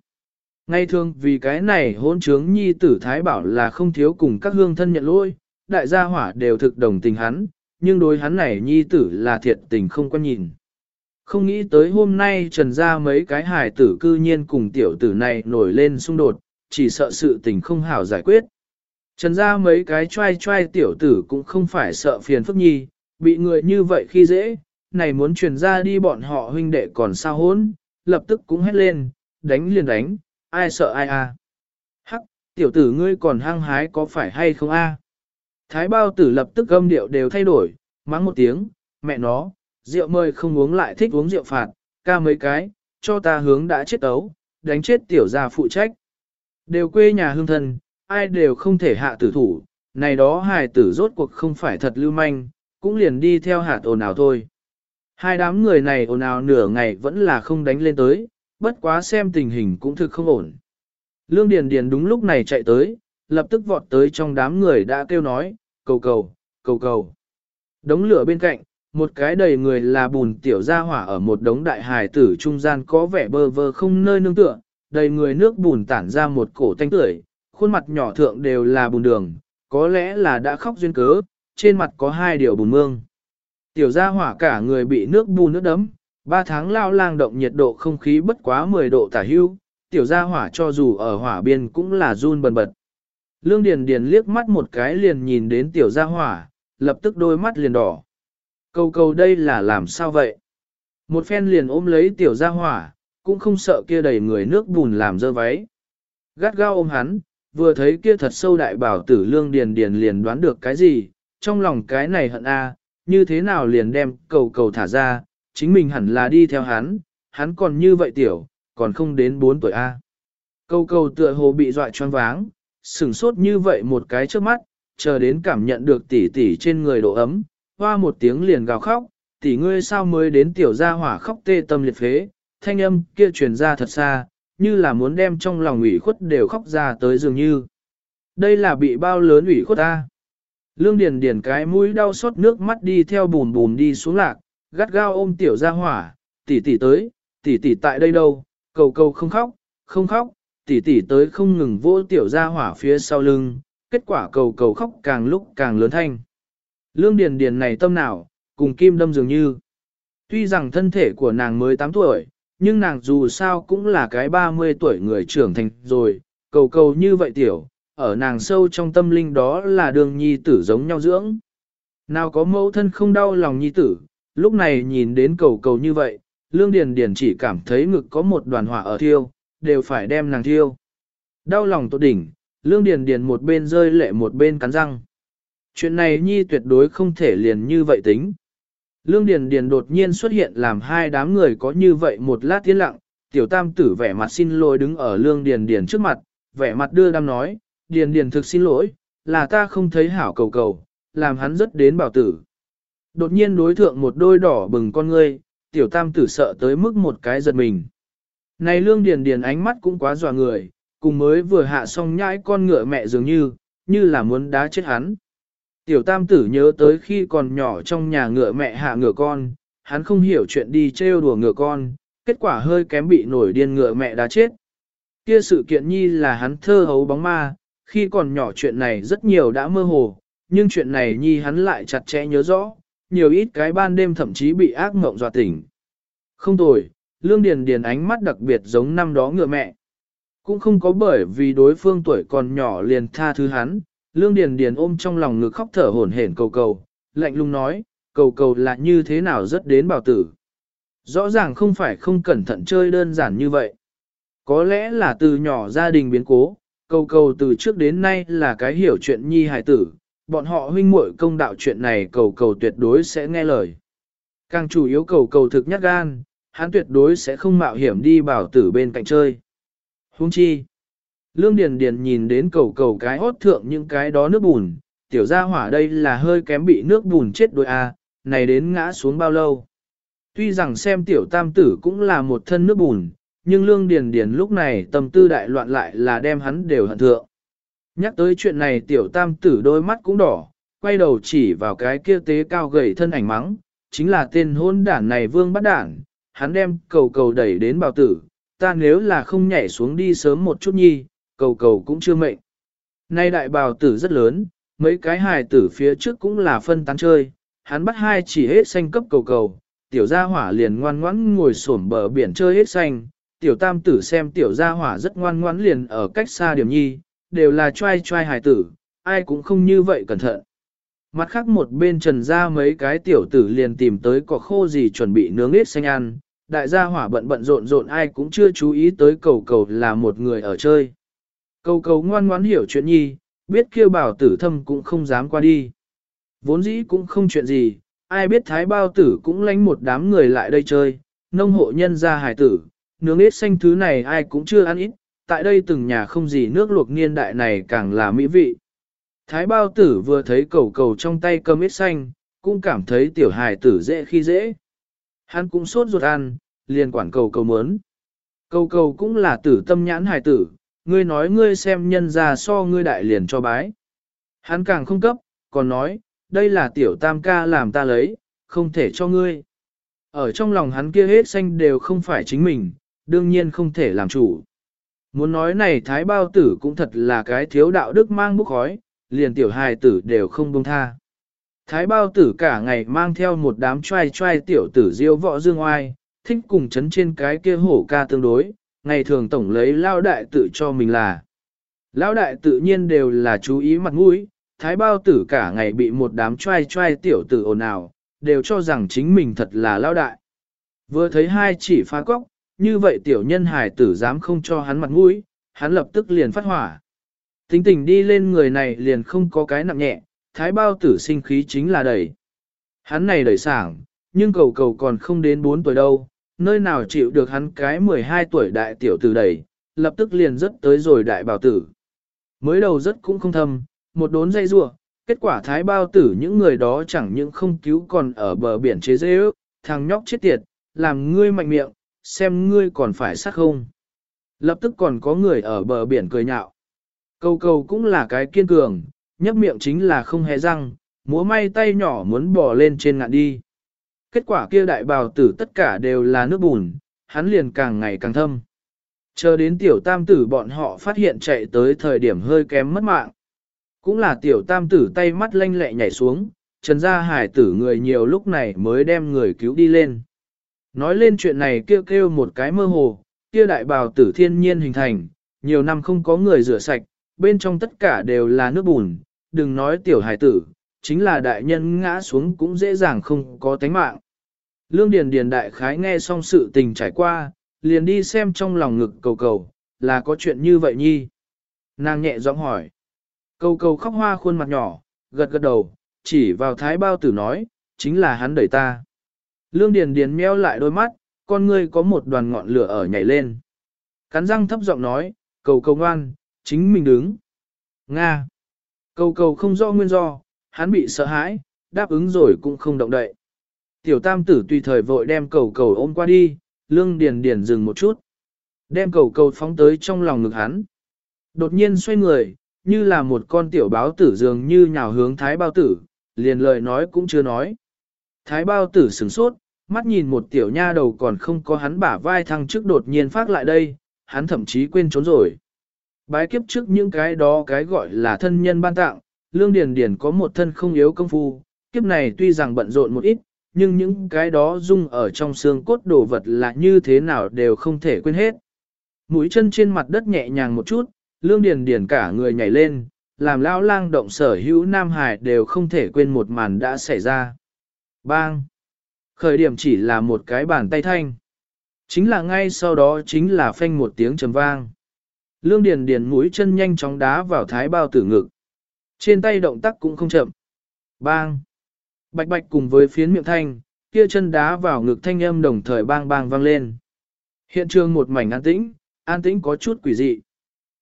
Ngay thường vì cái này hôn trướng nhi tử thái bảo là không thiếu cùng các hương thân nhận lỗi, đại gia hỏa đều thực đồng tình hắn, nhưng đối hắn này nhi tử là thiệt tình không quan nhìn. Không nghĩ tới hôm nay trần ra mấy cái hài tử cư nhiên cùng tiểu tử này nổi lên xung đột, chỉ sợ sự tình không hảo giải quyết. Trần ra mấy cái trai trai tiểu tử cũng không phải sợ phiền phức nhi, bị người như vậy khi dễ, này muốn truyền ra đi bọn họ huynh đệ còn sao hốn, lập tức cũng hét lên, đánh liền đánh, ai sợ ai à. Hắc, tiểu tử ngươi còn hăng hái có phải hay không a? Thái bao tử lập tức âm điệu đều thay đổi, mắng một tiếng, mẹ nó, rượu mời không uống lại thích uống rượu phạt, ca mấy cái, cho ta hướng đã chết ấu, đánh chết tiểu gia phụ trách. Đều quê nhà hương thân, ai đều không thể hạ tử thủ, này đó hài tử rốt cuộc không phải thật lưu manh, cũng liền đi theo hạ ồn nào thôi. Hai đám người này ồn ào nửa ngày vẫn là không đánh lên tới, bất quá xem tình hình cũng thực không ổn. Lương Điền Điền đúng lúc này chạy tới, lập tức vọt tới trong đám người đã kêu nói, cầu cầu, cầu cầu. Đống lửa bên cạnh, một cái đầy người là bùn tiểu gia hỏa ở một đống đại hài tử trung gian có vẻ bơ vơ không nơi nương tựa, đầy người nước bùn tản ra một cổ tanh tưởi, khuôn mặt nhỏ thượng đều là bùn đường, có lẽ là đã khóc duyên cớ, trên mặt có hai điều bùn mương. Tiểu gia hỏa cả người bị nước bù nước đấm, ba tháng lao lang động nhiệt độ không khí bất quá 10 độ tả hưu, tiểu gia hỏa cho dù ở hỏa biên cũng là run bần bật. Lương Điền Điền liếc mắt một cái liền nhìn đến tiểu gia hỏa, lập tức đôi mắt liền đỏ. Cầu cầu đây là làm sao vậy? Một phen liền ôm lấy tiểu gia hỏa, cũng không sợ kia đầy người nước bùn làm dơ váy. Gắt gao ôm hắn, vừa thấy kia thật sâu đại bảo tử lương điền điền liền đoán được cái gì, trong lòng cái này hận a, như thế nào liền đem cầu cầu thả ra, chính mình hẳn là đi theo hắn, hắn còn như vậy tiểu, còn không đến 4 tuổi a. Cầu cầu tựa hồ bị dọa choáng váng, sửng sốt như vậy một cái trước mắt, chờ đến cảm nhận được tỷ tỷ trên người độ ấm, hoa một tiếng liền gào khóc, tỷ ngươi sao mới đến tiểu gia hỏa khóc tê tâm liệt phế, thanh âm kia truyền ra thật xa, như là muốn đem trong lòng ủy khuất đều khóc ra tới dường như. Đây là bị bao lớn ủy khuất ta. Lương Điền Điền cái mũi đau xót nước mắt đi theo bùn bùn đi xuống lạc, gắt gao ôm tiểu gia hỏa, tỷ tỷ tới, tỷ tỷ tại đây đâu, cầu cầu không khóc, không khóc, tỷ tỷ tới không ngừng vỗ tiểu gia hỏa phía sau lưng, kết quả cầu cầu khóc càng lúc càng lớn thanh. Lương Điền Điền này tâm nào, cùng kim đâm dường như. Tuy rằng thân thể của nàng mới 8 tuổi, nhưng nàng dù sao cũng là cái 30 tuổi người trưởng thành rồi, cầu cầu như vậy tiểu, ở nàng sâu trong tâm linh đó là đường nhi tử giống nhau dưỡng. Nào có mẫu thân không đau lòng nhi tử, lúc này nhìn đến cầu cầu như vậy, Lương Điền Điền chỉ cảm thấy ngực có một đoàn hỏa ở thiêu, đều phải đem nàng thiêu. Đau lòng tột đỉnh, Lương Điền Điền một bên rơi lệ một bên cắn răng. Chuyện này nhi tuyệt đối không thể liền như vậy tính. Lương Điền Điền đột nhiên xuất hiện làm hai đám người có như vậy một lát tiến lặng, tiểu tam tử vẻ mặt xin lỗi đứng ở Lương Điền Điền trước mặt, vẻ mặt đưa đam nói, Điền Điền thực xin lỗi, là ta không thấy hảo cầu cầu, làm hắn rất đến bảo tử. Đột nhiên đối thượng một đôi đỏ bừng con ngươi, tiểu tam tử sợ tới mức một cái giật mình. Này Lương Điền Điền ánh mắt cũng quá dọa người, cùng mới vừa hạ xong nhãi con ngựa mẹ dường như, như là muốn đá chết hắn. Tiểu tam tử nhớ tới khi còn nhỏ trong nhà ngựa mẹ hạ ngựa con, hắn không hiểu chuyện đi trêu đùa ngựa con, kết quả hơi kém bị nổi điên ngựa mẹ đá chết. Kia sự kiện nhi là hắn thơ hấu bóng ma, khi còn nhỏ chuyện này rất nhiều đã mơ hồ, nhưng chuyện này nhi hắn lại chặt chẽ nhớ rõ, nhiều ít cái ban đêm thậm chí bị ác mộng dọa tỉnh. Không tồi, Lương Điền Điền ánh mắt đặc biệt giống năm đó ngựa mẹ. Cũng không có bởi vì đối phương tuổi còn nhỏ liền tha thứ hắn, Lương Điền Điền ôm trong lòng ngực khóc thở hổn hển cầu cầu, lạnh lùng nói, cầu cầu là như thế nào rất đến bảo tử. Rõ ràng không phải không cẩn thận chơi đơn giản như vậy. Có lẽ là từ nhỏ gia đình biến cố, cầu cầu từ trước đến nay là cái hiểu chuyện nhi hài tử, bọn họ huynh muội công đạo chuyện này cầu cầu tuyệt đối sẽ nghe lời. Càng chủ yếu cầu cầu thực nhát gan, hắn tuyệt đối sẽ không mạo hiểm đi bảo tử bên cạnh chơi. Huống chi, Lương Điền Điền nhìn đến cầu cầu cái hốt thượng những cái đó nước bùn, tiểu gia hỏa đây là hơi kém bị nước bùn chết đôi a, à, này đến ngã xuống bao lâu. Tuy rằng xem tiểu tam tử cũng là một thân nước bùn, nhưng Lương Điền Điền lúc này tâm tư đại loạn lại là đem hắn đều hận thượng. Nhắc tới chuyện này tiểu tam tử đôi mắt cũng đỏ, quay đầu chỉ vào cái kia tế cao gầy thân ảnh mắng, chính là tên hôn đản này vương bắt đản, hắn đem cầu cầu đẩy đến bào tử, ta nếu là không nhảy xuống đi sớm một chút nhi, cầu cầu cũng chưa mệnh. Nay đại bào tử rất lớn, mấy cái hài tử phía trước cũng là phân tán chơi, hắn bắt hai chỉ hết xanh cấp cầu cầu, tiểu gia hỏa liền ngoan ngoãn ngồi xổm bờ biển chơi hết xanh, tiểu tam tử xem tiểu gia hỏa rất ngoan ngoãn liền ở cách xa điểm nhi, đều là trai trai hài tử, ai cũng không như vậy cẩn thận. Mặt khác một bên trần ra mấy cái tiểu tử liền tìm tới cỏ khô gì chuẩn bị nướng ít xanh ăn, đại gia hỏa bận bận rộn rộn ai cũng chưa chú ý tới cầu cầu là một người ở chơi. Cầu cầu ngoan ngoãn hiểu chuyện nhi, biết kêu bảo tử thâm cũng không dám qua đi. Vốn dĩ cũng không chuyện gì, ai biết thái bao tử cũng lánh một đám người lại đây chơi, nông hộ nhân ra hải tử, nướng ít xanh thứ này ai cũng chưa ăn ít, tại đây từng nhà không gì nước luộc niên đại này càng là mỹ vị. Thái bao tử vừa thấy cầu cầu trong tay cầm ít xanh, cũng cảm thấy tiểu hài tử dễ khi dễ. Hắn cũng sốt ruột ăn, liền quản cầu cầu mớn. Cầu cầu cũng là tử tâm nhãn hài tử, ngươi nói ngươi xem nhân ra so ngươi đại liền cho bái. Hắn càng không cấp, còn nói, đây là tiểu tam ca làm ta lấy, không thể cho ngươi. Ở trong lòng hắn kia hết xanh đều không phải chính mình, đương nhiên không thể làm chủ. Muốn nói này thái bao tử cũng thật là cái thiếu đạo đức mang bốc khói, liền tiểu hài tử đều không buông tha. Thái bao tử cả ngày mang theo một đám trai trai tiểu tử diêu võ dương oai, thích cùng chấn trên cái kia hổ ca tương đối, ngày thường tổng lấy lao đại tự cho mình là. Lão đại tự nhiên đều là chú ý mặt mũi, thái bao tử cả ngày bị một đám trai trai tiểu tử ồn ào, đều cho rằng chính mình thật là lao đại. Vừa thấy hai chỉ phá cóc, như vậy tiểu nhân hài tử dám không cho hắn mặt mũi, hắn lập tức liền phát hỏa. Tính tình đi lên người này liền không có cái nặng nhẹ, thái bao tử sinh khí chính là đẩy. Hắn này đẩy sảng, nhưng cầu cầu còn không đến 4 tuổi đâu, nơi nào chịu được hắn cái 12 tuổi đại tiểu tử đẩy, lập tức liền rất tới rồi đại bảo tử. Mới đầu rất cũng không thâm, một đốn dây rua, kết quả thái bao tử những người đó chẳng những không cứu còn ở bờ biển chế dễ ước, thằng nhóc chết tiệt, làm ngươi mạnh miệng, xem ngươi còn phải sát không. Lập tức còn có người ở bờ biển cười nhạo. Câu câu cũng là cái kiên cường, nhấp miệng chính là không hề răng, múa may tay nhỏ muốn bỏ lên trên ngạn đi. Kết quả kia đại bào tử tất cả đều là nước bùn, hắn liền càng ngày càng thâm. Chờ đến tiểu tam tử bọn họ phát hiện chạy tới thời điểm hơi kém mất mạng. Cũng là tiểu tam tử tay mắt lanh lẹ nhảy xuống, trần gia hải tử người nhiều lúc này mới đem người cứu đi lên. Nói lên chuyện này kêu kêu một cái mơ hồ, kia đại bào tử thiên nhiên hình thành, nhiều năm không có người rửa sạch, bên trong tất cả đều là nước bùn, đừng nói tiểu hải tử, chính là đại nhân ngã xuống cũng dễ dàng không có tánh mạng. Lương Điền Điền đại khái nghe xong sự tình trải qua, liền đi xem trong lòng ngực cầu cầu, là có chuyện như vậy nhi. Nàng nhẹ giọng hỏi. Cầu cầu khóc hoa khuôn mặt nhỏ, gật gật đầu, chỉ vào thái bao tử nói, chính là hắn đẩy ta. Lương Điền Điền meo lại đôi mắt, con ngươi có một đoàn ngọn lửa ở nhảy lên. Cắn răng thấp giọng nói, cầu cầu ngoan, chính mình đứng. Nga. Cầu cầu không do nguyên do, hắn bị sợ hãi, đáp ứng rồi cũng không động đậy. Tiểu tam tử tùy thời vội đem cầu cầu ôm qua đi, lương điền điền dừng một chút. Đem cầu cầu phóng tới trong lòng ngực hắn. Đột nhiên xoay người, như là một con tiểu báo tử dường như nhào hướng thái bao tử, liền lời nói cũng chưa nói. Thái bao tử sửng sốt, mắt nhìn một tiểu nha đầu còn không có hắn bả vai thăng trước đột nhiên phát lại đây, hắn thậm chí quên trốn rồi. Bái kiếp trước những cái đó cái gọi là thân nhân ban tặng, Lương Điền Điền có một thân không yếu công phu, kiếp này tuy rằng bận rộn một ít, nhưng những cái đó dung ở trong xương cốt đồ vật là như thế nào đều không thể quên hết. Mũi chân trên mặt đất nhẹ nhàng một chút, Lương Điền Điền cả người nhảy lên, làm lão lang động sở hữu Nam Hải đều không thể quên một màn đã xảy ra. Bang! Khởi điểm chỉ là một cái bàn tay thanh. Chính là ngay sau đó chính là phanh một tiếng trầm vang. Lương Điền Điền mũi chân nhanh chóng đá vào thái bao tử ngực. Trên tay động tác cũng không chậm. Bang! Bạch bạch cùng với phiến miệng thanh, kia chân đá vào ngực thanh âm đồng thời bang bang vang lên. Hiện trường một mảnh an tĩnh, an tĩnh có chút quỷ dị.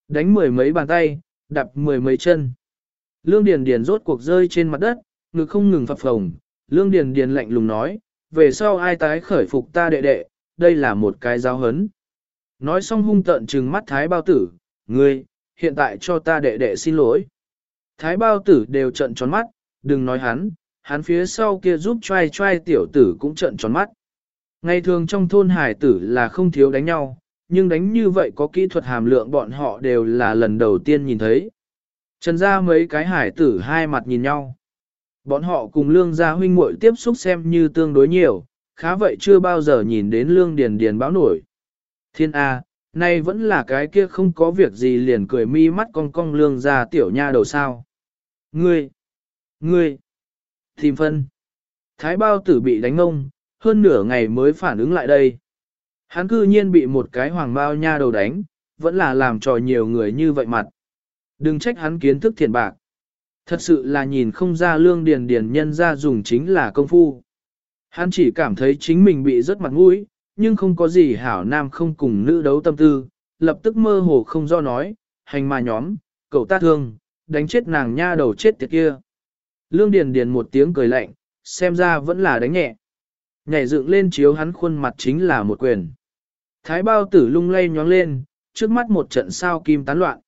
Đánh mười mấy bàn tay, đập mười mấy chân. Lương Điền Điền rốt cuộc rơi trên mặt đất, ngực không ngừng phập phồng. Lương Điền Điền lạnh lùng nói, về sau ai tái khởi phục ta đệ đệ, đây là một cái giáo hấn. Nói xong hung tợn trừng mắt thái bao tử, ngươi, hiện tại cho ta đệ đệ xin lỗi. Thái bao tử đều trận tròn mắt, đừng nói hắn, hắn phía sau kia giúp trai trai tiểu tử cũng trận tròn mắt. Ngày thường trong thôn hải tử là không thiếu đánh nhau, nhưng đánh như vậy có kỹ thuật hàm lượng bọn họ đều là lần đầu tiên nhìn thấy. Trần ra mấy cái hải tử hai mặt nhìn nhau. Bọn họ cùng lương gia huynh muội tiếp xúc xem như tương đối nhiều, khá vậy chưa bao giờ nhìn đến lương điền điền báo nổi. Thiên A, nay vẫn là cái kia không có việc gì liền cười mi mắt cong cong lương gia tiểu nha đầu sao. Ngươi, ngươi, tìm phân. Thái bao tử bị đánh ngông hơn nửa ngày mới phản ứng lại đây. Hắn cư nhiên bị một cái hoàng bao nha đầu đánh, vẫn là làm trò nhiều người như vậy mặt. Đừng trách hắn kiến thức thiền bạc. Thật sự là nhìn không ra lương điền điền nhân ra dùng chính là công phu. Hắn chỉ cảm thấy chính mình bị rất mặt mũi, nhưng không có gì hảo nam không cùng nữ đấu tâm tư, lập tức mơ hồ không do nói, hành mà nhóm, cậu ta thương, đánh chết nàng nha đầu chết tiệt kia. Lương Điền Điền một tiếng cười lạnh, xem ra vẫn là đánh nhẹ. Nhảy dựng lên chiếu hắn khuôn mặt chính là một quyền. Thái bao tử lung lay nhóng lên, trước mắt một trận sao kim tán loạn.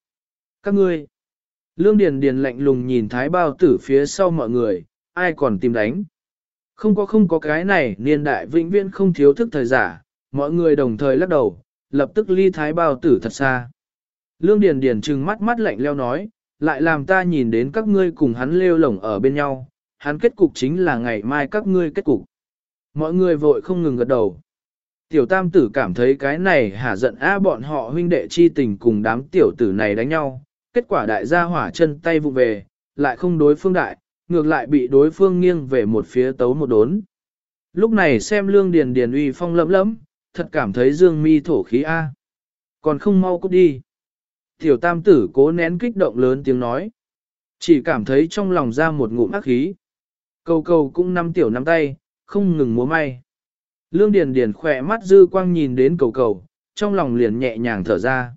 Các ngươi. Lương Điền Điền lạnh lùng nhìn thái bao tử phía sau mọi người, ai còn tìm đánh. Không có không có cái này, niên đại vĩnh viễn không thiếu thức thời giả, mọi người đồng thời lắc đầu, lập tức ly thái bao tử thật xa. Lương Điền Điền trừng mắt mắt lạnh leo nói, lại làm ta nhìn đến các ngươi cùng hắn lêu lổng ở bên nhau, hắn kết cục chính là ngày mai các ngươi kết cục. Mọi người vội không ngừng gật đầu. Tiểu tam tử cảm thấy cái này hả giận a bọn họ huynh đệ chi tình cùng đám tiểu tử này đánh nhau, kết quả đại gia hỏa chân tay vụ về, lại không đối phương đại, ngược lại bị đối phương nghiêng về một phía tấu một đốn. Lúc này xem lương điền điền uy phong lẫm lẫm, thật cảm thấy dương mi thổ khí A. Còn không mau cút đi. Tiểu tam tử cố nén kích động lớn tiếng nói. Chỉ cảm thấy trong lòng ra một ngụm ác khí. Cầu cầu cũng nắm tiểu nắm tay, không ngừng múa may. Lương Điền Điền khỏe mắt dư quang nhìn đến cầu cầu, trong lòng liền nhẹ nhàng thở ra.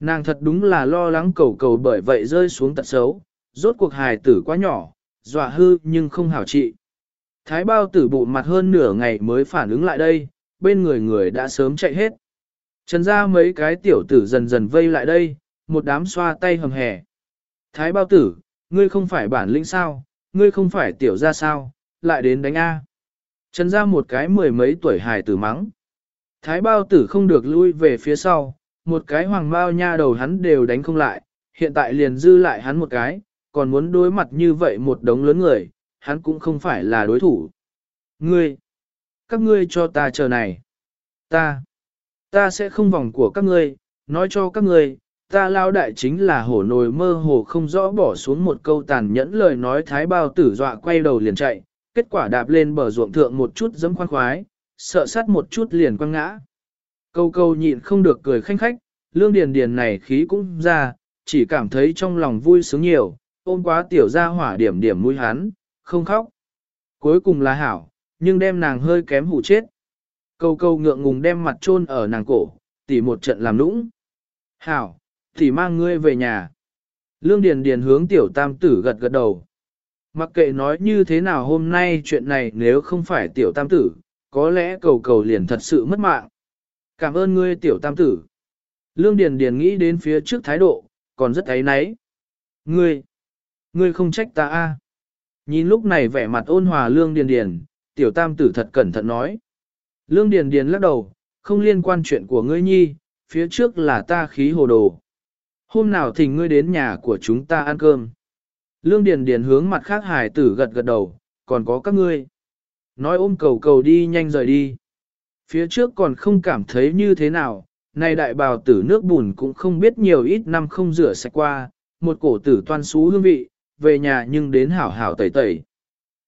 Nàng thật đúng là lo lắng cầu cầu bởi vậy rơi xuống tận xấu, rốt cuộc hài tử quá nhỏ, dọa hư nhưng không hảo trị. Thái bao tử bụ mặt hơn nửa ngày mới phản ứng lại đây, bên người người đã sớm chạy hết. Trần ra mấy cái tiểu tử dần dần vây lại đây, một đám xoa tay hầm hè. Thái bao tử, ngươi không phải bản lĩnh sao, ngươi không phải tiểu ra sao, lại đến đánh A. Trần ra một cái mười mấy tuổi hài tử mắng. Thái bao tử không được lui về phía sau, một cái hoàng bao nha đầu hắn đều đánh không lại, hiện tại liền dư lại hắn một cái, còn muốn đối mặt như vậy một đống lớn người, hắn cũng không phải là đối thủ. Ngươi, các ngươi cho ta chờ này. Ta, ta sẽ không vòng của các ngươi, nói cho các ngươi, ta lao đại chính là hổ nồi mơ hồ không rõ bỏ xuống một câu tàn nhẫn lời nói thái bao tử dọa quay đầu liền chạy, kết quả đạp lên bờ ruộng thượng một chút dẫm khoan khoái, sợ sát một chút liền quăng ngã. Câu câu nhịn không được cười khanh khách, lương điền điền này khí cũng ra, chỉ cảm thấy trong lòng vui sướng nhiều, ôm quá tiểu gia hỏa điểm điểm mũi hắn, không khóc. Cuối cùng là hảo, nhưng đem nàng hơi kém hủ chết. Câu câu ngượng ngùng đem mặt trôn ở nàng cổ, tỉ một trận làm nũng. Hảo, tỉ mang ngươi về nhà. Lương Điền Điền hướng tiểu tam tử gật gật đầu. Mặc kệ nói như thế nào hôm nay chuyện này nếu không phải tiểu tam tử, có lẽ cầu cầu liền thật sự mất mạng. Cảm ơn ngươi tiểu tam tử. Lương Điền Điền nghĩ đến phía trước thái độ, còn rất ấy náy. Ngươi, ngươi không trách ta a? Nhìn lúc này vẻ mặt ôn hòa Lương Điền Điền, tiểu tam tử thật cẩn thận nói. Lương Điền Điền lắc đầu, không liên quan chuyện của ngươi nhi, phía trước là ta khí hồ đồ. Hôm nào thỉnh ngươi đến nhà của chúng ta ăn cơm. Lương Điền Điền hướng mặt khác hải tử gật gật đầu, còn có các ngươi. Nói ôm cầu cầu đi nhanh rời đi. Phía trước còn không cảm thấy như thế nào, này đại bào tử nước bùn cũng không biết nhiều ít năm không rửa sạch qua, một cổ tử toan xú hương vị, về nhà nhưng đến hảo hảo tẩy tẩy.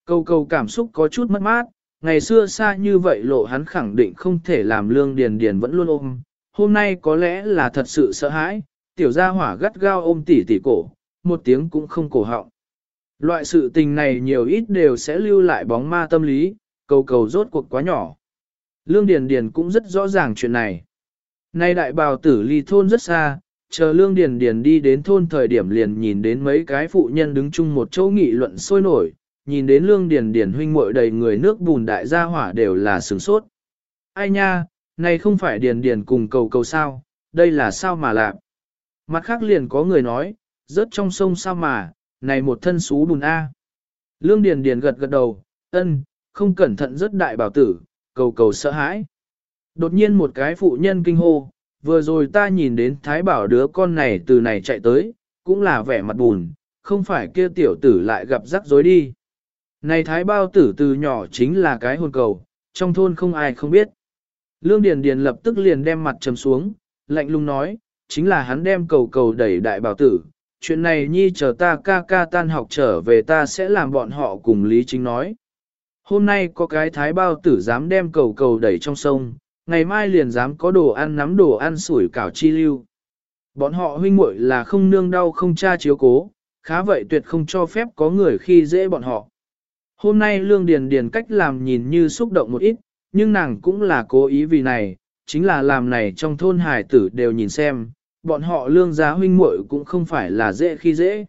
câu câu cảm xúc có chút mất mát, ngày xưa xa như vậy lộ hắn khẳng định không thể làm lương điền điền vẫn luôn ôm, hôm nay có lẽ là thật sự sợ hãi, tiểu gia hỏa gắt gao ôm tỉ tỉ cổ, một tiếng cũng không cổ họng. Loại sự tình này nhiều ít đều sẽ lưu lại bóng ma tâm lý, cầu cầu rốt cuộc quá nhỏ. Lương Điền Điền cũng rất rõ ràng chuyện này. Nay đại bào tử ly thôn rất xa, chờ Lương Điền Điền đi đến thôn thời điểm liền nhìn đến mấy cái phụ nhân đứng chung một chỗ nghị luận sôi nổi, nhìn đến Lương Điền Điền huynh muội đầy người nước bùn đại gia hỏa đều là sửng sốt. Ai nha, này không phải Điền Điền cùng cầu cầu sao, đây là sao mà làm? Mặt khác liền có người nói, rớt trong sông sao mà, này một thân xú bùn A. Lương Điền Điền gật gật đầu, ân, không cẩn thận rất đại bảo tử, cầu cầu sợ hãi. Đột nhiên một cái phụ nhân kinh hô, vừa rồi ta nhìn đến thái bảo đứa con này từ này chạy tới, cũng là vẻ mặt buồn, không phải kia tiểu tử lại gặp rắc rối đi. Này thái bao tử từ nhỏ chính là cái hồn cầu, trong thôn không ai không biết. Lương Điền Điền lập tức liền đem mặt trầm xuống, lạnh lùng nói, chính là hắn đem cầu cầu đẩy đại bảo tử. Chuyện này nhi chờ ta ca ca tan học trở về ta sẽ làm bọn họ cùng Lý Chính nói. Hôm nay có cái thái bao tử dám đem cầu cầu đẩy trong sông, ngày mai liền dám có đồ ăn nắm đồ ăn sủi cảo chi lưu. Bọn họ huynh muội là không nương đau không cha chiếu cố, khá vậy tuyệt không cho phép có người khi dễ bọn họ. Hôm nay Lương Điền Điền cách làm nhìn như xúc động một ít, nhưng nàng cũng là cố ý vì này, chính là làm này trong thôn hải tử đều nhìn xem, bọn họ lương gia huynh muội cũng không phải là dễ khi dễ.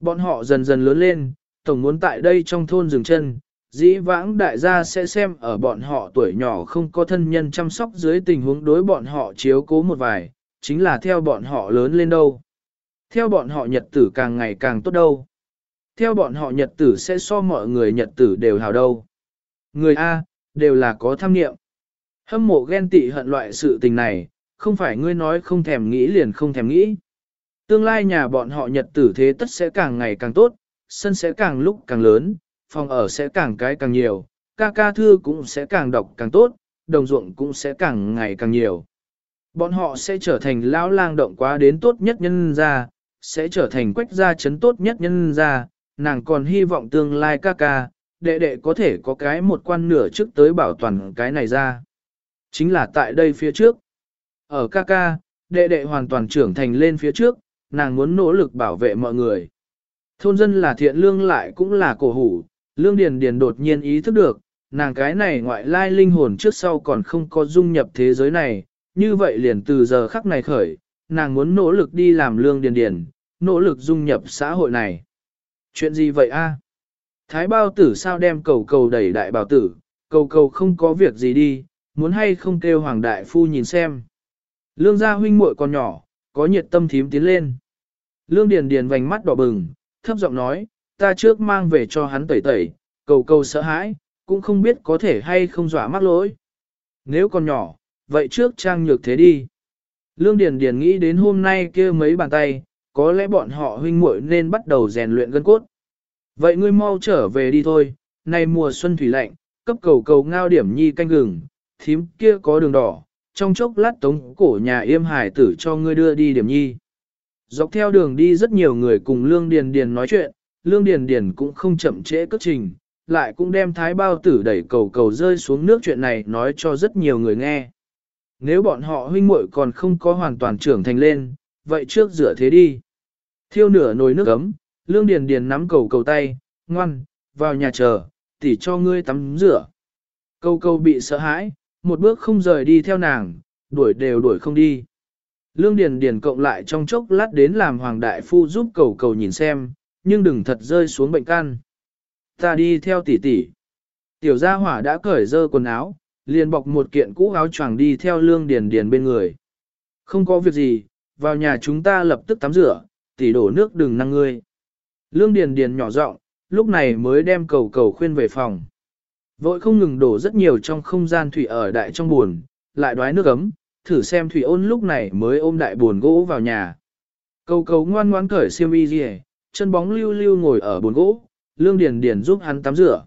Bọn họ dần dần lớn lên, tổng muốn tại đây trong thôn dừng chân, dĩ vãng đại gia sẽ xem ở bọn họ tuổi nhỏ không có thân nhân chăm sóc dưới tình huống đối bọn họ chiếu cố một vài, chính là theo bọn họ lớn lên đâu. Theo bọn họ nhật tử càng ngày càng tốt đâu. Theo bọn họ nhật tử sẽ so mọi người nhật tử đều hào đâu. Người A, đều là có tham nghiệm. Hâm mộ ghen tị hận loại sự tình này, không phải ngươi nói không thèm nghĩ liền không thèm nghĩ. Tương lai nhà bọn họ nhật tử thế tất sẽ càng ngày càng tốt, sân sẽ càng lúc càng lớn, phòng ở sẽ càng cái càng nhiều, ca ca thư cũng sẽ càng đọc càng tốt, đồng ruộng cũng sẽ càng ngày càng nhiều. Bọn họ sẽ trở thành lão lang động quá đến tốt nhất nhân gia, sẽ trở thành quách gia chấn tốt nhất nhân gia, nàng còn hy vọng tương lai ca ca, đệ đệ có thể có cái một quan nửa trước tới bảo toàn cái này ra. Chính là tại đây phía trước. Ở ca ca, đệ đệ hoàn toàn trưởng thành lên phía trước, nàng muốn nỗ lực bảo vệ mọi người. Thôn dân là thiện lương lại cũng là cổ hủ, lương điền điền đột nhiên ý thức được, nàng cái này ngoại lai linh hồn trước sau còn không có dung nhập thế giới này, như vậy liền từ giờ khắc này khởi, nàng muốn nỗ lực đi làm lương điền điền, nỗ lực dung nhập xã hội này. Chuyện gì vậy a? Thái bao tử sao đem cầu cầu đẩy đại bảo tử, cầu cầu không có việc gì đi, muốn hay không kêu hoàng đại phu nhìn xem. Lương gia huynh muội còn nhỏ, có nhiệt tâm thím tiến lên. Lương Điền Điền vành mắt đỏ bừng, thấp giọng nói, ta trước mang về cho hắn tẩy tẩy, cầu cầu sợ hãi, cũng không biết có thể hay không dọa mắc lỗi. Nếu còn nhỏ, vậy trước trang nhược thế đi. Lương Điền Điền nghĩ đến hôm nay kia mấy bàn tay, có lẽ bọn họ huynh muội nên bắt đầu rèn luyện gân cốt. Vậy ngươi mau trở về đi thôi, nay mùa xuân thủy lạnh, cấp cầu cầu ngao điểm nhi canh gừng, thím kia có đường đỏ, trong chốc lát tống cổ nhà yêm hải tử cho ngươi đưa đi điểm nhi. Dọc theo đường đi rất nhiều người cùng Lương Điền Điền nói chuyện, Lương Điền Điền cũng không chậm trễ cất trình, lại cũng đem thái bao tử đẩy cầu cầu rơi xuống nước chuyện này nói cho rất nhiều người nghe. Nếu bọn họ huynh muội còn không có hoàn toàn trưởng thành lên, vậy trước rửa thế đi. Thiêu nửa nồi nước ấm, Lương Điền Điền nắm cầu cầu tay, ngoan, vào nhà chờ, tỉ cho ngươi tắm rửa. Cầu cầu bị sợ hãi, một bước không rời đi theo nàng, đuổi đều đuổi không đi. Lương Điền Điền cộng lại trong chốc lát đến làm Hoàng Đại Phu giúp cầu cầu nhìn xem, nhưng đừng thật rơi xuống bệnh căn. Ta đi theo tỷ tỷ. Tiểu gia hỏa đã cởi dơ quần áo, liền bọc một kiện cũ áo choàng đi theo Lương Điền Điền bên người. Không có việc gì, vào nhà chúng ta lập tức tắm rửa, tỷ đổ nước đừng năng ngươi. Lương Điền Điền nhỏ giọng, lúc này mới đem cầu cầu khuyên về phòng. Vội không ngừng đổ rất nhiều trong không gian thủy ở đại trong buồn, lại đoái nước ấm, thử xem thủy ôn lúc này mới ôm đại buồn gỗ vào nhà. Cầu cầu ngoan ngoãn cởi xiêm y gì chân bóng lưu lưu ngồi ở bồn gỗ, lương điền điền giúp hắn tắm rửa.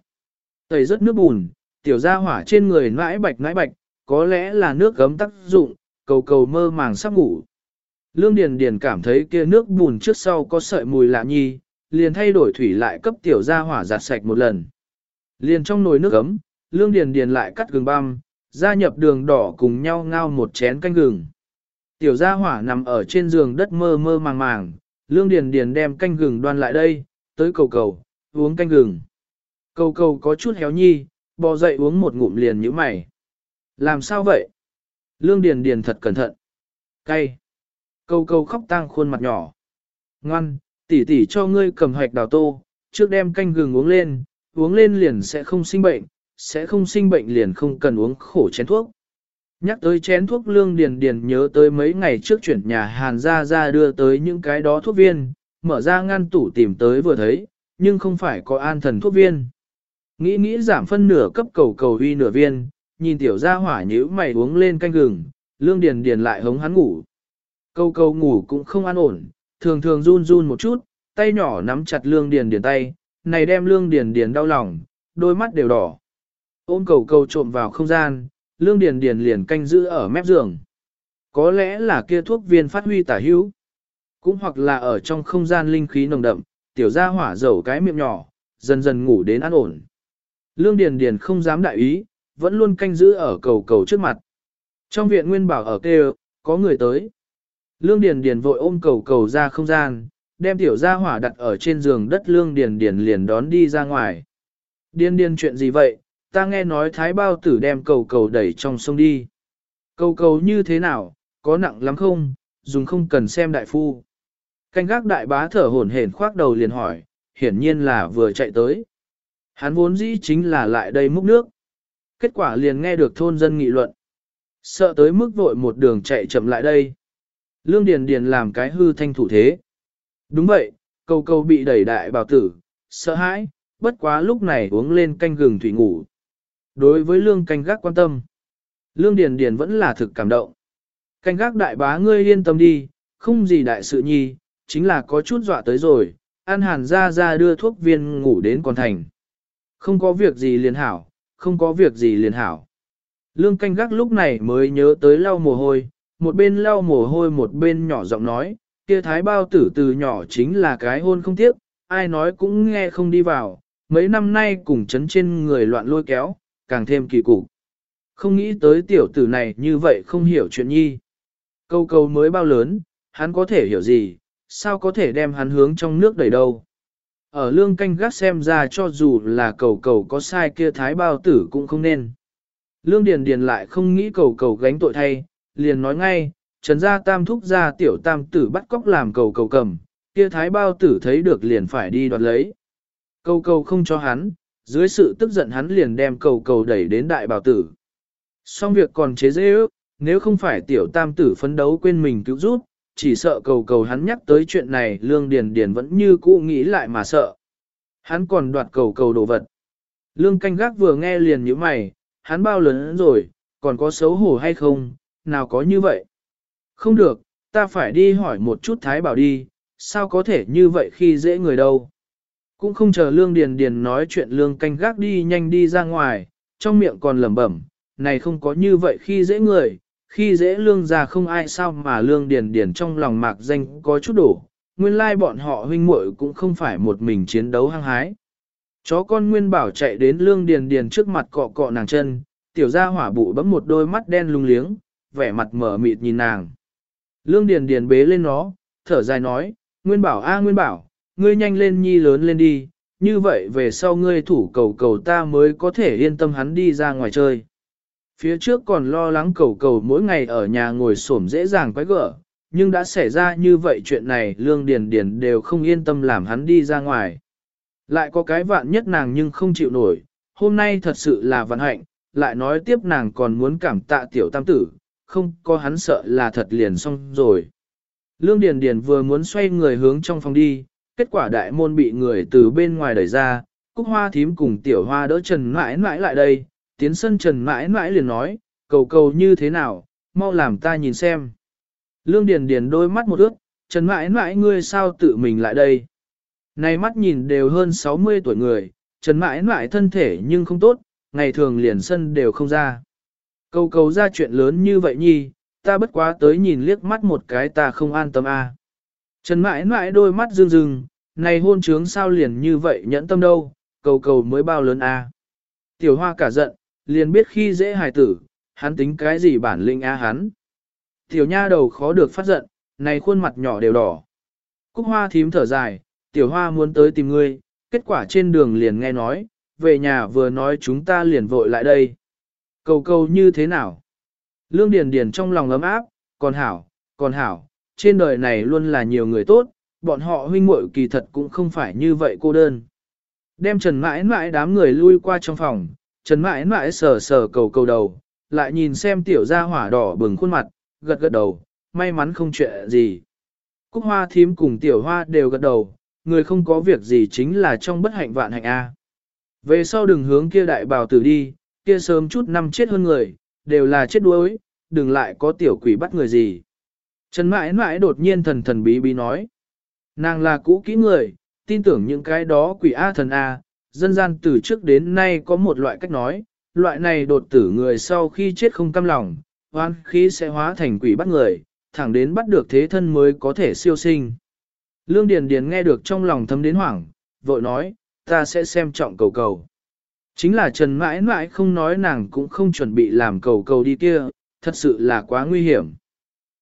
Tẩy rất nước bùn, tiểu gia hỏa trên người nãi bạch nãi bạch, có lẽ là nước gấm tác dụng, cầu cầu mơ màng sắp ngủ. Lương Điền Điền cảm thấy kia nước bùn trước sau có sợi mùi lạ nhi, liền thay đổi thủy lại cấp tiểu gia hỏa giặt sạch một lần. Liền trong nồi nước ấm, Lương Điền Điền lại cắt gừng băm, gia nhập đường đỏ cùng nhau ngao một chén canh gừng. Tiểu gia hỏa nằm ở trên giường đất mơ mơ màng màng, Lương Điền Điền đem canh gừng đoan lại đây, tới cầu cầu, uống canh gừng. Cầu cầu có chút héo nhi, bò dậy uống một ngụm liền như mày. Làm sao vậy? Lương Điền Điền thật cẩn thận. Cay. Cầu cầu khóc tang khuôn mặt nhỏ. Ngoan, tỷ tỷ cho ngươi cầm hạch đào tô, trước đem canh gừng uống lên, uống lên liền sẽ không sinh bệnh, sẽ không sinh bệnh liền không cần uống khổ chén thuốc. Nhắc tới chén thuốc lương điền điền nhớ tới mấy ngày trước chuyển nhà Hàn ra ra đưa tới những cái đó thuốc viên, mở ra ngăn tủ tìm tới vừa thấy, nhưng không phải có an thần thuốc viên. Nghĩ nghĩ giảm phân nửa cấp cầu cầu uy nửa viên, nhìn tiểu gia hỏa nhíu mày uống lên canh gừng, lương điền điền lại hống hắn ngủ. Cầu cầu ngủ cũng không an ổn, thường thường run run một chút, tay nhỏ nắm chặt lương điền điền tay, này đem lương điền điền đau lòng, đôi mắt đều đỏ. Ôm cầu cầu trộm vào không gian, lương điền điền liền canh giữ ở mép giường. Có lẽ là kia thuốc viên phát huy tả hữu, cũng hoặc là ở trong không gian linh khí nồng đậm, tiểu gia hỏa dầu cái miệng nhỏ, dần dần ngủ đến an ổn. Lương điền điền không dám đại ý, vẫn luôn canh giữ ở cầu cầu trước mặt. Trong viện nguyên bảo ở kêu, có người tới. Lương điền điền vội ôm cầu cầu ra không gian, đem tiểu gia hỏa đặt ở trên giường đất lương điền điền liền đón đi ra ngoài. Điền điền chuyện gì vậy, ta nghe nói thái bao tử đem cầu cầu đẩy trong sông đi. Cầu cầu như thế nào, có nặng lắm không, dùng không cần xem đại phu. Canh gác đại bá thở hổn hển khoác đầu liền hỏi, hiển nhiên là vừa chạy tới. Hắn vốn dĩ chính là lại đây múc nước. Kết quả liền nghe được thôn dân nghị luận. Sợ tới mức vội một đường chạy chậm lại đây. Lương Điền Điền làm cái hư thanh thủ thế. Đúng vậy, cầu cầu bị đẩy đại bào tử, sợ hãi, bất quá lúc này uống lên canh gừng thủy ngủ. Đối với lương canh gác quan tâm, lương điền điền vẫn là thực cảm động. Canh gác đại bá ngươi yên tâm đi, không gì đại sự nhi, chính là có chút dọa tới rồi, an hàn ra ra đưa thuốc viên ngủ đến con thành. Không có việc gì liền hảo, không có việc gì liền hảo. Lương canh gác lúc này mới nhớ tới lau mồ hôi, một bên lau mồ hôi một bên nhỏ giọng nói, kia thái bao tử từ nhỏ chính là cái hôn không tiếc, ai nói cũng nghe không đi vào, mấy năm nay cùng chấn trên người loạn lôi kéo, càng thêm kỳ cục. Không nghĩ tới tiểu tử này như vậy không hiểu chuyện nhi. Câu câu mới bao lớn, hắn có thể hiểu gì, sao có thể đem hắn hướng trong nước đầy đâu. Ở lương canh gác xem ra cho dù là cầu cầu có sai kia thái bao tử cũng không nên. Lương Điền Điền lại không nghĩ cầu cầu gánh tội thay, liền nói ngay, trần gia tam thúc gia tiểu tam tử bắt cóc làm cầu cầu cầm, kia thái bao tử thấy được liền phải đi đoạt lấy. Cầu cầu không cho hắn, dưới sự tức giận hắn liền đem cầu cầu đẩy đến đại bảo tử. Xong việc còn chế dễ ước, nếu không phải tiểu tam tử phấn đấu quên mình cứu giúp, chỉ sợ cầu cầu hắn nhắc tới chuyện này lương điền điền vẫn như cũ nghĩ lại mà sợ. Hắn còn đoạt cầu cầu đồ vật. Lương canh gác vừa nghe liền như mày, hắn bao lớn rồi, còn có xấu hổ hay không, nào có như vậy. Không được, ta phải đi hỏi một chút Thái Bảo đi, sao có thể như vậy khi dễ người đâu. Cũng không chờ Lương Điền Điền nói chuyện Lương canh gác đi nhanh đi ra ngoài, trong miệng còn lẩm bẩm, này không có như vậy khi dễ người, khi dễ Lương già không ai sao mà Lương Điền Điền trong lòng mạc danh có chút đủ nguyên lai bọn họ huynh muội cũng không phải một mình chiến đấu hăng hái. Chó con Nguyên Bảo chạy đến Lương Điền Điền trước mặt cọ cọ nàng chân, tiểu gia hỏa bụ bấm một đôi mắt đen lung liếng, vẻ mặt mở mịt nhìn nàng. Lương Điền Điền bế lên nó, thở dài nói, Nguyên Bảo a Nguyên Bảo, ngươi nhanh lên nhi lớn lên đi, như vậy về sau ngươi thủ cầu cầu ta mới có thể yên tâm hắn đi ra ngoài chơi. Phía trước còn lo lắng cầu cầu mỗi ngày ở nhà ngồi xổm dễ dàng quái gở, nhưng đã xảy ra như vậy chuyện này Lương Điền Điền đều không yên tâm làm hắn đi ra ngoài. Lại có cái vạn nhất nàng nhưng không chịu nổi, hôm nay thật sự là vận hạnh, lại nói tiếp nàng còn muốn cảm tạ tiểu tam tử, không có hắn sợ là thật liền xong rồi. Lương Điền Điền vừa muốn xoay người hướng trong phòng đi, kết quả đại môn bị người từ bên ngoài đẩy ra, Cúc Hoa thím cùng tiểu hoa đỡ Trần mãi mãi lại đây, tiến sân Trần mãi mãi liền nói, cầu cầu như thế nào, mau làm ta nhìn xem. Lương Điền Điền đôi mắt một ước, Trần mãi mãi ngươi sao tự mình lại đây. Này mắt nhìn đều hơn 60 tuổi người, Trần mãi mãi thân thể nhưng không tốt, ngày thường liền sân đều không ra. Cầu cầu ra chuyện lớn như vậy nhi, ta bất quá tới nhìn liếc mắt một cái ta không an tâm a. À. Trần mãi mãi đôi mắt rưng rưng, này hôn trướng sao liền như vậy nhẫn tâm đâu, cầu cầu mới bao lớn a. À. Tiểu hoa cả giận, liền biết khi dễ hài tử, hắn tính cái gì bản lĩnh a hắn. Tiểu nha đầu khó được phát giận, này khuôn mặt nhỏ đều đỏ. Cúc hoa thím thở dài, tiểu hoa muốn tới tìm ngươi, kết quả trên đường liền nghe nói, về nhà vừa nói chúng ta liền vội lại đây. Cầu cầu như thế nào? Lương Điền Điền trong lòng ấm áp, còn hảo, còn hảo, trên đời này luôn là nhiều người tốt, bọn họ huynh muội kỳ thật cũng không phải như vậy cô đơn. Đem Trần mãi mãi đám người lui qua trong phòng, Trần mãi mãi sờ sờ cầu cầu đầu, lại nhìn xem tiểu gia hỏa đỏ bừng khuôn mặt, gật gật đầu, may mắn không chuyện gì. Cúc hoa thím cùng tiểu hoa đều gật đầu, người không có việc gì chính là trong bất hạnh vạn hạnh A. Về sau đừng hướng kia đại bào tử đi, kia sớm chút năm chết hơn người, đều là chết đuối, đừng lại có tiểu quỷ bắt người gì. Trần mãi mãi đột nhiên thần thần bí bí nói. Nàng là cũ kỹ người, tin tưởng những cái đó quỷ A thần A, dân gian từ trước đến nay có một loại cách nói, loại này đột tử người sau khi chết không căm lòng, hoan khí sẽ hóa thành quỷ bắt người, thẳng đến bắt được thế thân mới có thể siêu sinh. Lương Điền Điền nghe được trong lòng thấm đến hoảng, vội nói, ta sẽ xem trọng cầu cầu. Chính là Trần mãi mãi không nói nàng cũng không chuẩn bị làm cầu cầu đi kia, thật sự là quá nguy hiểm.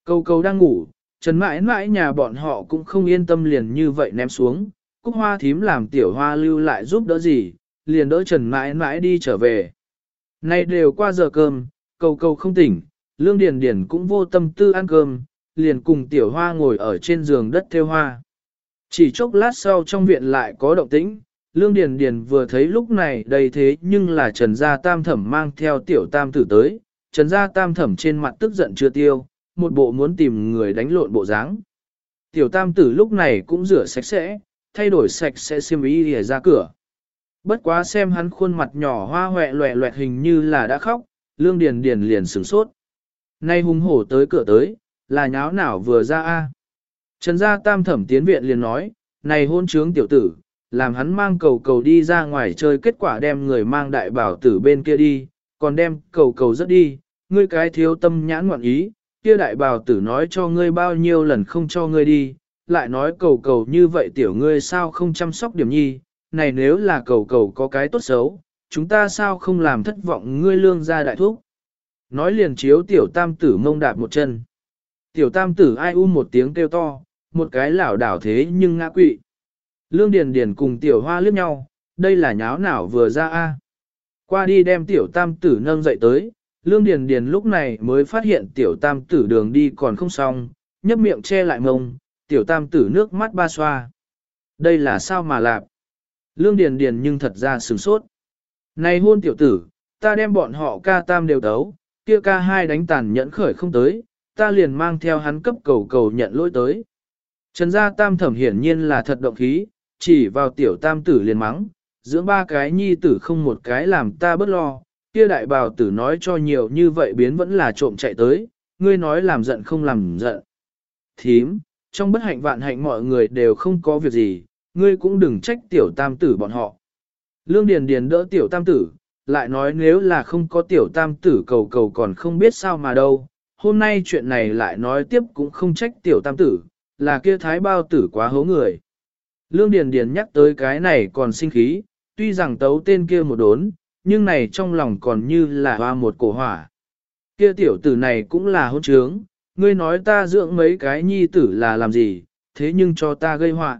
Cầu cầu đang ngủ, Trần mãi mãi nhà bọn họ cũng không yên tâm liền như vậy ném xuống, cúc hoa thím làm tiểu hoa lưu lại giúp đỡ gì, liền đỡ Trần mãi mãi đi trở về. Nay đều qua giờ cơm, cầu cầu không tỉnh, Lương Điền Điền cũng vô tâm tư ăn cơm, liền cùng tiểu hoa ngồi ở trên giường đất theo hoa. Chỉ chốc lát sau trong viện lại có động tĩnh, Lương Điền Điền vừa thấy lúc này đầy thế nhưng là Trần Gia Tam Thẩm mang theo tiểu tam tử tới, Trần Gia Tam Thẩm trên mặt tức giận chưa tiêu, một bộ muốn tìm người đánh lộn bộ dáng. Tiểu tam tử lúc này cũng rửa sạch sẽ, thay đổi sạch sẽ xiêm y để ra cửa. Bất quá xem hắn khuôn mặt nhỏ hoa hoẹ loẹ loẹt hình như là đã khóc, Lương Điền Điền liền sửng sốt. Nay hung hổ tới cửa tới, là nháo nào vừa ra a? Trần Gia Tam Thẩm tiến viện liền nói, này hôn trướng tiểu tử, làm hắn mang cầu cầu đi ra ngoài chơi kết quả đem người mang đại bảo tử bên kia đi, còn đem cầu cầu rất đi, ngươi cái thiếu tâm nhãn ngoạn ý, kia đại bào tử nói cho ngươi bao nhiêu lần không cho ngươi đi, lại nói cầu cầu như vậy tiểu ngươi sao không chăm sóc điểm nhi, này nếu là cầu cầu có cái tốt xấu, chúng ta sao không làm thất vọng ngươi lương ra đại thúc. Nói liền chiếu tiểu tam tử mông đạp một chân. Tiểu tam tử ai u một tiếng kêu to, một cái lảo đảo thế nhưng ngã quỵ. Lương Điền Điền cùng tiểu hoa liếc nhau, đây là nháo nào vừa ra a? Qua đi đem tiểu tam tử nâng dậy tới, Lương Điền Điền lúc này mới phát hiện tiểu tam tử đường đi còn không xong, nhấp miệng che lại mông, tiểu tam tử nước mắt ba xoa. Đây là sao mà lạp? Lương Điền Điền nhưng thật ra sửng sốt. Này hôn tiểu tử, ta đem bọn họ ca tam đều tấu, kia ca hai đánh tàn nhẫn khởi không tới, ta liền mang theo hắn cấp cầu cầu nhận lỗi tới. Trần gia tam thẩm hiển nhiên là thật động khí, chỉ vào tiểu tam tử liền mắng, dưỡng ba cái nhi tử không một cái làm ta bất lo, kia đại bào tử nói cho nhiều như vậy biến vẫn là trộm chạy tới, ngươi nói làm giận không làm giận. Thím, trong bất hạnh vạn hạnh mọi người đều không có việc gì, ngươi cũng đừng trách tiểu tam tử bọn họ. Lương Điền Điền đỡ tiểu tam tử, lại nói nếu là không có tiểu tam tử cầu cầu còn không biết sao mà đâu, hôm nay chuyện này lại nói tiếp cũng không trách tiểu tam tử, là kia thái bao tử quá hố người. Lương Điền Điền nhắc tới cái này còn sinh khí, tuy rằng tấu tên kia một đốn, nhưng này trong lòng còn như là hoa một cổ hỏa. Kia tiểu tử này cũng là hôn trướng, ngươi nói ta dưỡng mấy cái nhi tử là làm gì, thế nhưng cho ta gây họa.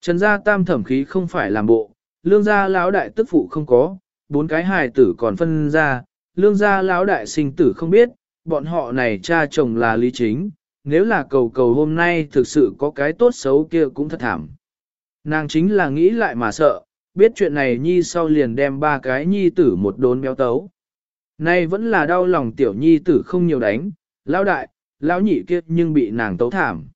Trần gia tam thẩm khí không phải làm bộ, lương gia lão đại tức phụ không có, bốn cái hài tử còn phân ra, lương gia lão đại sinh tử không biết, bọn họ này cha chồng là lý chính, nếu là cầu cầu hôm nay thực sự có cái tốt xấu kia cũng thật thảm. Nàng chính là nghĩ lại mà sợ, biết chuyện này nhi sau liền đem ba cái nhi tử một đốn béo tấu. Nay vẫn là đau lòng tiểu nhi tử không nhiều đánh, lão đại, lão nhị kia nhưng bị nàng tấu thảm.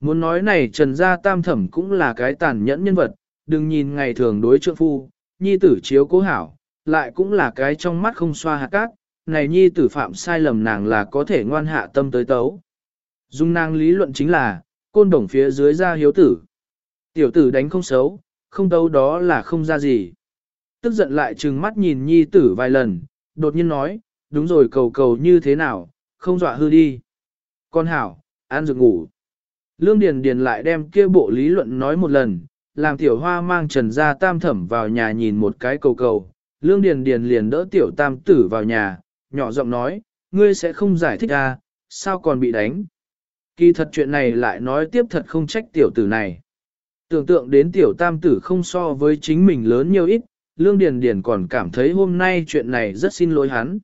Muốn nói này trần gia tam thẩm cũng là cái tàn nhẫn nhân vật, đừng nhìn ngày thường đối trượng phu, nhi tử chiếu cố hảo, lại cũng là cái trong mắt không xoa hạt cát, này nhi tử phạm sai lầm nàng là có thể ngoan hạ tâm tới tấu. Dung nàng lý luận chính là, côn đồng phía dưới ra hiếu tử. Tiểu tử đánh không xấu, không tấu đó là không ra gì. Tức giận lại trừng mắt nhìn nhi tử vài lần, đột nhiên nói, đúng rồi cầu cầu như thế nào, không dọa hư đi. Con hảo, ăn dược ngủ. Lương Điền Điền lại đem kia bộ lý luận nói một lần, làm tiểu hoa mang trần gia tam thẩm vào nhà nhìn một cái cầu cầu. Lương Điền Điền liền đỡ tiểu tam tử vào nhà, nhỏ giọng nói, ngươi sẽ không giải thích à, sao còn bị đánh. Kỳ thật chuyện này lại nói tiếp thật không trách tiểu tử này. Tưởng tượng đến tiểu tam tử không so với chính mình lớn nhiều ít, Lương Điền Điền còn cảm thấy hôm nay chuyện này rất xin lỗi hắn.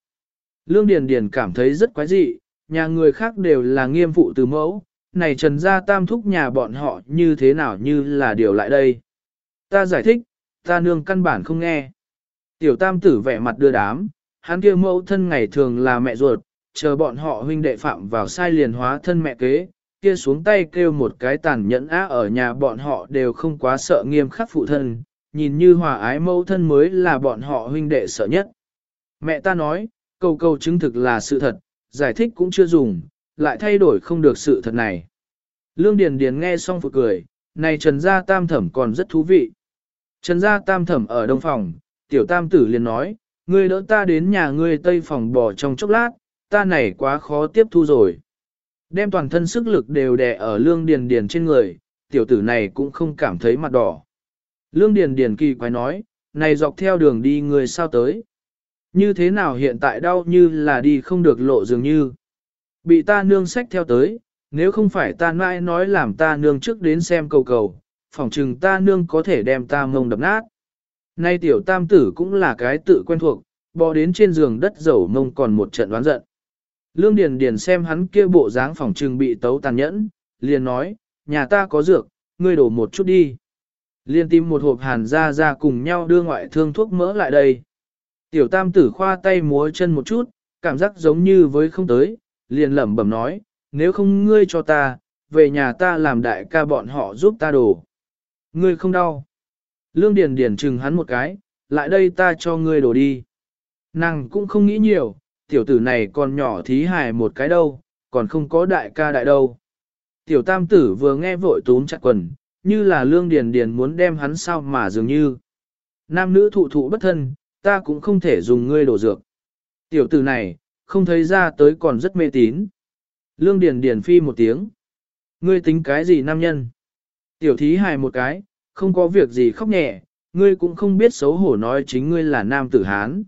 Lương Điền Điền cảm thấy rất quái dị, nhà người khác đều là nghiêm phụ từ mẫu, này trần gia tam thúc nhà bọn họ như thế nào như là điều lại đây. Ta giải thích, ta nương căn bản không nghe. Tiểu tam tử vẻ mặt đưa đám, hắn kia mẫu thân ngày thường là mẹ ruột, chờ bọn họ huynh đệ phạm vào sai liền hóa thân mẹ kế, kia xuống tay kêu một cái tàn nhẫn á ở nhà bọn họ đều không quá sợ nghiêm khắc phụ thân, nhìn như hòa ái mẫu thân mới là bọn họ huynh đệ sợ nhất. Mẹ ta nói, câu câu chứng thực là sự thật, giải thích cũng chưa dùng, lại thay đổi không được sự thật này. Lương Điền Điền nghe xong phụ cười, này Trần Gia Tam Thẩm còn rất thú vị. Trần Gia Tam Thẩm ở đông phòng, tiểu tam tử liền nói, ngươi đỡ ta đến nhà ngươi tây phòng bò trong chốc lát, ta này quá khó tiếp thu rồi. Đem toàn thân sức lực đều đè ở lương điền điền trên người, tiểu tử này cũng không cảm thấy mặt đỏ. Lương điền điền kỳ quái nói, này dọc theo đường đi người sao tới. Như thế nào hiện tại đau như là đi không được lộ dường như. Bị ta nương sách theo tới, nếu không phải ta mãi nói làm ta nương trước đến xem cầu cầu, phỏng chừng ta nương có thể đem ta mông đập nát. Nay tiểu tam tử cũng là cái tự quen thuộc, bò đến trên giường đất dầu mông còn một trận đoán giận. Lương Điền Điền xem hắn kia bộ dáng phỏng trừng bị tấu tàn nhẫn, liền nói, nhà ta có dược, ngươi đổ một chút đi. Liên tìm một hộp hàn ra ra cùng nhau đưa ngoại thương thuốc mỡ lại đây. Tiểu tam tử khoa tay múa chân một chút, cảm giác giống như với không tới, liền lẩm bẩm nói, nếu không ngươi cho ta, về nhà ta làm đại ca bọn họ giúp ta đổ. Ngươi không đau. Lương Điền Điền chừng hắn một cái, lại đây ta cho ngươi đổ đi. Nàng cũng không nghĩ nhiều, tiểu tử này còn nhỏ thí hài một cái đâu, còn không có đại ca đại đâu. Tiểu tam tử vừa nghe vội túm chặt quần, như là lương điền điền muốn đem hắn sao mà dường như. Nam nữ thụ thụ bất thân, ta cũng không thể dùng ngươi đổ dược. Tiểu tử này, không thấy ra tới còn rất mê tín. Lương điền điền phi một tiếng. Ngươi tính cái gì nam nhân? Tiểu thí hài một cái, không có việc gì khóc nhẹ, ngươi cũng không biết xấu hổ nói chính ngươi là nam tử Hán.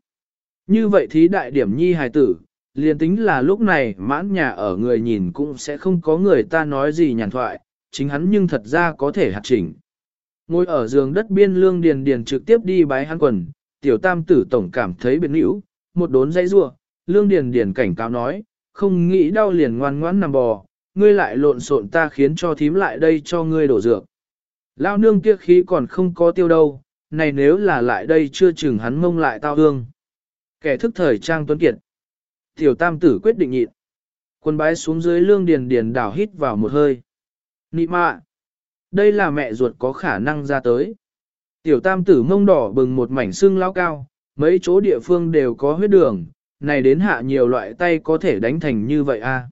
Như vậy thí đại điểm nhi hài tử, liền tính là lúc này mãn nhà ở người nhìn cũng sẽ không có người ta nói gì nhàn thoại, chính hắn nhưng thật ra có thể hạt chỉnh. Ngồi ở giường đất biên lương điền điền trực tiếp đi bái hắn quần, tiểu tam tử tổng cảm thấy biến hữu, một đốn dây rua, lương điền điền cảnh cáo nói, không nghĩ đau liền ngoan ngoãn nằm bò, ngươi lại lộn xộn ta khiến cho thím lại đây cho ngươi đổ dược. Lao nương kia khí còn không có tiêu đâu, này nếu là lại đây chưa chừng hắn mông lại tao hương. Kẻ thức thời trang tuấn kiệt. Tiểu tam tử quyết định nhịn. Quân bái xuống dưới lương điền điền đảo hít vào một hơi. Nị mạ. Đây là mẹ ruột có khả năng ra tới. Tiểu tam tử mông đỏ bừng một mảnh xương lao cao, mấy chỗ địa phương đều có huyết đường, này đến hạ nhiều loại tay có thể đánh thành như vậy a. À?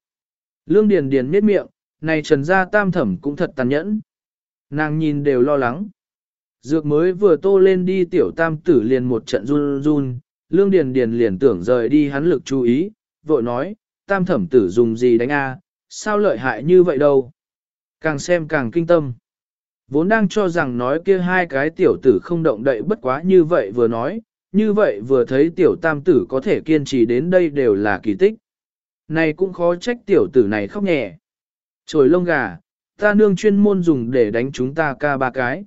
Lương Điền Điền miết miệng, này trần gia tam thẩm cũng thật tàn nhẫn. Nàng nhìn đều lo lắng. Dược mới vừa tô lên đi tiểu tam tử liền một trận run run, Lương Điền Điền liền tưởng rời đi hắn lực chú ý, vội nói, tam thẩm tử dùng gì đánh a? sao lợi hại như vậy đâu. Càng xem càng kinh tâm. Vốn đang cho rằng nói kia hai cái tiểu tử không động đậy bất quá như vậy vừa nói, như vậy vừa thấy tiểu tam tử có thể kiên trì đến đây đều là kỳ tích. Này cũng khó trách tiểu tử này khóc nhẹ. Trồi lông gà, ta nương chuyên môn dùng để đánh chúng ta ca ba cái.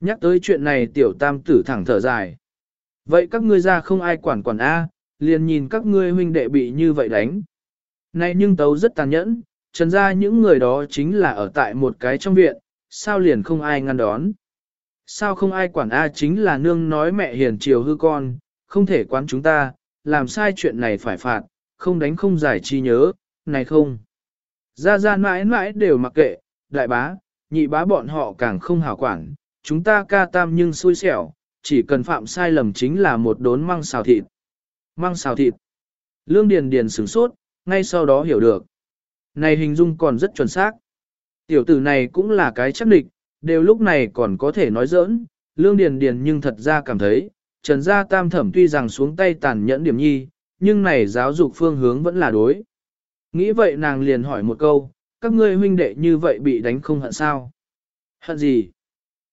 Nhắc tới chuyện này tiểu tam tử thẳng thở dài. Vậy các ngươi ra không ai quản quản A, liền nhìn các ngươi huynh đệ bị như vậy đánh. Này nhưng tấu rất tàn nhẫn, trần ra những người đó chính là ở tại một cái trong viện, sao liền không ai ngăn đón. Sao không ai quản A chính là nương nói mẹ hiền chiều hư con, không thể quán chúng ta, làm sai chuyện này phải phạt, không đánh không giải chi nhớ, này không. Ra ra mãi mãi đều mặc kệ, đại bá, nhị bá bọn họ càng không hảo quản, chúng ta ca tam nhưng xui xẻo, chỉ cần phạm sai lầm chính là một đốn măng xào thịt. Măng xào thịt. Lương Điền Điền sửng sốt, ngay sau đó hiểu được. Này hình dung còn rất chuẩn xác. Tiểu tử này cũng là cái chắc địch, đều lúc này còn có thể nói giỡn, Lương Điền Điền nhưng thật ra cảm thấy, Trần Gia Tam Thẩm tuy rằng xuống tay tàn nhẫn điểm nhi, nhưng này giáo dục phương hướng vẫn là đối. Nghĩ vậy nàng liền hỏi một câu, các ngươi huynh đệ như vậy bị đánh không hận sao? Hận gì?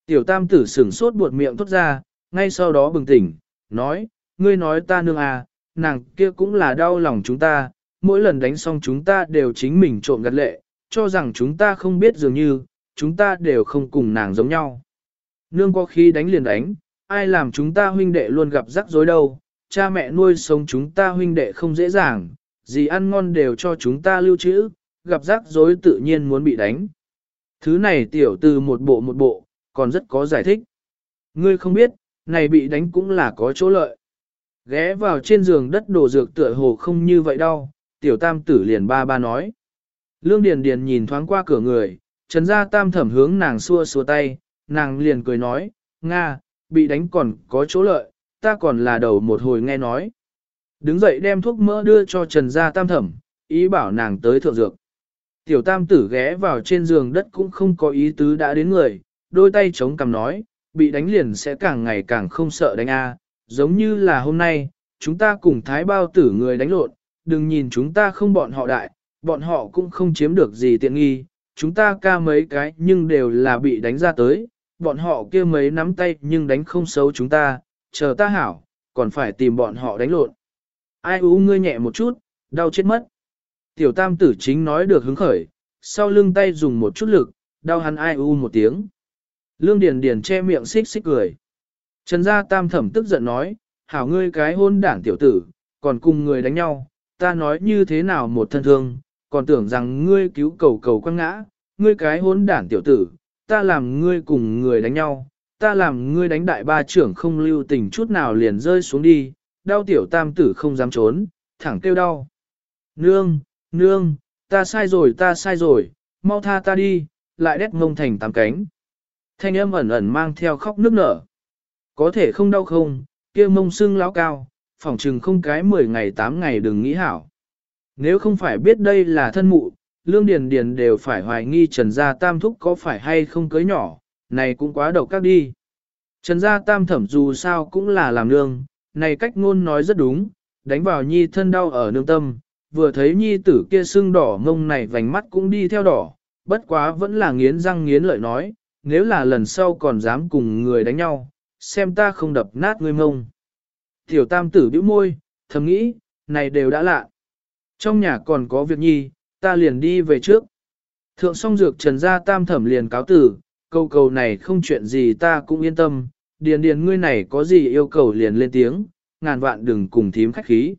Tiểu tam tử sửng sốt buột miệng thốt ra, ngay sau đó bừng tỉnh, nói, ngươi nói ta nương à, nàng kia cũng là đau lòng chúng ta, mỗi lần đánh xong chúng ta đều chính mình trộm gắt lệ, cho rằng chúng ta không biết dường như, chúng ta đều không cùng nàng giống nhau. Nương có khi đánh liền đánh, ai làm chúng ta huynh đệ luôn gặp rắc rối đâu, cha mẹ nuôi sống chúng ta huynh đệ không dễ dàng, gì ăn ngon đều cho chúng ta lưu trữ, gặp rắc rối tự nhiên muốn bị đánh. Thứ này tiểu từ một bộ một bộ, còn rất có giải thích. Ngươi không biết, này bị đánh cũng là có chỗ lợi. Ghé vào trên giường đất đổ dược tựa hồ không như vậy đâu, tiểu tam tử liền ba ba nói. Lương Điền Điền nhìn thoáng qua cửa người, trần gia tam thẩm hướng nàng xua xua tay, nàng liền cười nói, Nga, bị đánh còn có chỗ lợi, ta còn là đầu một hồi nghe nói. Đứng dậy đem thuốc mỡ đưa cho Trần Gia Tam Thẩm, ý bảo nàng tới thượng dược. Tiểu Tam tử ghé vào trên giường đất cũng không có ý tứ đã đến người, đôi tay chống cằm nói, bị đánh liền sẽ càng ngày càng không sợ đánh a, giống như là hôm nay, chúng ta cùng thái bao tử người đánh lộn, đừng nhìn chúng ta không bọn họ đại, bọn họ cũng không chiếm được gì tiện nghi, chúng ta ca mấy cái nhưng đều là bị đánh ra tới, bọn họ kia mấy nắm tay nhưng đánh không xấu chúng ta, chờ ta hảo, còn phải tìm bọn họ đánh lộn. Ai ú ngươi nhẹ một chút, đau chết mất. Tiểu tam tử chính nói được hứng khởi, sau lưng tay dùng một chút lực, đau hắn ai u một tiếng. Lương Điền Điền che miệng xích xích cười. Trần gia tam thẩm tức giận nói, hảo ngươi cái hôn đảng tiểu tử, còn cùng người đánh nhau, ta nói như thế nào một thân thương, còn tưởng rằng ngươi cứu cầu cầu quăng ngã, ngươi cái hôn đảng tiểu tử, ta làm ngươi cùng người đánh nhau, ta làm ngươi đánh đại ba trưởng không lưu tình chút nào liền rơi xuống đi, đau tiểu tam tử không dám trốn, thẳng kêu đau. Nương, nương, ta sai rồi ta sai rồi, mau tha ta đi, lại đét ngông thành tám cánh. Thanh âm ẩn ẩn mang theo khóc nước nở. Có thể không đau không, kia mông sưng láo cao, phỏng chừng không cái 10 ngày 8 ngày đừng nghĩ hảo. Nếu không phải biết đây là thân mụ, lương điền điền đều phải hoài nghi trần gia tam thúc có phải hay không cưới nhỏ, này cũng quá độc các đi. Trần gia tam thẩm dù sao cũng là làm nương, này cách ngôn nói rất đúng, đánh vào nhi thân đau ở nương tâm, vừa thấy nhi tử kia sưng đỏ mông này vành mắt cũng đi theo đỏ, bất quá vẫn là nghiến răng nghiến lợi nói, nếu là lần sau còn dám cùng người đánh nhau, xem ta không đập nát ngươi mông. Tiểu tam tử bĩu môi, thầm nghĩ, này đều đã lạ. Trong nhà còn có việc nhi, ta liền đi về trước. Thượng song dược trần gia tam thẩm liền cáo tử, câu cầu này không chuyện gì ta cũng yên tâm, điền điền ngươi này có gì yêu cầu liền lên tiếng, ngàn vạn đừng cùng thím khách khí.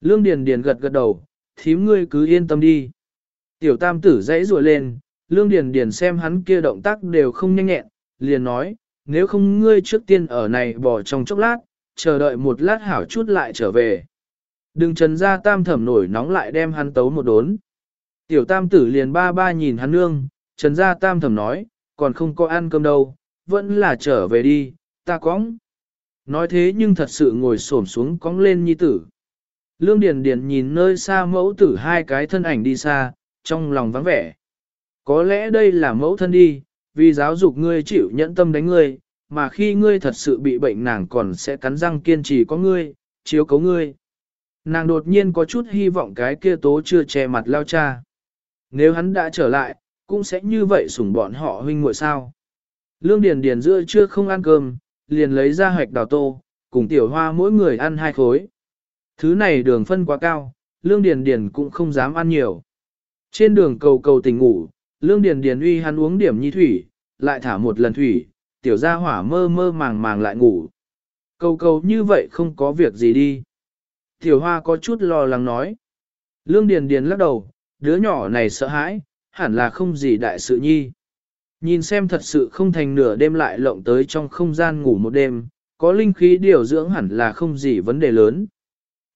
Lương điền điền gật gật đầu, thím ngươi cứ yên tâm đi. Tiểu tam tử dãy rùa lên, lương điền điền xem hắn kia động tác đều không nhanh nhẹn, liền nói, nếu không ngươi trước tiên ở này bỏ trong chốc lát, chờ đợi một lát hảo chút lại trở về. Đừng trần ra tam thẩm nổi nóng lại đem hắn tấu một đốn. Tiểu tam tử liền ba ba nhìn hắn nương, trần ra tam thẩm nói, còn không có ăn cơm đâu, vẫn là trở về đi, ta cóng. Nói thế nhưng thật sự ngồi xổm xuống cóng lên nhi tử. Lương Điền Điền nhìn nơi xa mẫu tử hai cái thân ảnh đi xa, trong lòng vắng vẻ. Có lẽ đây là mẫu thân đi, vì giáo dục ngươi chịu nhẫn tâm đánh ngươi, mà khi ngươi thật sự bị bệnh nàng còn sẽ cắn răng kiên trì có ngươi, chiếu cấu ngươi. Nàng đột nhiên có chút hy vọng cái kia tố chưa che mặt lao cha. Nếu hắn đã trở lại, cũng sẽ như vậy sủng bọn họ huynh muội sao. Lương Điền Điền giữa chưa không ăn cơm, liền lấy ra hoạch đào tô, cùng tiểu hoa mỗi người ăn hai khối. Thứ này đường phân quá cao, Lương Điền Điền cũng không dám ăn nhiều. Trên đường cầu cầu tỉnh ngủ, Lương Điền Điền uy hắn uống điểm nhi thủy, lại thả một lần thủy, tiểu gia hỏa mơ mơ màng màng lại ngủ. Cầu cầu như vậy không có việc gì đi. Tiểu hoa có chút lo lắng nói. Lương Điền Điền lắc đầu, đứa nhỏ này sợ hãi, hẳn là không gì đại sự nhi. Nhìn xem thật sự không thành nửa đêm lại lộng tới trong không gian ngủ một đêm, có linh khí điều dưỡng hẳn là không gì vấn đề lớn.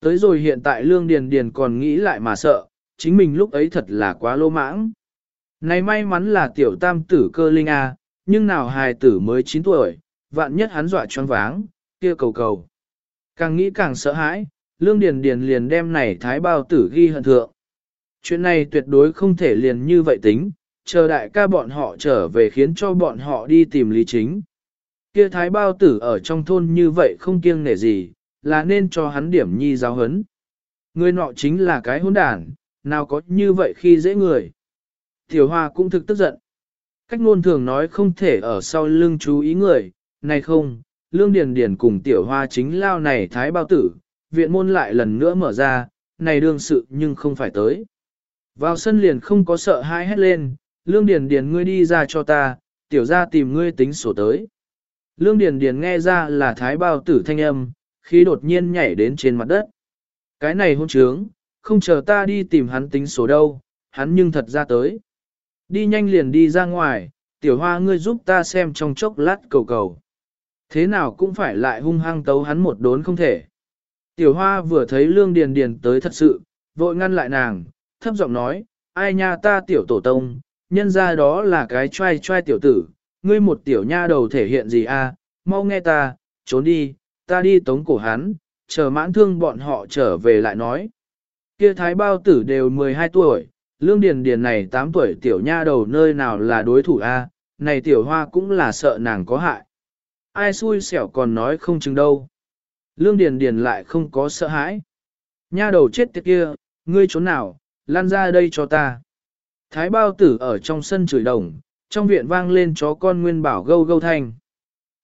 Tới rồi hiện tại Lương Điền Điền còn nghĩ lại mà sợ, chính mình lúc ấy thật là quá lô mãng. Này may mắn là tiểu tam tử cơ linh a, nhưng nào hài tử mới 9 tuổi, vạn nhất hắn dọa choáng váng, kia cầu cầu. Càng nghĩ càng sợ hãi, Lương Điền Điền liền đem này thái bao tử ghi hận thượng. Chuyện này tuyệt đối không thể liền như vậy tính, chờ đại ca bọn họ trở về khiến cho bọn họ đi tìm lý chính. Kia thái bao tử ở trong thôn như vậy không kiêng nể gì, là nên cho hắn điểm nhi giáo hấn. Người nọ chính là cái hỗn đản, nào có như vậy khi dễ người. Tiểu hoa cũng thực tức giận. Cách ngôn thường nói không thể ở sau lưng chú ý người, này không, lương điền điền cùng tiểu hoa chính lao này thái bao tử, viện môn lại lần nữa mở ra, này đương sự nhưng không phải tới. Vào sân liền không có sợ hãi hét lên, lương điền điền ngươi đi ra cho ta, tiểu Gia tìm ngươi tính sổ tới. Lương điền điền nghe ra là thái bao tử thanh âm, khi đột nhiên nhảy đến trên mặt đất. Cái này hôn trướng, không chờ ta đi tìm hắn tính sổ đâu, hắn nhưng thật ra tới. Đi nhanh liền đi ra ngoài, tiểu hoa ngươi giúp ta xem trong chốc lát cầu cầu. Thế nào cũng phải lại hung hăng tấu hắn một đốn không thể. Tiểu hoa vừa thấy lương điền điền tới thật sự, vội ngăn lại nàng, thấp giọng nói, ai nha ta tiểu tổ tông, nhân ra đó là cái trai trai tiểu tử, ngươi một tiểu nha đầu thể hiện gì a? mau nghe ta, trốn đi, ta đi tống cổ hắn, chờ mãn thương bọn họ trở về lại nói. Kia thái bao tử đều 12 tuổi, lương điền điền này 8 tuổi tiểu nha đầu nơi nào là đối thủ a? này tiểu hoa cũng là sợ nàng có hại. Ai xui xẻo còn nói không chừng đâu. Lương điền điền lại không có sợ hãi. Nha đầu chết tiệt kia, ngươi trốn nào, lan ra đây cho ta. Thái bao tử ở trong sân chửi đồng, trong viện vang lên chó con nguyên bảo gâu gâu thanh.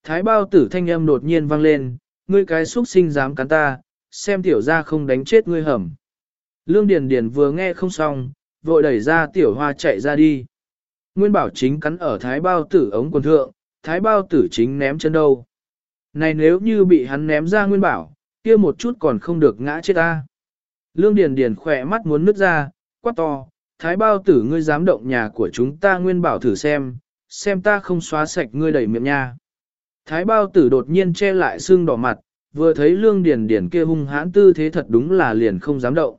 Thái bao tử thanh âm đột nhiên vang lên, ngươi cái xuất sinh dám cắn ta, xem tiểu gia không đánh chết ngươi hầm. Lương Điền Điền vừa nghe không xong, vội đẩy ra tiểu hoa chạy ra đi. Nguyên bảo chính cắn ở thái bao tử ống quần thượng, thái bao tử chính ném chân đâu. Này nếu như bị hắn ném ra nguyên bảo, kia một chút còn không được ngã chết ta. Lương Điền Điền khỏe mắt muốn nứt ra, quát to, thái bao tử ngươi dám động nhà của chúng ta nguyên bảo thử xem, xem ta không xóa sạch ngươi đầy miệng nha. Thái bao tử đột nhiên che lại xương đỏ mặt, vừa thấy lương điền điền kia hung hãn tư thế thật đúng là liền không dám động.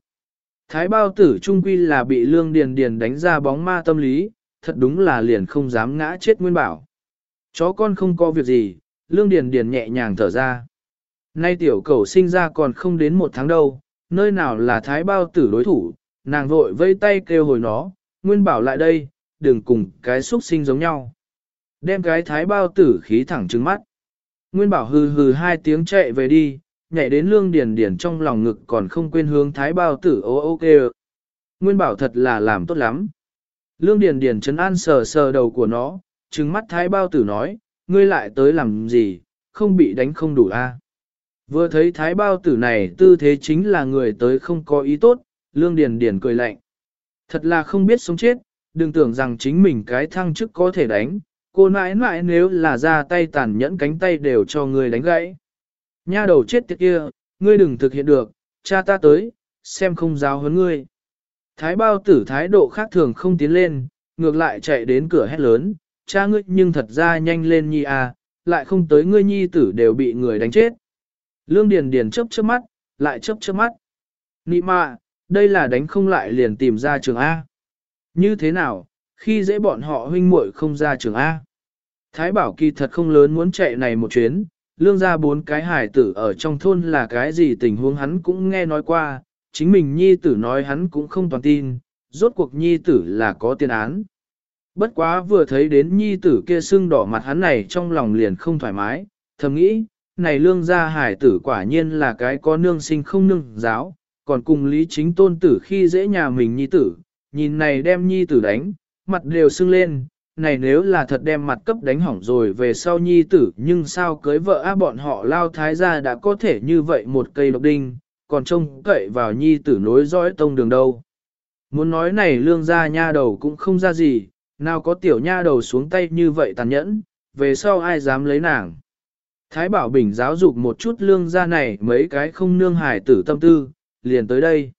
Thái bao tử trung quy là bị lương điền điền đánh ra bóng ma tâm lý, thật đúng là liền không dám ngã chết nguyên bảo. Chó con không có việc gì, lương điền điền nhẹ nhàng thở ra. Nay tiểu cầu sinh ra còn không đến một tháng đâu, nơi nào là thái bao tử đối thủ, nàng vội vây tay kêu hồi nó, nguyên bảo lại đây, đừng cùng cái xuất sinh giống nhau. Đem cái thái bao tử khí thẳng trứng mắt. Nguyên bảo hừ hừ hai tiếng chạy về đi, nhảy đến lương điền điền trong lòng ngực còn không quên hướng thái bao tử ô ô kêu. Nguyên bảo thật là làm tốt lắm. Lương điền điền chấn an sờ sờ đầu của nó, trừng mắt thái bao tử nói, ngươi lại tới làm gì, không bị đánh không đủ a. Vừa thấy thái bao tử này tư thế chính là người tới không có ý tốt, lương điền điền cười lạnh. Thật là không biết sống chết, đừng tưởng rằng chính mình cái thăng chức có thể đánh, cô nãi nãi nếu là ra tay tàn nhẫn cánh tay đều cho người đánh gãy. Nha đầu chết tiệt kia, ngươi đừng thực hiện được, cha ta tới, xem không giáo huấn ngươi. Thái bao tử thái độ khác thường không tiến lên, ngược lại chạy đến cửa hét lớn, cha ngươi nhưng thật ra nhanh lên nhi à, lại không tới ngươi nhi tử đều bị người đánh chết. Lương Điền Điền chớp chớp mắt, lại chớp chớp mắt. Nị mạ, đây là đánh không lại liền tìm ra trường A. Như thế nào, khi dễ bọn họ huynh muội không ra trường A. Thái bảo kỳ thật không lớn muốn chạy này một chuyến, lương ra bốn cái hải tử ở trong thôn là cái gì tình huống hắn cũng nghe nói qua, chính mình nhi tử nói hắn cũng không toàn tin, rốt cuộc nhi tử là có tiền án. Bất quá vừa thấy đến nhi tử kia sưng đỏ mặt hắn này trong lòng liền không thoải mái, thầm nghĩ, này lương gia hải tử quả nhiên là cái có nương sinh không nương giáo, còn cùng lý chính tôn tử khi dễ nhà mình nhi tử, nhìn này đem nhi tử đánh, mặt đều sưng lên, này nếu là thật đem mặt cấp đánh hỏng rồi về sau nhi tử nhưng sao cưới vợ á bọn họ lao thái gia đã có thể như vậy một cây độc đinh, còn trông cậy vào nhi tử nối dõi tông đường đâu. Muốn nói này lương gia nha đầu cũng không ra gì, nào có tiểu nha đầu xuống tay như vậy tàn nhẫn, về sau ai dám lấy nàng. Thái Bảo Bình giáo dục một chút lương gia này mấy cái không nương hải tử tâm tư, liền tới đây.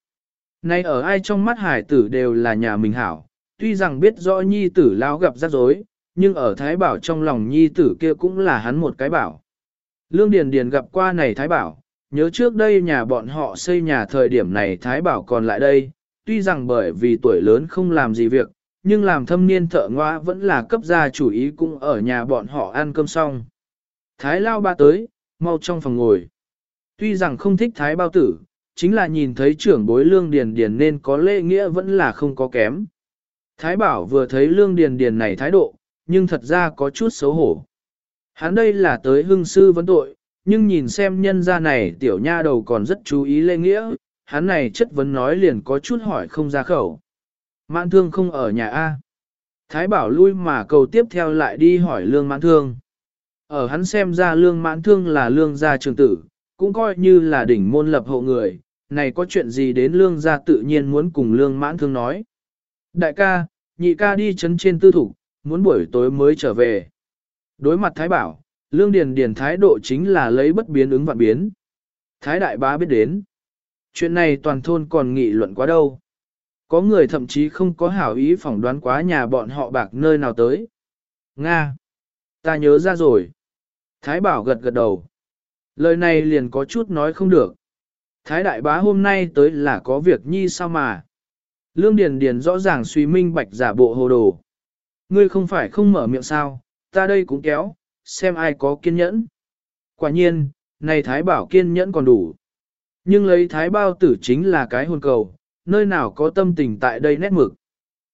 Nay ở ai trong mắt hải tử đều là nhà mình hảo, tuy rằng biết rõ nhi tử Lão gặp rắc rối, nhưng ở Thái Bảo trong lòng nhi tử kia cũng là hắn một cái bảo. Lương Điền Điền gặp qua này Thái Bảo, nhớ trước đây nhà bọn họ xây nhà thời điểm này Thái Bảo còn lại đây, tuy rằng bởi vì tuổi lớn không làm gì việc, nhưng làm thâm niên thợ ngoa vẫn là cấp gia chủ ý cũng ở nhà bọn họ ăn cơm xong. Thái lao ba tới, mau trong phòng ngồi. Tuy rằng không thích thái bao tử, chính là nhìn thấy trưởng bối lương điền điền nên có lễ nghĩa vẫn là không có kém. Thái bảo vừa thấy lương điền điền này thái độ, nhưng thật ra có chút xấu hổ. Hắn đây là tới hưng sư vấn tội, nhưng nhìn xem nhân gia này tiểu nha đầu còn rất chú ý lê nghĩa, hắn này chất vấn nói liền có chút hỏi không ra khẩu. Mãn thương không ở nhà A. Thái bảo lui mà cầu tiếp theo lại đi hỏi lương mãn thương. Ở hắn xem ra lương mãn thương là lương gia trường tử, cũng coi như là đỉnh môn lập hộ người, này có chuyện gì đến lương gia tự nhiên muốn cùng lương mãn thương nói. Đại ca, nhị ca đi chấn trên tư thủ, muốn buổi tối mới trở về. Đối mặt Thái Bảo, lương điền điền thái độ chính là lấy bất biến ứng vạn biến. Thái đại bá biết đến. Chuyện này toàn thôn còn nghị luận quá đâu. Có người thậm chí không có hảo ý phỏng đoán quá nhà bọn họ bạc nơi nào tới. Nga! Ta nhớ ra rồi. Thái bảo gật gật đầu. Lời này liền có chút nói không được. Thái đại bá hôm nay tới là có việc nhi sao mà. Lương Điền Điền rõ ràng suy minh bạch giả bộ hồ đồ. Ngươi không phải không mở miệng sao, ta đây cũng kéo, xem ai có kiên nhẫn. Quả nhiên, này Thái bảo kiên nhẫn còn đủ. Nhưng lấy Thái bao tử chính là cái hồn cầu, nơi nào có tâm tình tại đây nét mực.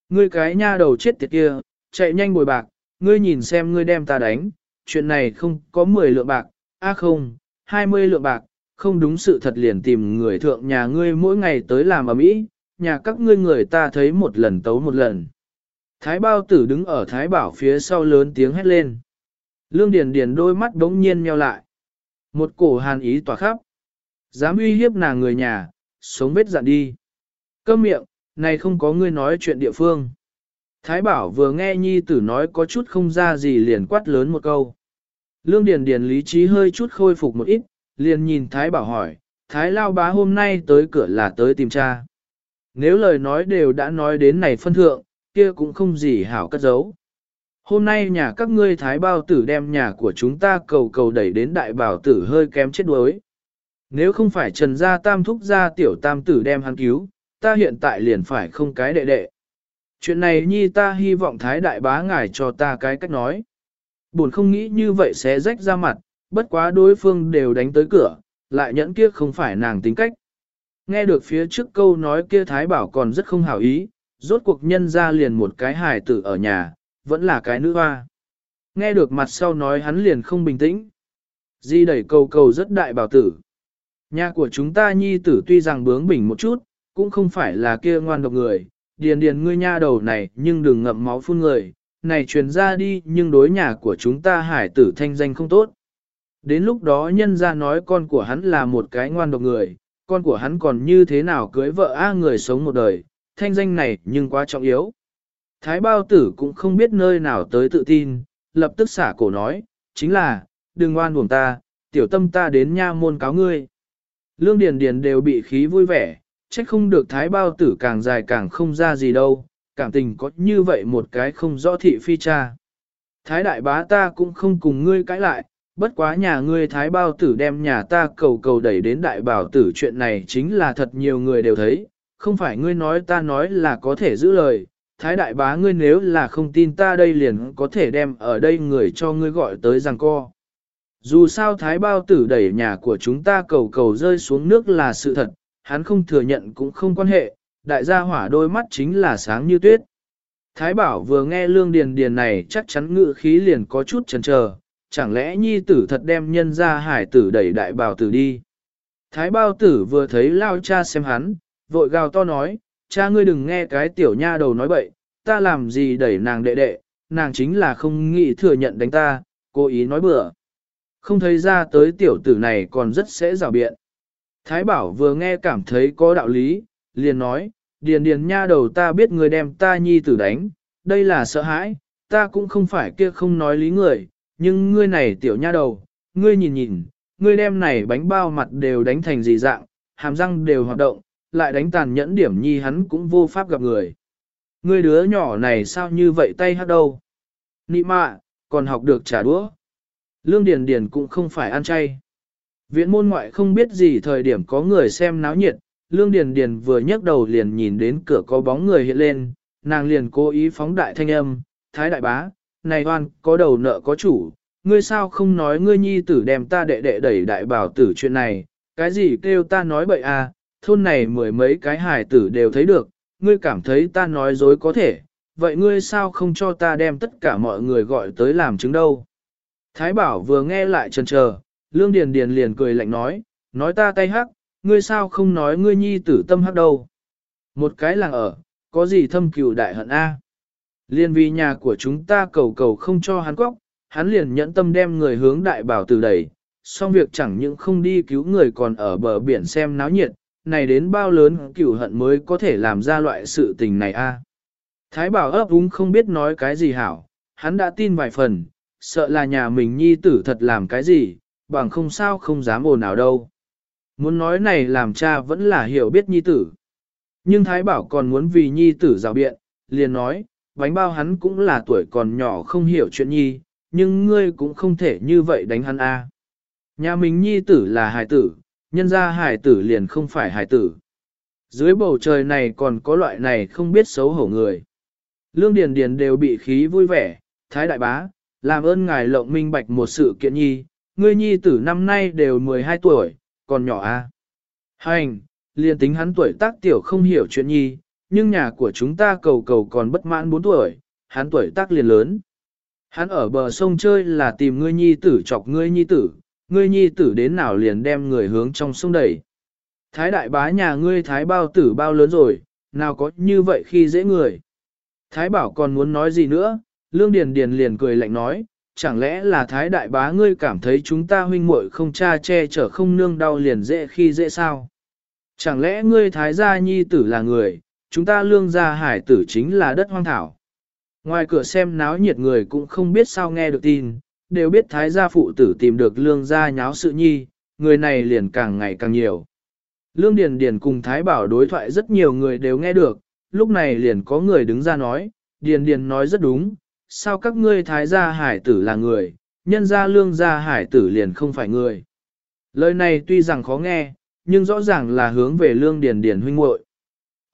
Ngươi cái nha đầu chết tiệt kia, chạy nhanh bồi bạc, ngươi nhìn xem ngươi đem ta đánh, chuyện này không có 10 lượng bạc, a à không, 20 lượng bạc, không đúng sự thật liền tìm người thượng nhà ngươi mỗi ngày tới làm ở mỹ, nhà các ngươi người ta thấy một lần tấu một lần. Thái bao tử đứng ở thái bảo phía sau lớn tiếng hét lên. Lương Điền Điền đôi mắt đống nhiên nheo lại. Một cổ hàn ý tỏa khắp. Dám uy hiếp nàng người nhà, sống vết dạn đi. Câm miệng, này không có ngươi nói chuyện địa phương. Thái bảo vừa nghe nhi tử nói có chút không ra gì liền quát lớn một câu. Lương Điền Điền lý trí hơi chút khôi phục một ít, liền nhìn Thái bảo hỏi, Thái lao bá hôm nay tới cửa là tới tìm cha. Nếu lời nói đều đã nói đến này phân thượng, kia cũng không gì hảo cất giấu. Hôm nay nhà các ngươi Thái bao tử đem nhà của chúng ta cầu cầu đẩy đến đại bảo tử hơi kém chết đuối. Nếu không phải trần gia tam thúc gia tiểu tam tử đem hắn cứu, ta hiện tại liền phải không cái đệ đệ. Chuyện này nhi ta hy vọng thái đại bá ngài cho ta cái cách nói. Buồn không nghĩ như vậy sẽ rách ra mặt, bất quá đối phương đều đánh tới cửa, lại nhẫn kia không phải nàng tính cách. Nghe được phía trước câu nói kia thái bảo còn rất không hảo ý, rốt cuộc nhân ra liền một cái hài tử ở nhà, vẫn là cái nữ hoa. Nghe được mặt sau nói hắn liền không bình tĩnh. Di đẩy cầu cầu rất đại bảo tử. Nhà của chúng ta nhi tử tuy rằng bướng bỉnh một chút, cũng không phải là kia ngoan độc người, điền điền ngươi nha đầu này nhưng đừng ngậm máu phun người, này truyền ra đi nhưng đối nhà của chúng ta hải tử thanh danh không tốt. Đến lúc đó nhân ra nói con của hắn là một cái ngoan độc người, con của hắn còn như thế nào cưới vợ a người sống một đời, thanh danh này nhưng quá trọng yếu. Thái bao tử cũng không biết nơi nào tới tự tin, lập tức xả cổ nói, chính là, đừng oan buồn ta, tiểu tâm ta đến nha môn cáo ngươi. Lương Điền Điền đều bị khí vui vẻ, trách không được thái bao tử càng dài càng không ra gì đâu, cảm tình có như vậy một cái không rõ thị phi cha. Thái đại bá ta cũng không cùng ngươi cãi lại, bất quá nhà ngươi thái bao tử đem nhà ta cầu cầu đẩy đến đại bảo tử chuyện này chính là thật nhiều người đều thấy, không phải ngươi nói ta nói là có thể giữ lời, thái đại bá ngươi nếu là không tin ta đây liền có thể đem ở đây người cho ngươi gọi tới rằng co. Dù sao thái bao tử đẩy nhà của chúng ta cầu cầu rơi xuống nước là sự thật, hắn không thừa nhận cũng không quan hệ, đại gia hỏa đôi mắt chính là sáng như tuyết. Thái bảo vừa nghe lương điền điền này chắc chắn ngự khí liền có chút chần chờ, chẳng lẽ nhi tử thật đem nhân ra hải tử đẩy đại bảo tử đi. Thái bao tử vừa thấy lao cha xem hắn, vội gào to nói, cha ngươi đừng nghe cái tiểu nha đầu nói bậy, ta làm gì đẩy nàng đệ đệ, nàng chính là không nghĩ thừa nhận đánh ta, cố ý nói bừa. Không thấy ra tới tiểu tử này còn rất sẽ rào biện. Thái bảo vừa nghe cảm thấy có đạo lý, liền nói, điền điền nha đầu ta biết người đem ta nhi tử đánh, đây là sợ hãi, ta cũng không phải kia không nói lý người, nhưng ngươi này tiểu nha đầu, ngươi nhìn nhìn, ngươi đem này bánh bao mặt đều đánh thành gì dạng, hàm răng đều hoạt động, lại đánh tàn nhẫn điểm nhi hắn cũng vô pháp gặp người. Ngươi đứa nhỏ này sao như vậy tay hát đâu? Nị mạ, còn học được trả đũa. Lương Điền Điền cũng không phải ăn chay. Viện môn ngoại không biết gì thời điểm có người xem náo nhiệt, Lương Điền Điền vừa nhấc đầu liền nhìn đến cửa có bóng người hiện lên, nàng liền cố ý phóng đại thanh âm, thái đại bá, này hoan, có đầu nợ có chủ, ngươi sao không nói ngươi nhi tử đem ta đệ đệ đẩy đại bảo tử chuyện này, cái gì kêu ta nói bậy à, thôn này mười mấy cái hài tử đều thấy được, ngươi cảm thấy ta nói dối có thể, vậy ngươi sao không cho ta đem tất cả mọi người gọi tới làm chứng đâu. Thái bảo vừa nghe lại chần chờ, lương điền điền liền cười lạnh nói, nói ta tay hắc, ngươi sao không nói ngươi nhi tử tâm hắc đâu. Một cái làng ở, có gì thâm cừu đại hận a? Liên vì nhà của chúng ta cầu cầu không cho hắn quốc, hắn liền nhẫn tâm đem người hướng đại bảo tử đẩy, xong việc chẳng những không đi cứu người còn ở bờ biển xem náo nhiệt, này đến bao lớn cửu hận mới có thể làm ra loại sự tình này a. Thái bảo ấp úng không biết nói cái gì hảo, hắn đã tin vài phần, sợ là nhà mình nhi tử thật làm cái gì, bằng không sao không dám ồn nào đâu. Muốn nói này làm cha vẫn là hiểu biết nhi tử. Nhưng Thái bảo còn muốn vì nhi tử rào biện, liền nói, bánh bao hắn cũng là tuổi còn nhỏ không hiểu chuyện nhi, nhưng ngươi cũng không thể như vậy đánh hắn a. Nhà mình nhi tử là hài tử, nhân ra hài tử liền không phải hài tử. Dưới bầu trời này còn có loại này không biết xấu hổ người. Lương Điền Điền đều bị khí vui vẻ, Thái Đại Bá, làm ơn ngài lộng minh bạch một sự kiện nhi, ngươi nhi tử năm nay đều 12 tuổi, còn nhỏ a. Hành, liền tính hắn tuổi tác tiểu không hiểu chuyện nhi, nhưng nhà của chúng ta cầu cầu còn bất mãn 4 tuổi, hắn tuổi tác liền lớn. Hắn ở bờ sông chơi là tìm ngươi nhi tử chọc ngươi nhi tử, ngươi nhi tử đến nào liền đem người hướng trong sông đẩy. Thái đại bá nhà ngươi thái bao tử bao lớn rồi, nào có như vậy khi dễ người. Thái bảo còn muốn nói gì nữa, lương điền điền liền cười lạnh nói, chẳng lẽ là thái đại bá ngươi cảm thấy chúng ta huynh muội không cha che chở không nương đau liền dễ khi dễ sao? Chẳng lẽ ngươi thái gia nhi tử là người, chúng ta lương gia hải tử chính là đất hoang thảo. Ngoài cửa xem náo nhiệt người cũng không biết sao nghe được tin, đều biết thái gia phụ tử tìm được lương gia nháo sự nhi, người này liền càng ngày càng nhiều. Lương Điền Điền cùng Thái Bảo đối thoại rất nhiều người đều nghe được, lúc này liền có người đứng ra nói, Điền Điền nói rất đúng, sao các ngươi Thái gia hải tử là người, nhân gia lương gia hải tử liền không phải người. Lời này tuy rằng khó nghe, nhưng rõ ràng là hướng về lương Điền Điền huynh muội.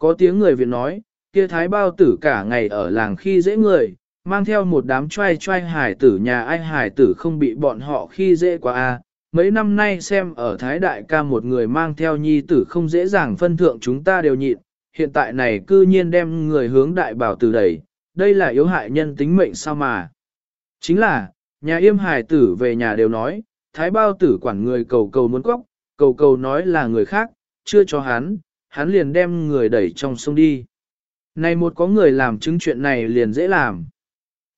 Có tiếng người Việt nói, kia thái bao tử cả ngày ở làng khi dễ người, mang theo một đám trai trai hải tử nhà ai hải tử không bị bọn họ khi dễ quá a. Mấy năm nay xem ở thái đại ca một người mang theo nhi tử không dễ dàng phân thượng chúng ta đều nhịn, hiện tại này cư nhiên đem người hướng đại bảo tử đẩy, đây là yếu hại nhân tính mệnh sao mà. Chính là, nhà yêm hải tử về nhà đều nói, thái bao tử quản người cầu cầu muốn cóc, cầu cầu nói là người khác, chưa cho hắn, hắn liền đem người đẩy trong sông đi. Này một có người làm chứng chuyện này liền dễ làm.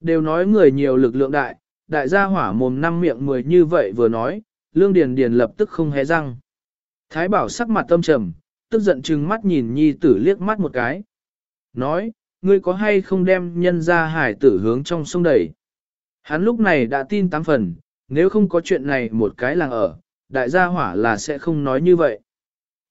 Đều nói người nhiều lực lượng đại, đại gia hỏa mồm năm miệng mười như vậy vừa nói, lương điền điền lập tức không hé răng. Thái bảo sắc mặt tâm trầm, tức giận trừng mắt nhìn nhi tử liếc mắt một cái. Nói, ngươi có hay không đem nhân ra hải tử hướng trong sông đẩy. Hắn lúc này đã tin tám phần, nếu không có chuyện này một cái làng ở, đại gia hỏa là sẽ không nói như vậy.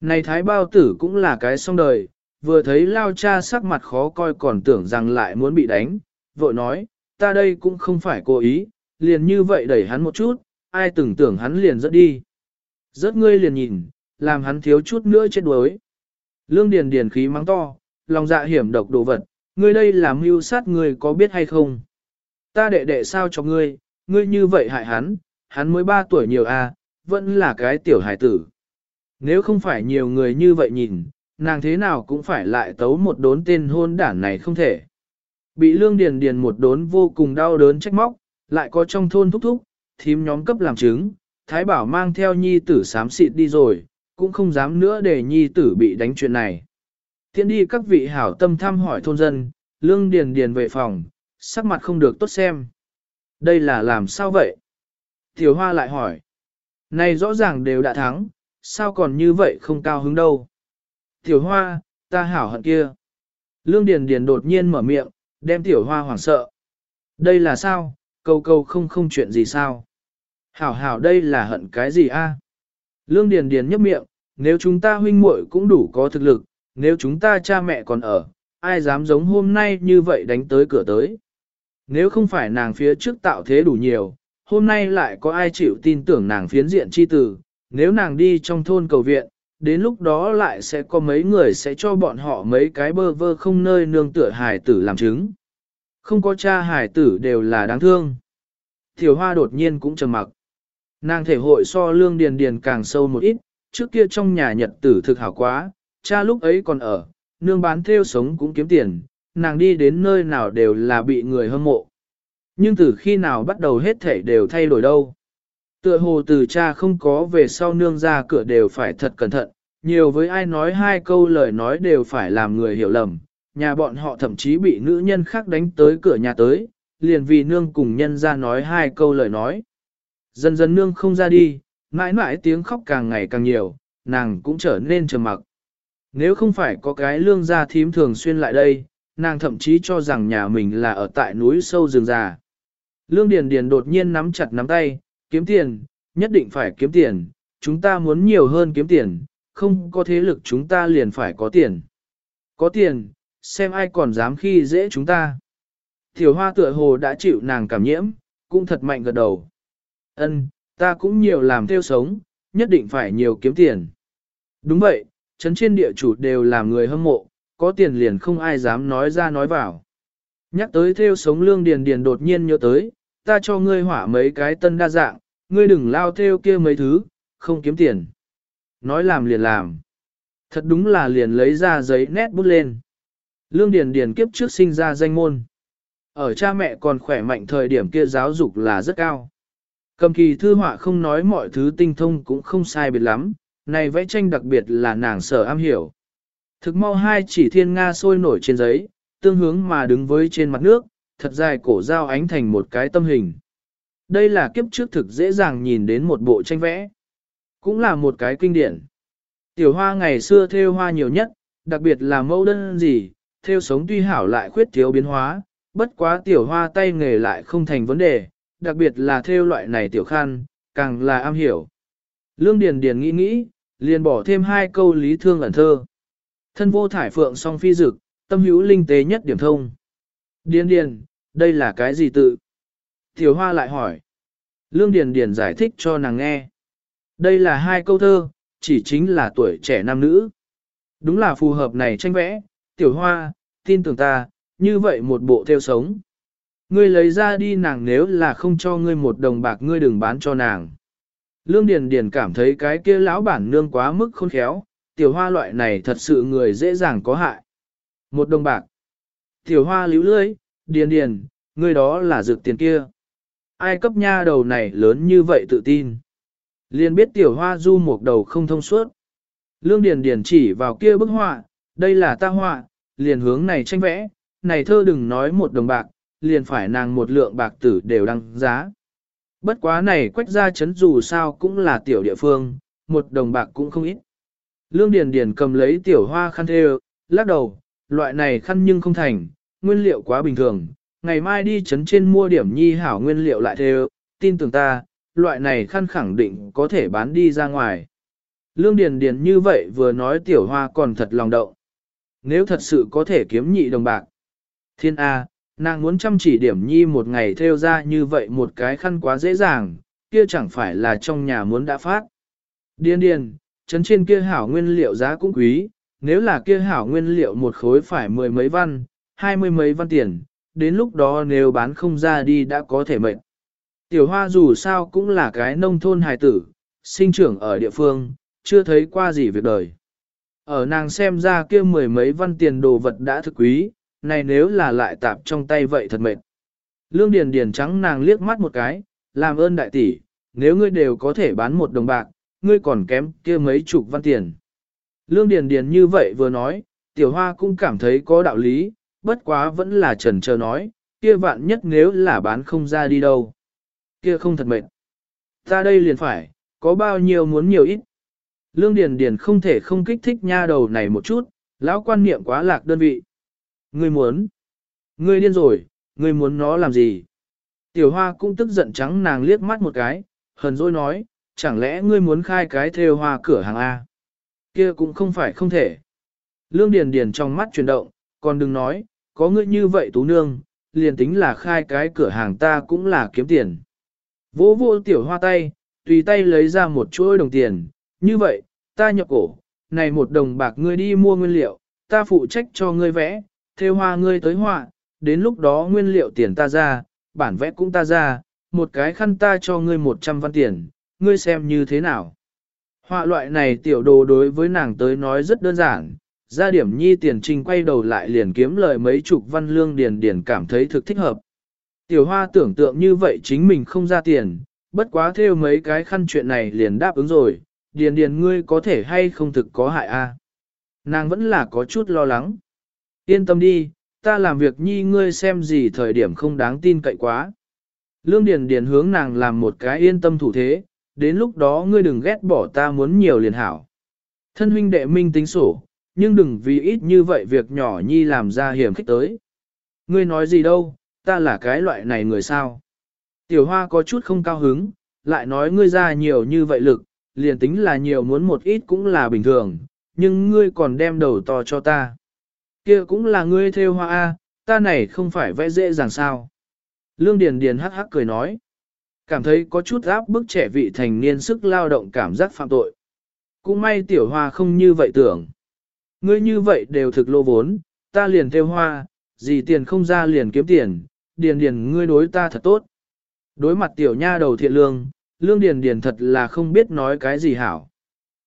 Này thái bao tử cũng là cái xong đời, vừa thấy lao cha sắc mặt khó coi còn tưởng rằng lại muốn bị đánh, vội nói, ta đây cũng không phải cố ý, liền như vậy đẩy hắn một chút, ai từng tưởng hắn liền rớt đi. Rớt ngươi liền nhìn, làm hắn thiếu chút nữa chết đuối. Lương Điền Điền khí mắng to, lòng dạ hiểm độc đồ vật, ngươi đây làm mưu sát ngươi có biết hay không? Ta đệ đệ sao cho ngươi, ngươi như vậy hại hắn, hắn mới 3 tuổi nhiều à, vẫn là cái tiểu hải tử. Nếu không phải nhiều người như vậy nhìn, nàng thế nào cũng phải lại tấu một đốn tên hôn đản này không thể. Bị lương điền điền một đốn vô cùng đau đớn trách móc, lại có trong thôn thúc thúc, thím nhóm cấp làm chứng, Thái Bảo mang theo nhi tử sám xịt đi rồi, cũng không dám nữa để nhi tử bị đánh chuyện này. Thiện đi các vị hảo tâm thăm hỏi thôn dân, lương điền điền về phòng, sắc mặt không được tốt xem. Đây là làm sao vậy? Tiểu hoa lại hỏi. Này rõ ràng đều đã thắng, sao còn như vậy không cao hứng đâu? Tiểu hoa, ta hảo hận kia. Lương Điền Điền đột nhiên mở miệng, đem tiểu hoa hoảng sợ. Đây là sao, câu câu không không chuyện gì sao? Hảo hảo đây là hận cái gì a? Lương Điền Điền nhấp miệng, nếu chúng ta huynh muội cũng đủ có thực lực, nếu chúng ta cha mẹ còn ở, ai dám giống hôm nay như vậy đánh tới cửa tới. Nếu không phải nàng phía trước tạo thế đủ nhiều, hôm nay lại có ai chịu tin tưởng nàng phiến diện chi tử, nếu nàng đi trong thôn cầu viện, đến lúc đó lại sẽ có mấy người sẽ cho bọn họ mấy cái bơ vơ không nơi nương tựa hải tử làm chứng. Không có cha hải tử đều là đáng thương. Thiểu hoa đột nhiên cũng trầm mặc. Nàng thể hội so lương điền điền càng sâu một ít, trước kia trong nhà nhật tử thực hảo quá, cha lúc ấy còn ở, nương bán theo sống cũng kiếm tiền, nàng đi đến nơi nào đều là bị người hâm mộ. Nhưng từ khi nào bắt đầu hết thể đều thay đổi đâu. Tựa hồ từ cha không có về sau nương ra cửa đều phải thật cẩn thận, nhiều với ai nói hai câu lời nói đều phải làm người hiểu lầm, nhà bọn họ thậm chí bị nữ nhân khác đánh tới cửa nhà tới, liền vì nương cùng nhân ra nói hai câu lời nói. Dần dần nương không ra đi, mãi mãi tiếng khóc càng ngày càng nhiều, nàng cũng trở nên trầm mặc. Nếu không phải có cái lương gia thím thường xuyên lại đây, nàng thậm chí cho rằng nhà mình là ở tại núi sâu rừng già. Lương Điền Điền đột nhiên nắm chặt nắm tay, kiếm tiền, nhất định phải kiếm tiền, chúng ta muốn nhiều hơn kiếm tiền, không có thế lực chúng ta liền phải có tiền. Có tiền, xem ai còn dám khi dễ chúng ta. Tiểu hoa tựa hồ đã chịu nàng cảm nhiễm, cũng thật mạnh gật đầu. Ân, ta cũng nhiều làm theo sống, nhất định phải nhiều kiếm tiền. Đúng vậy, chấn trên địa chủ đều làm người hâm mộ, có tiền liền không ai dám nói ra nói vào. Nhắc tới theo sống lương điền điền đột nhiên nhớ tới, ta cho ngươi hỏa mấy cái tân đa dạng, ngươi đừng lao theo kia mấy thứ, không kiếm tiền. Nói làm liền làm. Thật đúng là liền lấy ra giấy nét bút lên. Lương Điền Điền kiếp trước sinh ra danh môn. Ở cha mẹ còn khỏe mạnh thời điểm kia giáo dục là rất cao. Cầm kỳ thư họa không nói mọi thứ tinh thông cũng không sai biệt lắm, này vẽ tranh đặc biệt là nàng sở am hiểu. Thực mau hai chỉ thiên Nga sôi nổi trên giấy, tương hướng mà đứng với trên mặt nước, thật dài cổ dao ánh thành một cái tâm hình. Đây là kiếp trước thực dễ dàng nhìn đến một bộ tranh vẽ. Cũng là một cái kinh điển. Tiểu hoa ngày xưa theo hoa nhiều nhất, đặc biệt là mẫu đơn gì, theo sống tuy hảo lại khuyết thiếu biến hóa, bất quá tiểu hoa tay nghề lại không thành vấn đề, đặc biệt là theo loại này tiểu khan càng là am hiểu. Lương Điền Điền nghĩ nghĩ, liền bỏ thêm hai câu lý thương ẩn thơ. Thân vô thải phượng song phi dực, tâm hữu linh tế nhất điểm thông. Điền Điền, đây là cái gì tự? Tiểu Hoa lại hỏi. Lương Điền Điền giải thích cho nàng nghe. Đây là hai câu thơ, chỉ chính là tuổi trẻ nam nữ. Đúng là phù hợp này tranh vẽ, Tiểu Hoa, tin tưởng ta, như vậy một bộ theo sống. Ngươi lấy ra đi nàng nếu là không cho ngươi một đồng bạc ngươi đừng bán cho nàng. Lương Điền Điền cảm thấy cái kia lão bản nương quá mức khôn khéo, tiểu hoa loại này thật sự người dễ dàng có hại. Một đồng bạc. Tiểu hoa líu lưỡi, Điền Điền, ngươi đó là dược tiền kia. Ai cấp nha đầu này lớn như vậy tự tin. Liền biết tiểu hoa du một đầu không thông suốt. Lương Điền Điền chỉ vào kia bức họa, đây là ta họa, liền hướng này tranh vẽ, này thơ đừng nói một đồng bạc, liền phải nàng một lượng bạc tử đều đăng giá. Bất quá này quách ra chấn dù sao cũng là tiểu địa phương, một đồng bạc cũng không ít. Lương Điền Điền cầm lấy tiểu hoa khăn thê, lắc đầu, loại này khăn nhưng không thành, nguyên liệu quá bình thường, ngày mai đi chấn trên mua điểm nhi hảo nguyên liệu lại thế tin tưởng ta, loại này khăn khẳng định có thể bán đi ra ngoài. Lương Điền Điền như vậy vừa nói tiểu hoa còn thật lòng động. Nếu thật sự có thể kiếm nhị đồng bạc. Thiên A, nàng muốn chăm chỉ điểm nhi một ngày theo ra như vậy một cái khăn quá dễ dàng, kia chẳng phải là trong nhà muốn đã phát. điền điền chấn trên kia hảo nguyên liệu giá cũng quý, nếu là kia hảo nguyên liệu một khối phải mười mấy văn, hai mươi mấy văn tiền, đến lúc đó nếu bán không ra đi đã có thể mệnh. Tiểu hoa dù sao cũng là cái nông thôn hài tử, sinh trưởng ở địa phương, chưa thấy qua gì việc đời. Ở nàng xem ra kia mười mấy văn tiền đồ vật đã thực quý, này nếu là lại tạp trong tay vậy thật mệt. Lương Điền Điền trắng nàng liếc mắt một cái, làm ơn đại tỷ, nếu ngươi đều có thể bán một đồng bạc, ngươi còn kém kia mấy chục văn tiền. Lương Điền Điền như vậy vừa nói, tiểu hoa cũng cảm thấy có đạo lý, bất quá vẫn là trần chờ nói, kia vạn nhất nếu là bán không ra đi đâu. Kia không thật mệt. Ta đây liền phải, có bao nhiêu muốn nhiều ít. Lương Điền Điền không thể không kích thích nha đầu này một chút, lão quan niệm quá lạc đơn vị. Ngươi muốn. Ngươi điên rồi, ngươi muốn nó làm gì? Tiểu hoa cũng tức giận trắng nàng liếc mắt một cái, hờn dỗi nói, chẳng lẽ ngươi muốn khai cái theo hoa cửa hàng A? Kia cũng không phải không thể. Lương Điền Điền trong mắt chuyển động, còn đừng nói, có ngươi như vậy tú nương, liền tính là khai cái cửa hàng ta cũng là kiếm tiền. Vô vô tiểu hoa tay, tùy tay lấy ra một chuỗi đồng tiền, như vậy, ta nhập cổ, này một đồng bạc ngươi đi mua nguyên liệu, ta phụ trách cho ngươi vẽ, theo hoa ngươi tới họa, đến lúc đó nguyên liệu tiền ta ra, bản vẽ cũng ta ra, một cái khăn ta cho ngươi một trăm văn tiền, ngươi xem như thế nào. Họa loại này tiểu đồ đối với nàng tới nói rất đơn giản, ra điểm nhi tiền trình quay đầu lại liền kiếm lời mấy chục văn lương điền điền cảm thấy thực thích hợp. Tiểu hoa tưởng tượng như vậy chính mình không ra tiền, bất quá theo mấy cái khăn chuyện này liền đáp ứng rồi, điền điền ngươi có thể hay không thực có hại a? Nàng vẫn là có chút lo lắng. Yên tâm đi, ta làm việc nhi ngươi xem gì thời điểm không đáng tin cậy quá. Lương Điền Điền hướng nàng làm một cái yên tâm thủ thế, đến lúc đó ngươi đừng ghét bỏ ta muốn nhiều liền hảo. Thân huynh đệ minh tính sổ, nhưng đừng vì ít như vậy việc nhỏ nhi làm ra hiểm khích tới. Ngươi nói gì đâu, ta là cái loại này người sao. Tiểu hoa có chút không cao hứng, lại nói ngươi ra nhiều như vậy lực, liền tính là nhiều muốn một ít cũng là bình thường, nhưng ngươi còn đem đầu to cho ta. kia cũng là ngươi theo hoa A, ta này không phải vẽ dễ dàng sao. Lương Điền Điền hắc hắc cười nói. Cảm thấy có chút áp bức trẻ vị thành niên sức lao động cảm giác phạm tội. Cũng may tiểu hoa không như vậy tưởng. Ngươi như vậy đều thực lô vốn, ta liền theo hoa, gì tiền không ra liền kiếm tiền, điền điền ngươi đối ta thật tốt. Đối mặt tiểu nha đầu thiện lương, lương điền điền thật là không biết nói cái gì hảo.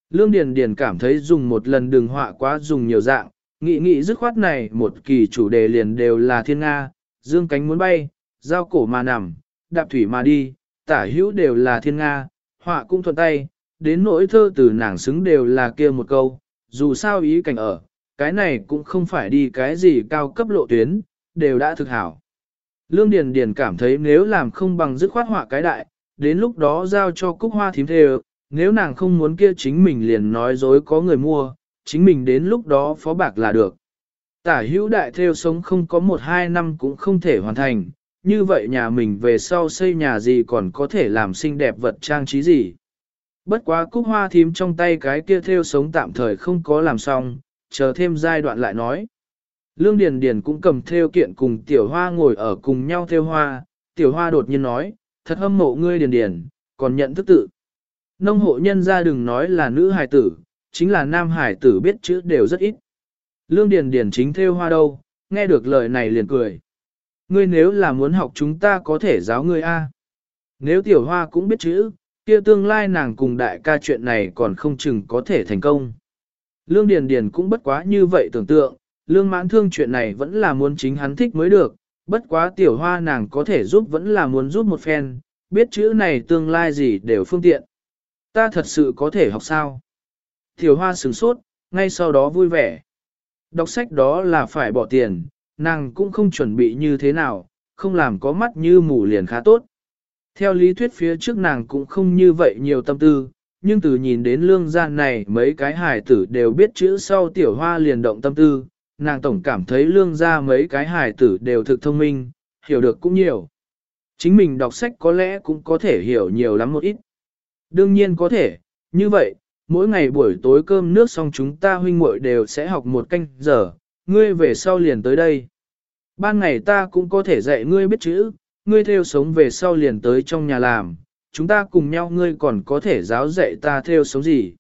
Lương điền điền cảm thấy dùng một lần đường họa quá dùng nhiều dạng, nghị nghị dứt khoát này một kỳ chủ đề liền đều là thiên Nga, dương cánh muốn bay, giao cổ mà nằm, đạp thủy mà đi, tả hữu đều là thiên Nga, họa cũng thuận tay, đến nỗi thơ từ nàng xứng đều là kia một câu, dù sao ý cảnh ở, cái này cũng không phải đi cái gì cao cấp lộ tuyến, đều đã thực hảo. Lương Điền Điền cảm thấy nếu làm không bằng dứt khoát họa cái đại, đến lúc đó giao cho cúc hoa thím thề, nếu nàng không muốn kia chính mình liền nói dối có người mua, chính mình đến lúc đó phó bạc là được. Tả hữu đại theo sống không có một hai năm cũng không thể hoàn thành, như vậy nhà mình về sau xây nhà gì còn có thể làm xinh đẹp vật trang trí gì. Bất quá cúc hoa thím trong tay cái kia theo sống tạm thời không có làm xong, chờ thêm giai đoạn lại nói. Lương Điền Điền cũng cầm theo kiện cùng tiểu hoa ngồi ở cùng nhau theo hoa, tiểu hoa đột nhiên nói, thật hâm mộ ngươi Điền Điền, còn nhận thức tự. Nông hộ nhân gia đừng nói là nữ hài tử, chính là nam hải tử biết chữ đều rất ít. Lương Điền Điền chính theo hoa đâu, nghe được lời này liền cười. Ngươi nếu là muốn học chúng ta có thể giáo ngươi A. Nếu tiểu hoa cũng biết chữ, kia tương lai nàng cùng đại ca chuyện này còn không chừng có thể thành công. Lương Điền Điền cũng bất quá như vậy tưởng tượng, lương mãn thương chuyện này vẫn là muốn chính hắn thích mới được, bất quá tiểu hoa nàng có thể giúp vẫn là muốn giúp một phen, biết chữ này tương lai gì đều phương tiện. Ta thật sự có thể học sao? Tiểu hoa sửng sốt, ngay sau đó vui vẻ. Đọc sách đó là phải bỏ tiền, nàng cũng không chuẩn bị như thế nào, không làm có mắt như mù liền khá tốt. Theo lý thuyết phía trước nàng cũng không như vậy nhiều tâm tư, nhưng từ nhìn đến lương gian này mấy cái hài tử đều biết chữ sau tiểu hoa liền động tâm tư, nàng tổng cảm thấy lương gia mấy cái hài tử đều thực thông minh, hiểu được cũng nhiều. Chính mình đọc sách có lẽ cũng có thể hiểu nhiều lắm một ít. Đương nhiên có thể, như vậy, mỗi ngày buổi tối cơm nước xong chúng ta huynh muội đều sẽ học một canh giờ, ngươi về sau liền tới đây. Ban ngày ta cũng có thể dạy ngươi biết chữ, ngươi theo sống về sau liền tới trong nhà làm, chúng ta cùng nhau ngươi còn có thể giáo dạy ta theo sống gì.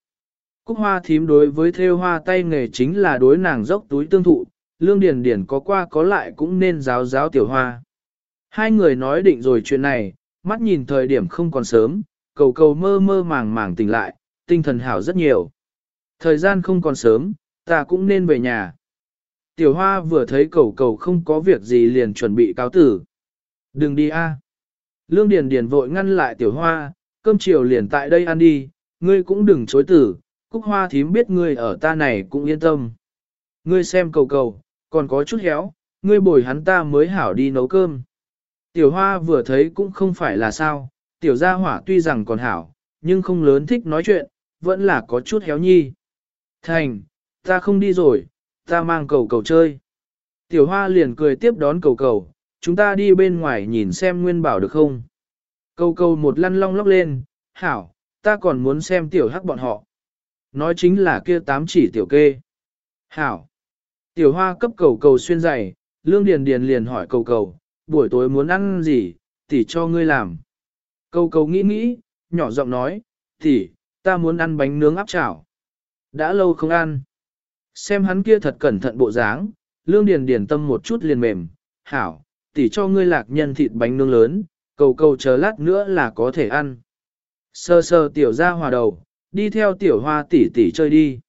Cúc hoa thím đối với theo hoa tay nghề chính là đối nàng dốc túi tương thụ, lương điền điền có qua có lại cũng nên giáo giáo tiểu hoa. Hai người nói định rồi chuyện này, mắt nhìn thời điểm không còn sớm, cầu cầu mơ mơ màng màng tỉnh lại, tinh thần hảo rất nhiều. Thời gian không còn sớm, ta cũng nên về nhà. Tiểu hoa vừa thấy cầu cầu không có việc gì liền chuẩn bị cáo tử. Đừng đi a. Lương Điền Điền vội ngăn lại tiểu hoa, cơm chiều liền tại đây ăn đi, ngươi cũng đừng chối tử, cúc hoa thím biết ngươi ở ta này cũng yên tâm. Ngươi xem cầu cầu, còn có chút héo, ngươi bồi hắn ta mới hảo đi nấu cơm. Tiểu hoa vừa thấy cũng không phải là sao, tiểu gia hỏa tuy rằng còn hảo, nhưng không lớn thích nói chuyện, vẫn là có chút héo nhi. Thành, ta không đi rồi, ta mang cầu cầu chơi. Tiểu hoa liền cười tiếp đón cầu cầu, chúng ta đi bên ngoài nhìn xem nguyên bảo được không. câu câu một lăn long lóc lên, hảo, ta còn muốn xem tiểu hắc bọn họ. Nói chính là kia tám chỉ tiểu kê. Hảo. Tiểu hoa cấp cầu cầu xuyên dày, lương điền điền liền hỏi cầu cầu, buổi tối muốn ăn gì, tỷ cho ngươi làm. Cầu cầu nghĩ nghĩ, nhỏ giọng nói, tỷ, ta muốn ăn bánh nướng áp chảo. Đã lâu không ăn. Xem hắn kia thật cẩn thận bộ dáng, lương điền điền tâm một chút liền mềm, hảo, tỷ cho ngươi lạc nhân thịt bánh nướng lớn, cầu cầu chờ lát nữa là có thể ăn. Sơ sơ tiểu ra hòa đầu, đi theo tiểu hoa tỷ tỷ chơi đi.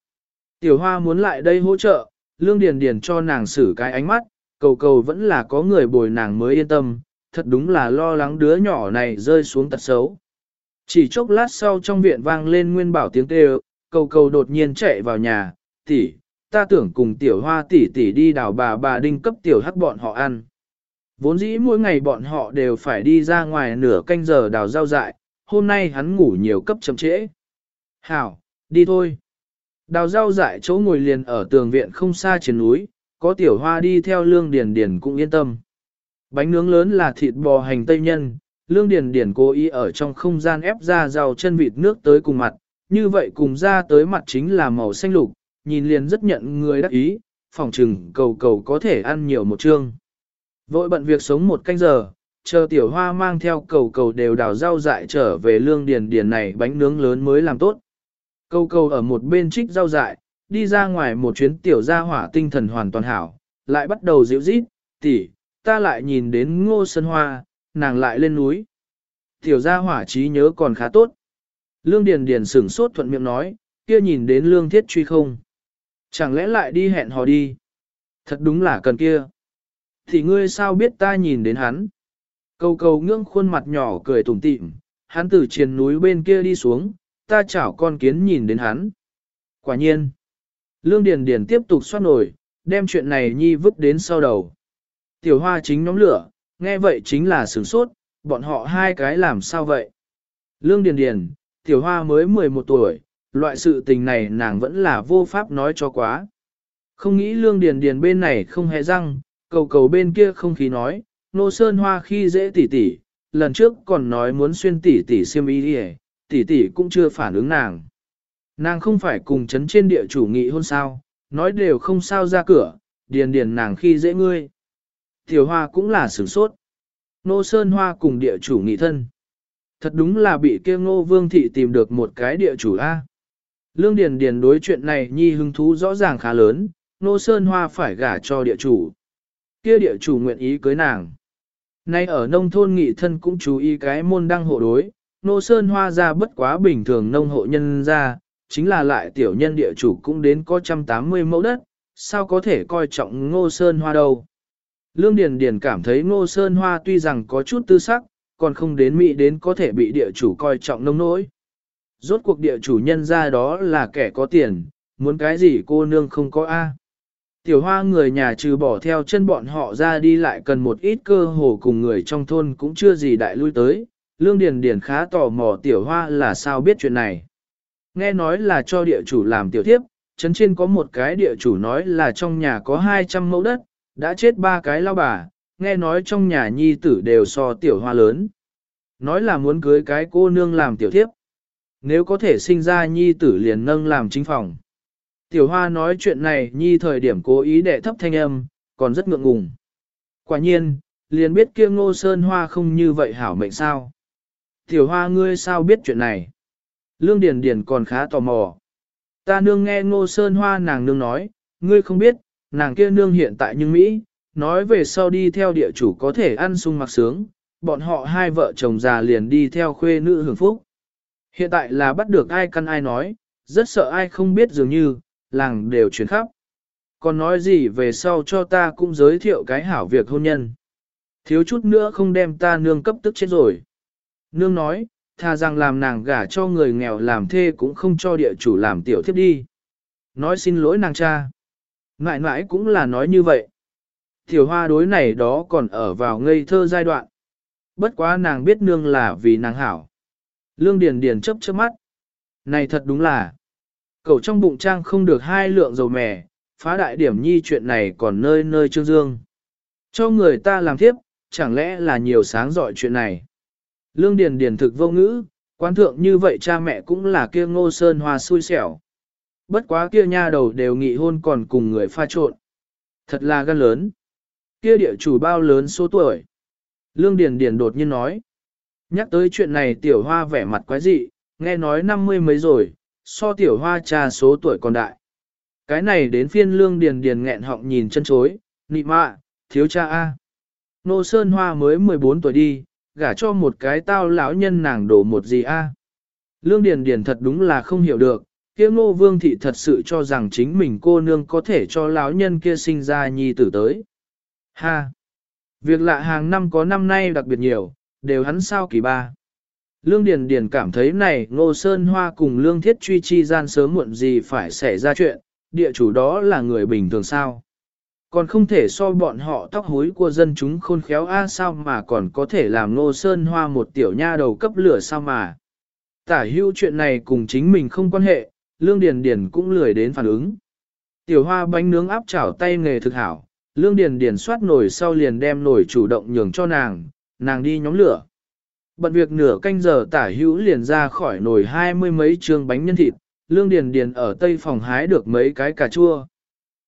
Tiểu hoa muốn lại đây hỗ trợ, lương điền điền cho nàng xử cái ánh mắt, cầu cầu vẫn là có người bồi nàng mới yên tâm, thật đúng là lo lắng đứa nhỏ này rơi xuống tật xấu. Chỉ chốc lát sau trong viện vang lên nguyên bảo tiếng kêu, cầu cầu đột nhiên chạy vào nhà, tỷ, ta tưởng cùng tiểu hoa tỷ tỷ đi đào bà bà đinh cấp tiểu hắc bọn họ ăn. Vốn dĩ mỗi ngày bọn họ đều phải đi ra ngoài nửa canh giờ đào rau dại, hôm nay hắn ngủ nhiều cấp chậm trễ. Hảo, đi thôi. Đào rau dại chỗ ngồi liền ở tường viện không xa trên núi, có tiểu hoa đi theo lương điền điền cũng yên tâm. Bánh nướng lớn là thịt bò hành tây nhân, lương điền điền cố ý ở trong không gian ép ra rau chân vịt nước tới cùng mặt, như vậy cùng ra tới mặt chính là màu xanh lục, nhìn liền rất nhận người đắc ý, phòng trừng cầu cầu có thể ăn nhiều một chương. Vội bận việc sống một canh giờ, chờ tiểu hoa mang theo cầu cầu đều đào rau dại trở về lương điền điền này bánh nướng lớn mới làm tốt. Cầu cầu ở một bên trích rau dại, đi ra ngoài một chuyến tiểu gia hỏa tinh thần hoàn toàn hảo, lại bắt đầu dịu rít, tỷ, ta lại nhìn đến ngô sân hoa, nàng lại lên núi. Tiểu gia hỏa trí nhớ còn khá tốt. Lương Điền Điền sửng sốt thuận miệng nói, kia nhìn đến lương thiết truy không. Chẳng lẽ lại đi hẹn hò đi? Thật đúng là cần kia. Thì ngươi sao biết ta nhìn đến hắn? Cầu cầu ngưỡng khuôn mặt nhỏ cười tủm tỉm, hắn từ trên núi bên kia đi xuống, ta chảo con kiến nhìn đến hắn. Quả nhiên. Lương Điền Điền tiếp tục xoát nổi, đem chuyện này nhi vứt đến sau đầu. Tiểu hoa chính nhóm lửa, nghe vậy chính là sướng sốt, bọn họ hai cái làm sao vậy? Lương Điền Điền, tiểu hoa mới 11 tuổi, loại sự tình này nàng vẫn là vô pháp nói cho quá. Không nghĩ Lương Điền Điền bên này không hề răng, cầu cầu bên kia không khí nói, nô sơn hoa khi dễ tỉ tỉ, lần trước còn nói muốn xuyên tỉ tỉ xiêm y đi tỉ tỉ cũng chưa phản ứng nàng. Nàng không phải cùng chấn trên địa chủ nghị hôn sao, nói đều không sao ra cửa, điền điền nàng khi dễ ngươi. Tiểu hoa cũng là sửng sốt. Nô Sơn Hoa cùng địa chủ nghị thân. Thật đúng là bị kia ngô vương thị tìm được một cái địa chủ A. Lương Điền Điền đối chuyện này nhi hứng thú rõ ràng khá lớn, Nô Sơn Hoa phải gả cho địa chủ. Kia địa chủ nguyện ý cưới nàng. Nay ở nông thôn nghị thân cũng chú ý cái môn đăng hộ đối, Nô Sơn Hoa ra bất quá bình thường nông hộ nhân ra, chính là lại tiểu nhân địa chủ cũng đến có 180 mẫu đất, sao có thể coi trọng Ngô Sơn Hoa đâu. Lương Điền Điền cảm thấy Ngô Sơn Hoa tuy rằng có chút tư sắc, còn không đến mỹ đến có thể bị địa chủ coi trọng nông nỗi. Rốt cuộc địa chủ nhân ra đó là kẻ có tiền, muốn cái gì cô nương không có A. Tiểu hoa người nhà trừ bỏ theo chân bọn họ ra đi lại cần một ít cơ hồ cùng người trong thôn cũng chưa gì đại lui tới. Lương Điền Điền khá tò mò tiểu hoa là sao biết chuyện này. Nghe nói là cho địa chủ làm tiểu thiếp, chấn trên có một cái địa chủ nói là trong nhà có 200 mẫu đất, đã chết ba cái lao bà, nghe nói trong nhà nhi tử đều so tiểu hoa lớn. Nói là muốn cưới cái cô nương làm tiểu thiếp. Nếu có thể sinh ra nhi tử liền nâng làm chính phòng. Tiểu hoa nói chuyện này nhi thời điểm cố ý để thấp thanh âm, còn rất ngượng ngùng. Quả nhiên, liền biết kia ngô sơn hoa không như vậy hảo mệnh sao. Tiểu hoa ngươi sao biết chuyện này? Lương Điền Điền còn khá tò mò. Ta nương nghe ngô sơn hoa nàng nương nói, ngươi không biết, nàng kia nương hiện tại nhưng Mỹ, nói về sau đi theo địa chủ có thể ăn sung mặc sướng, bọn họ hai vợ chồng già liền đi theo khuê nữ hưởng phúc. Hiện tại là bắt được ai căn ai nói, rất sợ ai không biết dường như, làng đều chuyển khắp. Còn nói gì về sau cho ta cũng giới thiệu cái hảo việc hôn nhân. Thiếu chút nữa không đem ta nương cấp tức chết rồi. Nương nói, thà rằng làm nàng gả cho người nghèo làm thê cũng không cho địa chủ làm tiểu thiếp đi. Nói xin lỗi nàng cha. Ngại ngại cũng là nói như vậy. Tiểu hoa đối này đó còn ở vào ngây thơ giai đoạn. Bất quá nàng biết nương là vì nàng hảo. Lương Điền Điền chớp chớp mắt. Này thật đúng là. Cậu trong bụng trang không được hai lượng dầu mè, phá đại điểm nhi chuyện này còn nơi nơi trương dương. Cho người ta làm thiếp, chẳng lẽ là nhiều sáng giỏi chuyện này. Lương Điền Điền thực vô ngữ, quan thượng như vậy cha mẹ cũng là kia ngô sơn hoa xui xẻo. Bất quá kia nha đầu đều nghị hôn còn cùng người pha trộn. Thật là gan lớn. Kia địa chủ bao lớn số tuổi. Lương Điền Điền đột nhiên nói. Nhắc tới chuyện này tiểu hoa vẻ mặt quái dị, nghe nói năm mươi mấy rồi, so tiểu hoa cha số tuổi còn đại. Cái này đến phiên lương điền điền nghẹn họng nhìn chân chối, nị mạ, thiếu cha A. Nô Sơn Hoa mới 14 tuổi đi, gả cho một cái tao lão nhân nàng đổ một gì A. Lương Điền Điền thật đúng là không hiểu được, kia ngô vương thị thật sự cho rằng chính mình cô nương có thể cho lão nhân kia sinh ra nhi tử tới. Ha! Việc lạ hàng năm có năm nay đặc biệt nhiều, đều hắn sao kỳ ba. Lương Điền Điền cảm thấy này Ngô Sơn Hoa cùng Lương Thiết Truy chi gian sớm muộn gì phải xảy ra chuyện, địa chủ đó là người bình thường sao. Còn không thể so bọn họ tóc hối của dân chúng khôn khéo a sao mà còn có thể làm Ngô Sơn Hoa một tiểu nha đầu cấp lửa sao mà. Tả hưu chuyện này cùng chính mình không quan hệ, Lương Điền Điền cũng lười đến phản ứng. Tiểu hoa bánh nướng áp chảo tay nghề thực hảo, Lương Điền Điền xoát nồi sau liền đem nồi chủ động nhường cho nàng, nàng đi nhóm lửa. Bận việc nửa canh giờ tả hữu liền ra khỏi nồi hai mươi mấy trương bánh nhân thịt, Lương Điền Điền ở tây phòng hái được mấy cái cà chua.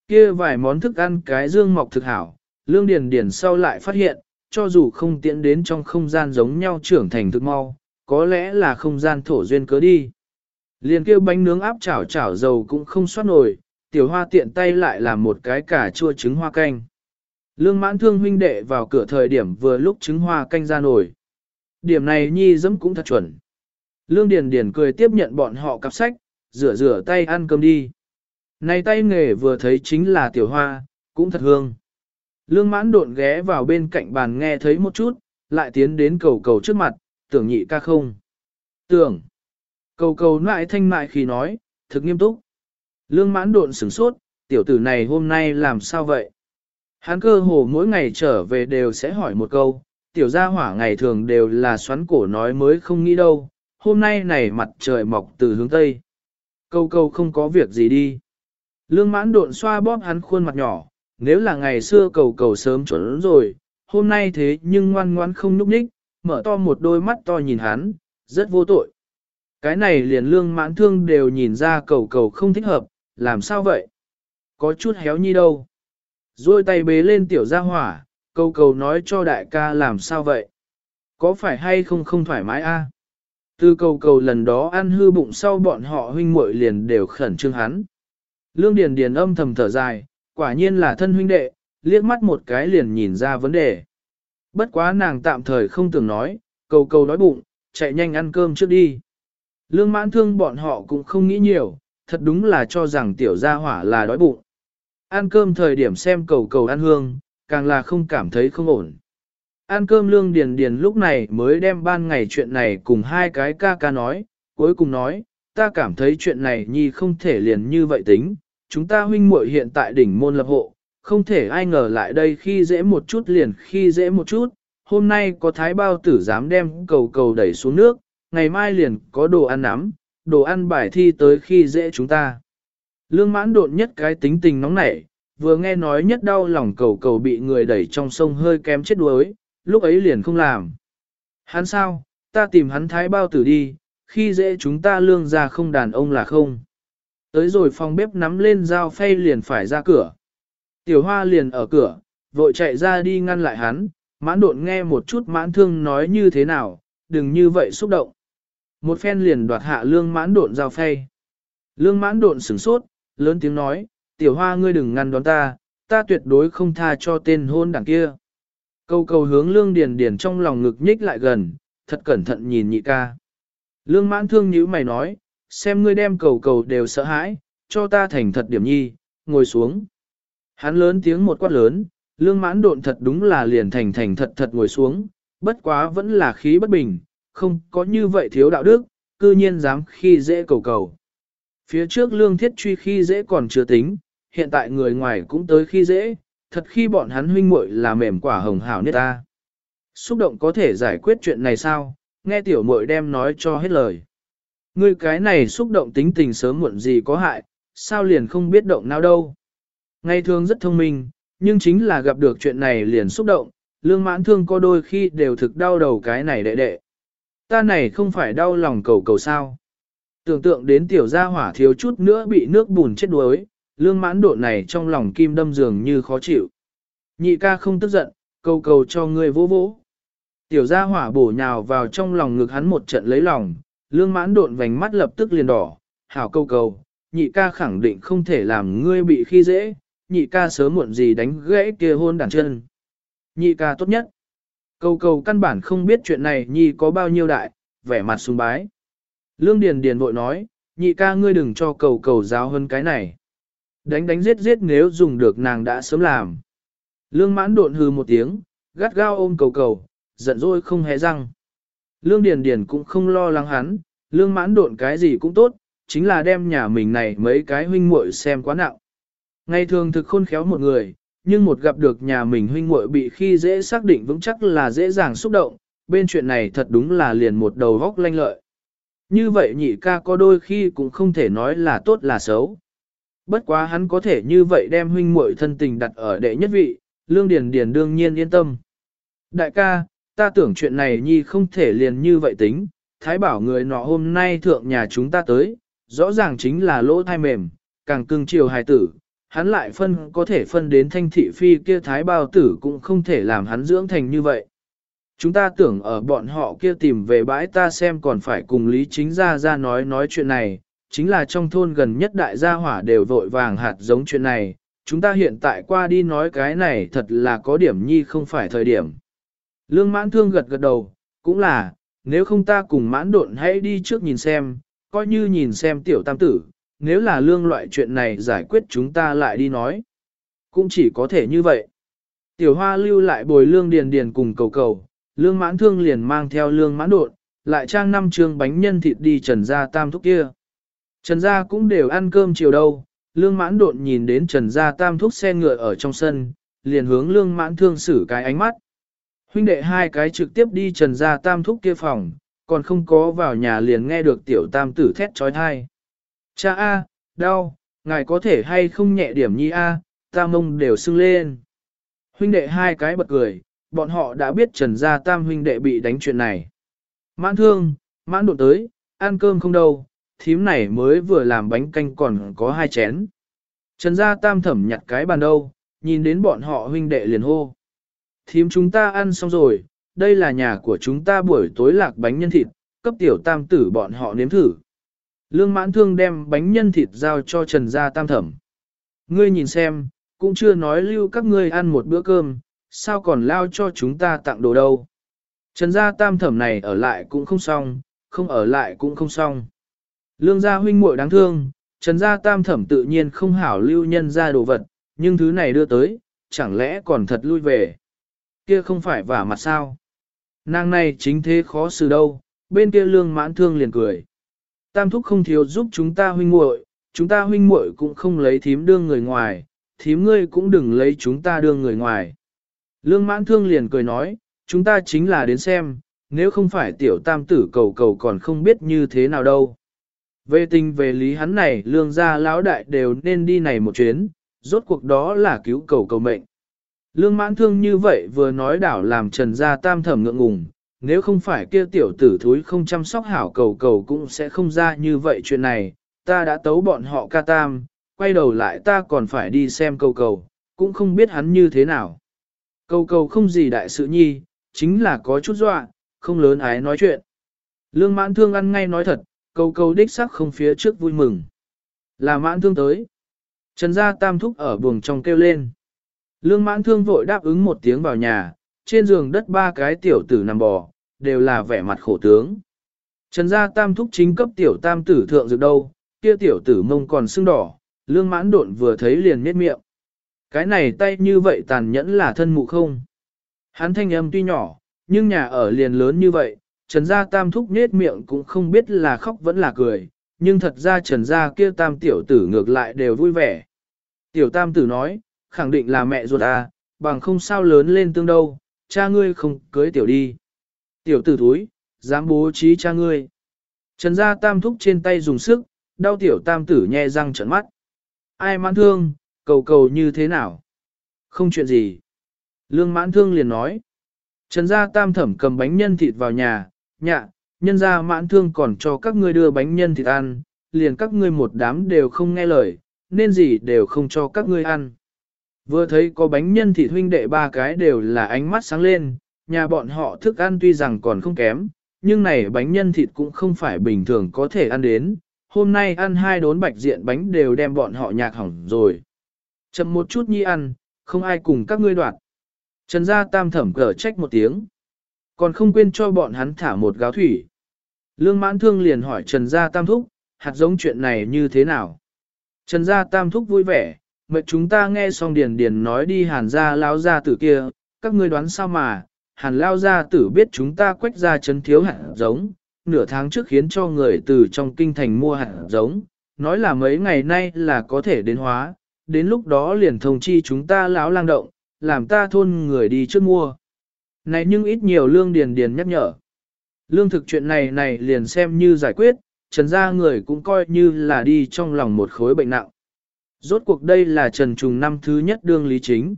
Kia vài món thức ăn cái dương mọc thực hảo, Lương Điền Điền sau lại phát hiện, cho dù không tiện đến trong không gian giống nhau trưởng thành thực mau, có lẽ là không gian thổ duyên cớ đi. Liền kêu bánh nướng áp chảo chảo dầu cũng không soát nổi, tiểu hoa tiện tay lại làm một cái cà chua trứng hoa canh. Lương mãn thương huynh đệ vào cửa thời điểm vừa lúc trứng hoa canh ra nổi. Điểm này nhi dẫm cũng thật chuẩn. Lương Điền Điền cười tiếp nhận bọn họ cặp sách, rửa rửa tay ăn cơm đi. Này tay nghề vừa thấy chính là tiểu hoa, cũng thật hương. Lương mãn độn ghé vào bên cạnh bàn nghe thấy một chút, lại tiến đến cầu cầu trước mặt, tưởng nhị ca không. Tưởng. Cầu cầu lại thanh mại khi nói, thực nghiêm túc. Lương mãn độn sửng sốt, tiểu tử này hôm nay làm sao vậy? Hắn cơ hồ mỗi ngày trở về đều sẽ hỏi một câu, tiểu gia hỏa ngày thường đều là xoắn cổ nói mới không nghĩ đâu, hôm nay này mặt trời mọc từ hướng Tây. Câu câu không có việc gì đi. Lương mãn độn xoa bóp hắn khuôn mặt nhỏ, nếu là ngày xưa cầu cầu sớm chuẩn rồi, hôm nay thế nhưng ngoan ngoan không núp ních, mở to một đôi mắt to nhìn hắn, rất vô tội. Cái này liền lương mãn thương đều nhìn ra cầu cầu không thích hợp, làm sao vậy? Có chút héo nhi đâu. Rồi tay bế lên tiểu gia hỏa, cầu cầu nói cho đại ca làm sao vậy? Có phải hay không không thoải mái a? Từ cầu cầu lần đó ăn hư bụng sau bọn họ huynh muội liền đều khẩn trương hắn. Lương Điền Điền âm thầm thở dài, quả nhiên là thân huynh đệ, liếc mắt một cái liền nhìn ra vấn đề. Bất quá nàng tạm thời không tưởng nói, cầu cầu đói bụng, chạy nhanh ăn cơm trước đi. Lương mãn thương bọn họ cũng không nghĩ nhiều, thật đúng là cho rằng tiểu gia hỏa là đói bụng. Ăn cơm thời điểm xem cầu cầu ăn hương, càng là không cảm thấy không ổn. Ăn cơm lương điền điền lúc này mới đem ban ngày chuyện này cùng hai cái ca ca nói, cuối cùng nói, ta cảm thấy chuyện này nhi không thể liền như vậy tính, chúng ta huynh muội hiện tại đỉnh môn lập hộ, không thể ai ngờ lại đây khi dễ một chút liền khi dễ một chút, hôm nay có thái bao tử dám đem cầu cầu đẩy xuống nước, ngày mai liền có đồ ăn nắm, đồ ăn bài thi tới khi dễ chúng ta. Lương mãn độn nhất cái tính tình nóng nảy, vừa nghe nói nhất đau lòng cầu cầu bị người đẩy trong sông hơi kém chết đuối, lúc ấy liền không làm. Hắn sao, ta tìm hắn thái bao tử đi, khi dễ chúng ta lương ra không đàn ông là không. Tới rồi phòng bếp nắm lên dao phay liền phải ra cửa. Tiểu hoa liền ở cửa, vội chạy ra đi ngăn lại hắn, mãn độn nghe một chút mãn thương nói như thế nào, đừng như vậy xúc động. Một phen liền đoạt hạ lương mãn độn dao phay. Lương mãn độn sửng sốt, lớn tiếng nói, tiểu hoa ngươi đừng ngăn đón ta, ta tuyệt đối không tha cho tên hôn đảng kia. Câu cầu hướng lương điền điền trong lòng ngực nhích lại gần, thật cẩn thận nhìn nhị ca. Lương mãn thương nhíu mày nói, xem ngươi đem cầu cầu đều sợ hãi, cho ta thành thật điểm nhi, ngồi xuống. Hắn lớn tiếng một quát lớn, lương mãn độn thật đúng là liền thành thành thật thật ngồi xuống, bất quá vẫn là khí bất bình, không có như vậy thiếu đạo đức, cư nhiên dám khi dễ cầu cầu. Phía trước lương thiết truy khi dễ còn chưa tính, hiện tại người ngoài cũng tới khi dễ, thật khi bọn hắn huynh muội là mềm quả hồng hảo nhất ta. Xúc động có thể giải quyết chuyện này sao, nghe tiểu muội đem nói cho hết lời. Ngươi cái này xúc động tính tình sớm muộn gì có hại, sao liền không biết động nào đâu. Ngày thường rất thông minh, nhưng chính là gặp được chuyện này liền xúc động, lương mãn thương có đôi khi đều thực đau đầu cái này đệ đệ. Ta này không phải đau lòng cầu cầu sao. Tưởng tượng đến tiểu gia hỏa thiếu chút nữa bị nước bùn chết đuối, lương mãn độ này trong lòng kim đâm dường như khó chịu. Nhị ca không tức giận, cầu cầu cho ngươi vỗ vỗ. Tiểu gia hỏa bổ nhào vào trong lòng ngực hắn một trận lấy lòng, lương mãn độn vành mắt lập tức liền đỏ, hảo câu cầu, nhị ca khẳng định không thể làm ngươi bị khi dễ, nhị ca sớm muộn gì đánh gãy kia hôn đàn chân. Nhị ca tốt nhất. Cầu cầu căn bản không biết chuyện này nhi có bao nhiêu đại, vẻ mặt sùng bái. Lương Điền Điền vội nói, nhị ca ngươi đừng cho cầu cầu giáo hơn cái này. Đánh đánh giết giết nếu dùng được nàng đã sớm làm. Lương mãn độn hừ một tiếng, gắt gao ôm cầu cầu, giận dỗi không hé răng. Lương Điền Điền cũng không lo lắng hắn, lương mãn độn cái gì cũng tốt, chính là đem nhà mình này mấy cái huynh muội xem quá nặng. Ngày thường thực khôn khéo một người, nhưng một gặp được nhà mình huynh muội bị khi dễ xác định vững chắc là dễ dàng xúc động, bên chuyện này thật đúng là liền một đầu góc lanh lợi. Như vậy nhị ca có đôi khi cũng không thể nói là tốt là xấu. Bất quá hắn có thể như vậy đem huynh muội thân tình đặt ở đệ nhất vị, lương điền điền đương nhiên yên tâm. Đại ca, ta tưởng chuyện này nhi không thể liền như vậy tính, thái bảo người nọ hôm nay thượng nhà chúng ta tới, rõ ràng chính là lỗ thai mềm, càng cưng chiều hài tử, hắn lại phân có thể phân đến thanh thị phi kia thái bao tử cũng không thể làm hắn dưỡng thành như vậy. Chúng ta tưởng ở bọn họ kia tìm về bãi ta xem còn phải cùng Lý Chính Gia ra nói nói chuyện này, chính là trong thôn gần nhất đại gia hỏa đều vội vàng hạt giống chuyện này, chúng ta hiện tại qua đi nói cái này thật là có điểm nhi không phải thời điểm. Lương mãn thương gật gật đầu, cũng là, nếu không ta cùng mãn độn hãy đi trước nhìn xem, coi như nhìn xem tiểu tam tử, nếu là lương loại chuyện này giải quyết chúng ta lại đi nói. Cũng chỉ có thể như vậy. Tiểu hoa lưu lại bồi lương điền điền cùng cầu cầu, lương mãn thương liền mang theo lương mãn độn, lại trang năm trường bánh nhân thịt đi trần gia tam thúc kia. Trần gia cũng đều ăn cơm chiều đâu, lương mãn độn nhìn đến trần gia tam thúc xe ngựa ở trong sân, liền hướng lương mãn thương xử cái ánh mắt. Huynh đệ hai cái trực tiếp đi trần gia tam thúc kia phòng, còn không có vào nhà liền nghe được tiểu tam tử thét trói thai. Cha A, đau, ngài có thể hay không nhẹ điểm nhi A, ta mông đều sưng lên. Huynh đệ hai cái bật cười, bọn họ đã biết trần gia tam huynh đệ bị đánh chuyện này. Mãn thương, mãn Độn tới, ăn cơm không đâu, thím này mới vừa làm bánh canh còn có hai chén. Trần gia tam thẩm nhặt cái bàn đâu, nhìn đến bọn họ huynh đệ liền hô. Thím chúng ta ăn xong rồi, đây là nhà của chúng ta buổi tối lạc bánh nhân thịt, cấp tiểu tam tử bọn họ nếm thử. Lương mãn thương đem bánh nhân thịt giao cho Trần Gia Tam Thẩm. Ngươi nhìn xem, cũng chưa nói lưu các ngươi ăn một bữa cơm, sao còn lao cho chúng ta tặng đồ đâu. Trần Gia Tam Thẩm này ở lại cũng không xong, không ở lại cũng không xong. Lương gia huynh muội đáng thương, Trần Gia Tam Thẩm tự nhiên không hảo lưu nhân ra đồ vật, nhưng thứ này đưa tới, chẳng lẽ còn thật lui về. Kia không phải vả mặt sao. Nàng này chính thế khó xử đâu, bên kia lương mãn thương liền cười. Tam thúc không thiếu giúp chúng ta huynh muội, chúng ta huynh muội cũng không lấy thím đương người ngoài, thím ngươi cũng đừng lấy chúng ta đương người ngoài. Lương mãn thương liền cười nói, chúng ta chính là đến xem, nếu không phải tiểu tam tử cầu cầu còn không biết như thế nào đâu. Về tình về lý hắn này lương gia lão đại đều nên đi này một chuyến, rốt cuộc đó là cứu cầu cầu mệnh. Lương mãn thương như vậy vừa nói đảo làm trần gia tam thẩm ngượng ngùng, nếu không phải kia tiểu tử thúi không chăm sóc hảo cầu cầu cũng sẽ không ra như vậy chuyện này, ta đã tấu bọn họ ca tam, quay đầu lại ta còn phải đi xem cầu cầu, cũng không biết hắn như thế nào. Cầu cầu không gì đại sự nhi, chính là có chút dọa, không lớn ái nói chuyện. Lương mãn thương ăn ngay nói thật, câu câu đích sắc không phía trước vui mừng. Là mãn thương tới. Trần gia tam thúc ở buồng trong kêu lên. Lương mãn thương vội đáp ứng một tiếng vào nhà, trên giường đất ba cái tiểu tử nằm bò, đều là vẻ mặt khổ tướng. Trần gia tam thúc chính cấp tiểu tam tử thượng dược đâu, kia tiểu tử mông còn sưng đỏ, lương mãn độn vừa thấy liền miết miệng. Cái này tay như vậy tàn nhẫn là thân mụ không? Hắn thanh âm tuy nhỏ, nhưng nhà ở liền lớn như vậy, Trần gia tam thúc nết miệng cũng không biết là khóc vẫn là cười, nhưng thật ra Trần gia kia tam tiểu tử ngược lại đều vui vẻ. Tiểu tam tử nói, khẳng định là mẹ ruột à, bằng không sao lớn lên tương đâu, cha ngươi không cưới tiểu đi. Tiểu tử thúi, dám bố trí cha ngươi. Trần gia tam thúc trên tay dùng sức, đau tiểu tam tử nhe răng trợn mắt. Ai mãn thương, cầu cầu như thế nào? Không chuyện gì. Lương mãn thương liền nói. Trần gia tam thẩm cầm bánh nhân thịt vào nhà, nhạ, nhân gia mãn thương còn cho các ngươi đưa bánh nhân thịt ăn, liền các ngươi một đám đều không nghe lời, nên gì đều không cho các ngươi ăn. Vừa thấy có bánh nhân thịt huynh đệ ba cái đều là ánh mắt sáng lên, nhà bọn họ thức ăn tuy rằng còn không kém, nhưng này bánh nhân thịt cũng không phải bình thường có thể ăn đến, hôm nay ăn hai đốn bạch diện bánh đều đem bọn họ nhạc hỏng rồi. Chậm một chút nhi ăn, không ai cùng các ngươi đoạt. Trần gia tam thẩm cở trách một tiếng. Còn không quên cho bọn hắn thả một gáo thủy. Lương mãn thương liền hỏi Trần gia tam thúc, hạt giống chuyện này như thế nào? Trần gia tam thúc vui vẻ, mệt chúng ta nghe xong điền điền nói đi hàn gia lao gia tử kia, các ngươi đoán sao mà, hàn lao gia tử biết chúng ta quách ra chấn thiếu hạt giống, nửa tháng trước khiến cho người từ trong kinh thành mua hạt giống, nói là mấy ngày nay là có thể đến hóa, đến lúc đó liền thông chi chúng ta lão lang động, làm ta thôn người đi trước mua. Này nhưng ít nhiều lương điền điền nhắc nhở. Lương thực chuyện này này liền xem như giải quyết, trần gia người cũng coi như là đi trong lòng một khối bệnh nặng. Rốt cuộc đây là trần trùng năm thứ nhất đương lý chính.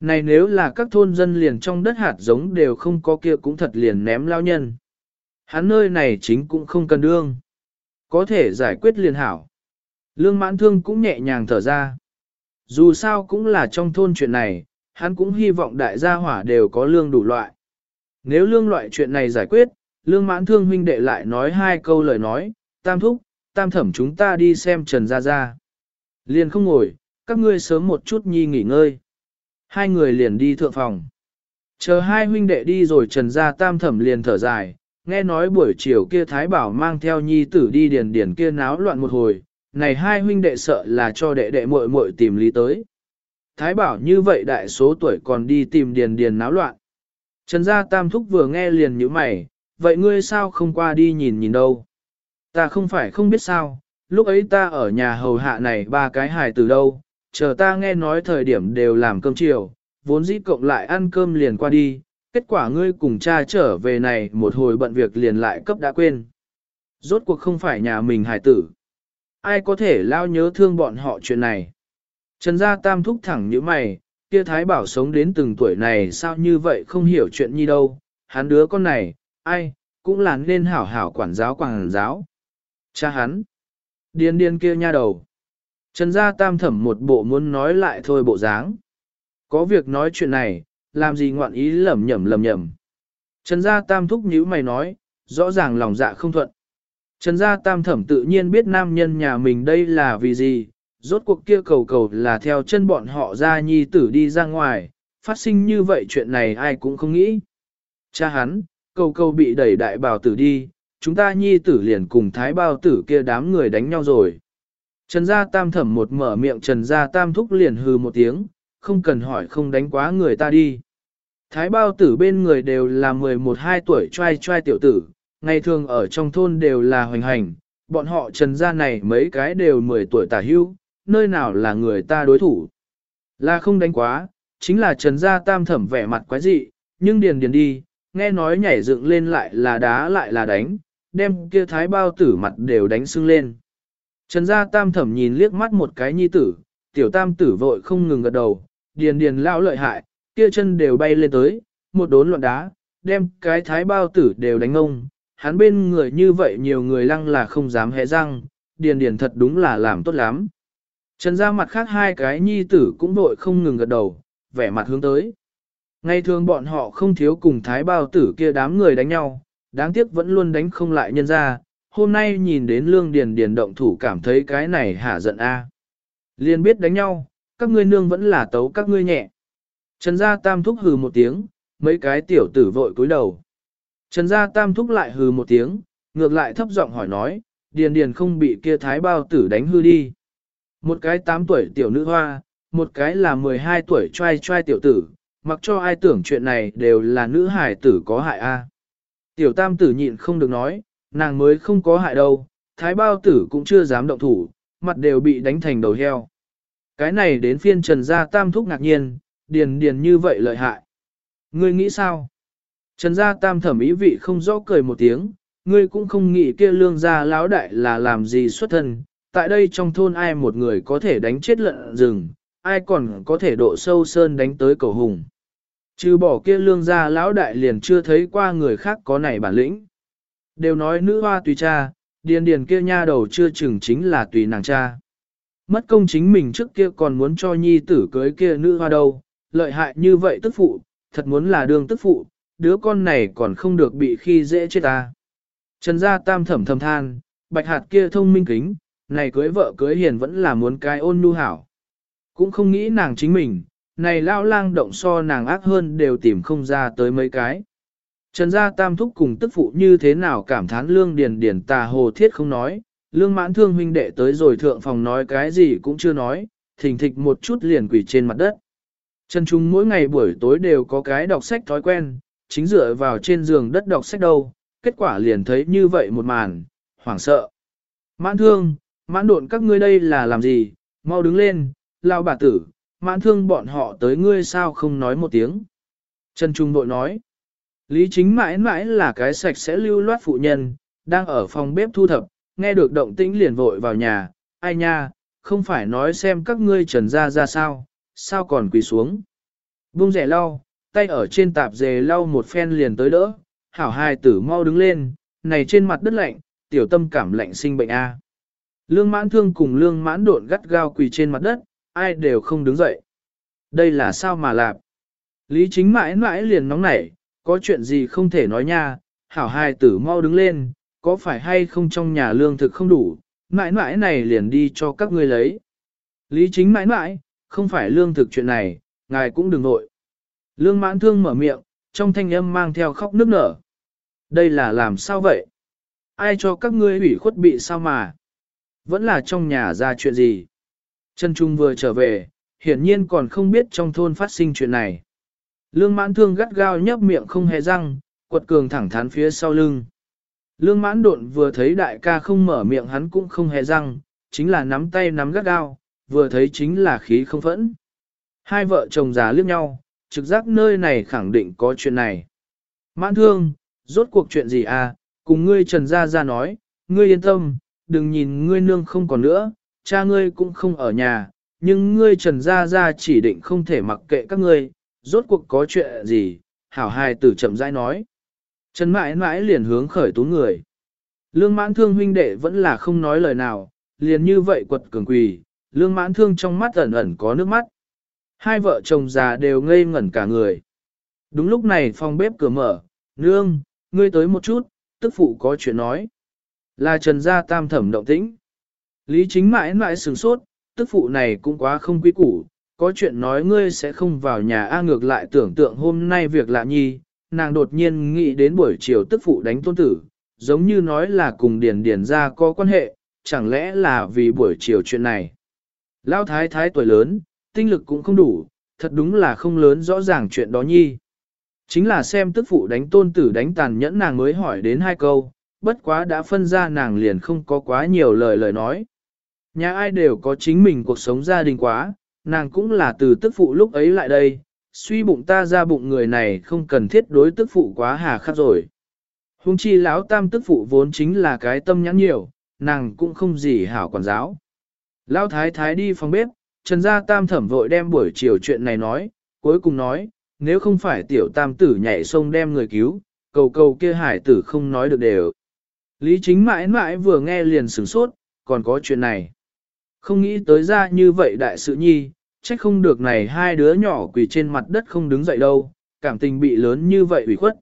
Này nếu là các thôn dân liền trong đất hạt giống đều không có kia cũng thật liền ném lao nhân. Hắn nơi này chính cũng không cần đương. Có thể giải quyết liền hảo. Lương mãn thương cũng nhẹ nhàng thở ra. Dù sao cũng là trong thôn chuyện này, hắn cũng hy vọng đại gia hỏa đều có lương đủ loại. Nếu lương loại chuyện này giải quyết, lương mãn thương huynh đệ lại nói hai câu lời nói, tam thúc, tam thẩm chúng ta đi xem Trần Gia Gia. Liền không ngồi, các ngươi sớm một chút nhi nghỉ ngơi. Hai người liền đi thượng phòng. Chờ hai huynh đệ đi rồi Trần Gia tam thẩm liền thở dài, nghe nói buổi chiều kia Thái Bảo mang theo nhi tử đi điền điền kia náo loạn một hồi, này hai huynh đệ sợ là cho đệ đệ muội muội tìm lý tới. Thái Bảo như vậy đại số tuổi còn đi tìm điền điền náo loạn. Trần gia tam thúc vừa nghe liền như mày, vậy ngươi sao không qua đi nhìn nhìn đâu? Ta không phải không biết sao, lúc ấy ta ở nhà hầu hạ này ba cái hài từ đâu, chờ ta nghe nói thời điểm đều làm cơm chiều, vốn dĩ cộng lại ăn cơm liền qua đi, kết quả ngươi cùng cha trở về này một hồi bận việc liền lại cấp đã quên. Rốt cuộc không phải nhà mình hài tử. Ai có thể lao nhớ thương bọn họ chuyện này. Trần gia tam thúc thẳng như mày, kia thái bảo sống đến từng tuổi này sao như vậy không hiểu chuyện nhi đâu, hắn đứa con này, ai, cũng là nên hảo hảo quản giáo quản giáo. Cha hắn, điên điên kia nha đầu. Trần gia tam thẩm một bộ muốn nói lại thôi bộ dáng. Có việc nói chuyện này, làm gì ngoạn ý lầm nhầm lầm nhầm. Trần gia tam thúc nhíu mày nói, rõ ràng lòng dạ không thuận. Trần gia tam thẩm tự nhiên biết nam nhân nhà mình đây là vì gì, rốt cuộc kia cầu cầu là theo chân bọn họ ra nhi tử đi ra ngoài, phát sinh như vậy chuyện này ai cũng không nghĩ. Cha hắn, cầu cầu bị đẩy đại bào tử đi, chúng ta nhi tử liền cùng thái bao tử kia đám người đánh nhau rồi. Trần gia tam thẩm một mở miệng trần gia tam thúc liền hừ một tiếng, không cần hỏi không đánh quá người ta đi. Thái bao tử bên người đều là 11-12 tuổi trai trai tiểu tử, ngày thường ở trong thôn đều là hoành hành, bọn họ trần gia này mấy cái đều 10 tuổi tả hưu, nơi nào là người ta đối thủ. Là không đánh quá, chính là trần gia tam thẩm vẻ mặt quái dị, nhưng điền điền đi, nghe nói nhảy dựng lên lại là đá lại là đánh, đem kia thái bao tử mặt đều đánh sưng lên. Trần gia tam thẩm nhìn liếc mắt một cái nhi tử, tiểu tam tử vội không ngừng gật đầu, điền điền lão lợi hại, kia chân đều bay lên tới, một đốn loạn đá, đem cái thái bao tử đều đánh ông, hắn bên người như vậy nhiều người lăng là không dám hé răng, điền điền thật đúng là làm tốt lắm. Trần ra mặt khác hai cái nhi tử cũng vội không ngừng gật đầu, vẻ mặt hướng tới. Ngày thường bọn họ không thiếu cùng thái bao tử kia đám người đánh nhau, đáng tiếc vẫn luôn đánh không lại nhân ra, hôm nay nhìn đến lương điền điền động thủ cảm thấy cái này hả giận a. À. Liên biết đánh nhau, các ngươi nương vẫn là tấu các ngươi nhẹ. Trần gia tam thúc hừ một tiếng, mấy cái tiểu tử vội cúi đầu. Trần gia tam thúc lại hừ một tiếng, ngược lại thấp giọng hỏi nói, điền điền không bị kia thái bao tử đánh hư đi. Một cái 8 tuổi tiểu nữ hoa, một cái là 12 tuổi trai trai tiểu tử, mặc cho ai tưởng chuyện này đều là nữ hải tử có hại a. Tiểu tam tử nhịn không được nói, nàng mới không có hại đâu, thái bao tử cũng chưa dám động thủ, mặt đều bị đánh thành đầu heo. Cái này đến phiên trần gia tam thúc ngạc nhiên, điền điền như vậy lợi hại. Ngươi nghĩ sao? Trần gia tam thẩm ý vị không rõ cười một tiếng, ngươi cũng không nghĩ kia lương gia lão đại là làm gì xuất thân, tại đây trong thôn ai một người có thể đánh chết lợn rừng, ai còn có thể độ sâu sơn đánh tới cầu hùng. Trừ bỏ kia lương gia lão đại liền chưa thấy qua người khác có này bản lĩnh. Đều nói nữ hoa tùy cha, điền điền kia nha đầu chưa chừng chính là tùy nàng cha. Mất công chính mình trước kia còn muốn cho nhi tử cưới kia nữ hoa đâu, lợi hại như vậy tức phụ, thật muốn là đường tức phụ, đứa con này còn không được bị khi dễ chết ta. Trần gia tam thẩm thầm than, bạch hạt kia thông minh kính, này cưới vợ cưới hiền vẫn là muốn cái ôn nhu hảo. Cũng không nghĩ nàng chính mình, này lao lang động so nàng ác hơn đều tìm không ra tới mấy cái. Trần gia tam thúc cùng tức phụ như thế nào cảm thán lương điền điền tà hồ thiết không nói, lương mãn thương huynh đệ tới rồi thượng phòng nói cái gì cũng chưa nói, thình thịch một chút liền quỷ trên mặt đất. Trần Trung mỗi ngày buổi tối đều có cái đọc sách thói quen, chính dựa vào trên giường đất đọc sách đâu, kết quả liền thấy như vậy một màn, hoảng sợ. Mãn thương, mãn độn các ngươi đây là làm gì, mau đứng lên, lao bà tử, mãn thương bọn họ tới ngươi sao không nói một tiếng. Trần Trung bội nói, Lý chính mãi mãi là cái sạch sẽ lưu loát phụ nhân, đang ở phòng bếp thu thập, nghe được động tĩnh liền vội vào nhà, ai nha, không phải nói xem các ngươi trần ra ra sao, sao còn quỳ xuống. Vung rẻ lau, tay ở trên tạp dề lau một phen liền tới đỡ, hảo hai tử mau đứng lên, này trên mặt đất lạnh, tiểu tâm cảm lạnh sinh bệnh A. Lương mãn thương cùng lương mãn độn gắt gao quỳ trên mặt đất, ai đều không đứng dậy. Đây là sao mà lạp? Lý chính mãi mãi liền nóng nảy, có chuyện gì không thể nói nha, hảo hai tử mau đứng lên, có phải hay không trong nhà lương thực không đủ, mãi mãi này liền đi cho các ngươi lấy. Lý chính mãi mãi, không phải lương thực chuyện này, ngài cũng đừng nội. Lương mãn thương mở miệng, trong thanh âm mang theo khóc nức nở. Đây là làm sao vậy? Ai cho các ngươi ủy khuất bị sao mà? Vẫn là trong nhà ra chuyện gì? Trần Trung vừa trở về, hiển nhiên còn không biết trong thôn phát sinh chuyện này. Lương mãn thương gắt gao nhấp miệng không hề răng, quật cường thẳng thắn phía sau lưng. Lương mãn độn vừa thấy đại ca không mở miệng hắn cũng không hề răng, chính là nắm tay nắm gắt gao, vừa thấy chính là khí không phẫn. Hai vợ chồng già liếc nhau, trực giác nơi này khẳng định có chuyện này. Mãn thương, rốt cuộc chuyện gì à, cùng ngươi trần gia ra nói, ngươi yên tâm, đừng nhìn ngươi nương không còn nữa, cha ngươi cũng không ở nhà, nhưng ngươi trần gia gia chỉ định không thể mặc kệ các ngươi, rốt cuộc có chuyện gì, hảo hài tử chậm rãi nói. Trần mãi mãi liền hướng khởi tú người. Lương mãn thương huynh đệ vẫn là không nói lời nào, liền như vậy quật cường quỳ, lương mãn thương trong mắt ẩn ẩn có nước mắt. Hai vợ chồng già đều ngây ngẩn cả người. Đúng lúc này phòng bếp cửa mở, nương, ngươi tới một chút, tức phụ có chuyện nói. Là trần gia tam thẩm động tĩnh. Lý chính mãi mãi sừng sốt, tức phụ này cũng quá không quý củ, có chuyện nói ngươi sẽ không vào nhà A ngược lại tưởng tượng hôm nay việc lạ nhi, nàng đột nhiên nghĩ đến buổi chiều tức phụ đánh tôn tử, giống như nói là cùng điền điền ra có quan hệ, chẳng lẽ là vì buổi chiều chuyện này. Lão thái thái tuổi lớn, tinh lực cũng không đủ, thật đúng là không lớn rõ ràng chuyện đó nhi. Chính là xem tức phụ đánh tôn tử đánh tàn nhẫn nàng mới hỏi đến hai câu, bất quá đã phân ra nàng liền không có quá nhiều lời lời nói. Nhà ai đều có chính mình cuộc sống gia đình quá, nàng cũng là từ tức phụ lúc ấy lại đây, suy bụng ta ra bụng người này không cần thiết đối tức phụ quá hà khắc rồi. Hùng chi lão tam tức phụ vốn chính là cái tâm nhãn nhiều, nàng cũng không gì hảo quản giáo. Lão thái thái đi phòng bếp, trần gia tam thẩm vội đem buổi chiều chuyện này nói, cuối cùng nói, nếu không phải tiểu tam tử nhảy sông đem người cứu, cầu cầu kia hải tử không nói được đều. Lý chính mãi mãi vừa nghe liền sửng sốt, còn có chuyện này. Không nghĩ tới ra như vậy đại sự nhi, trách không được này hai đứa nhỏ quỳ trên mặt đất không đứng dậy đâu, cảm tình bị lớn như vậy ủy khuất.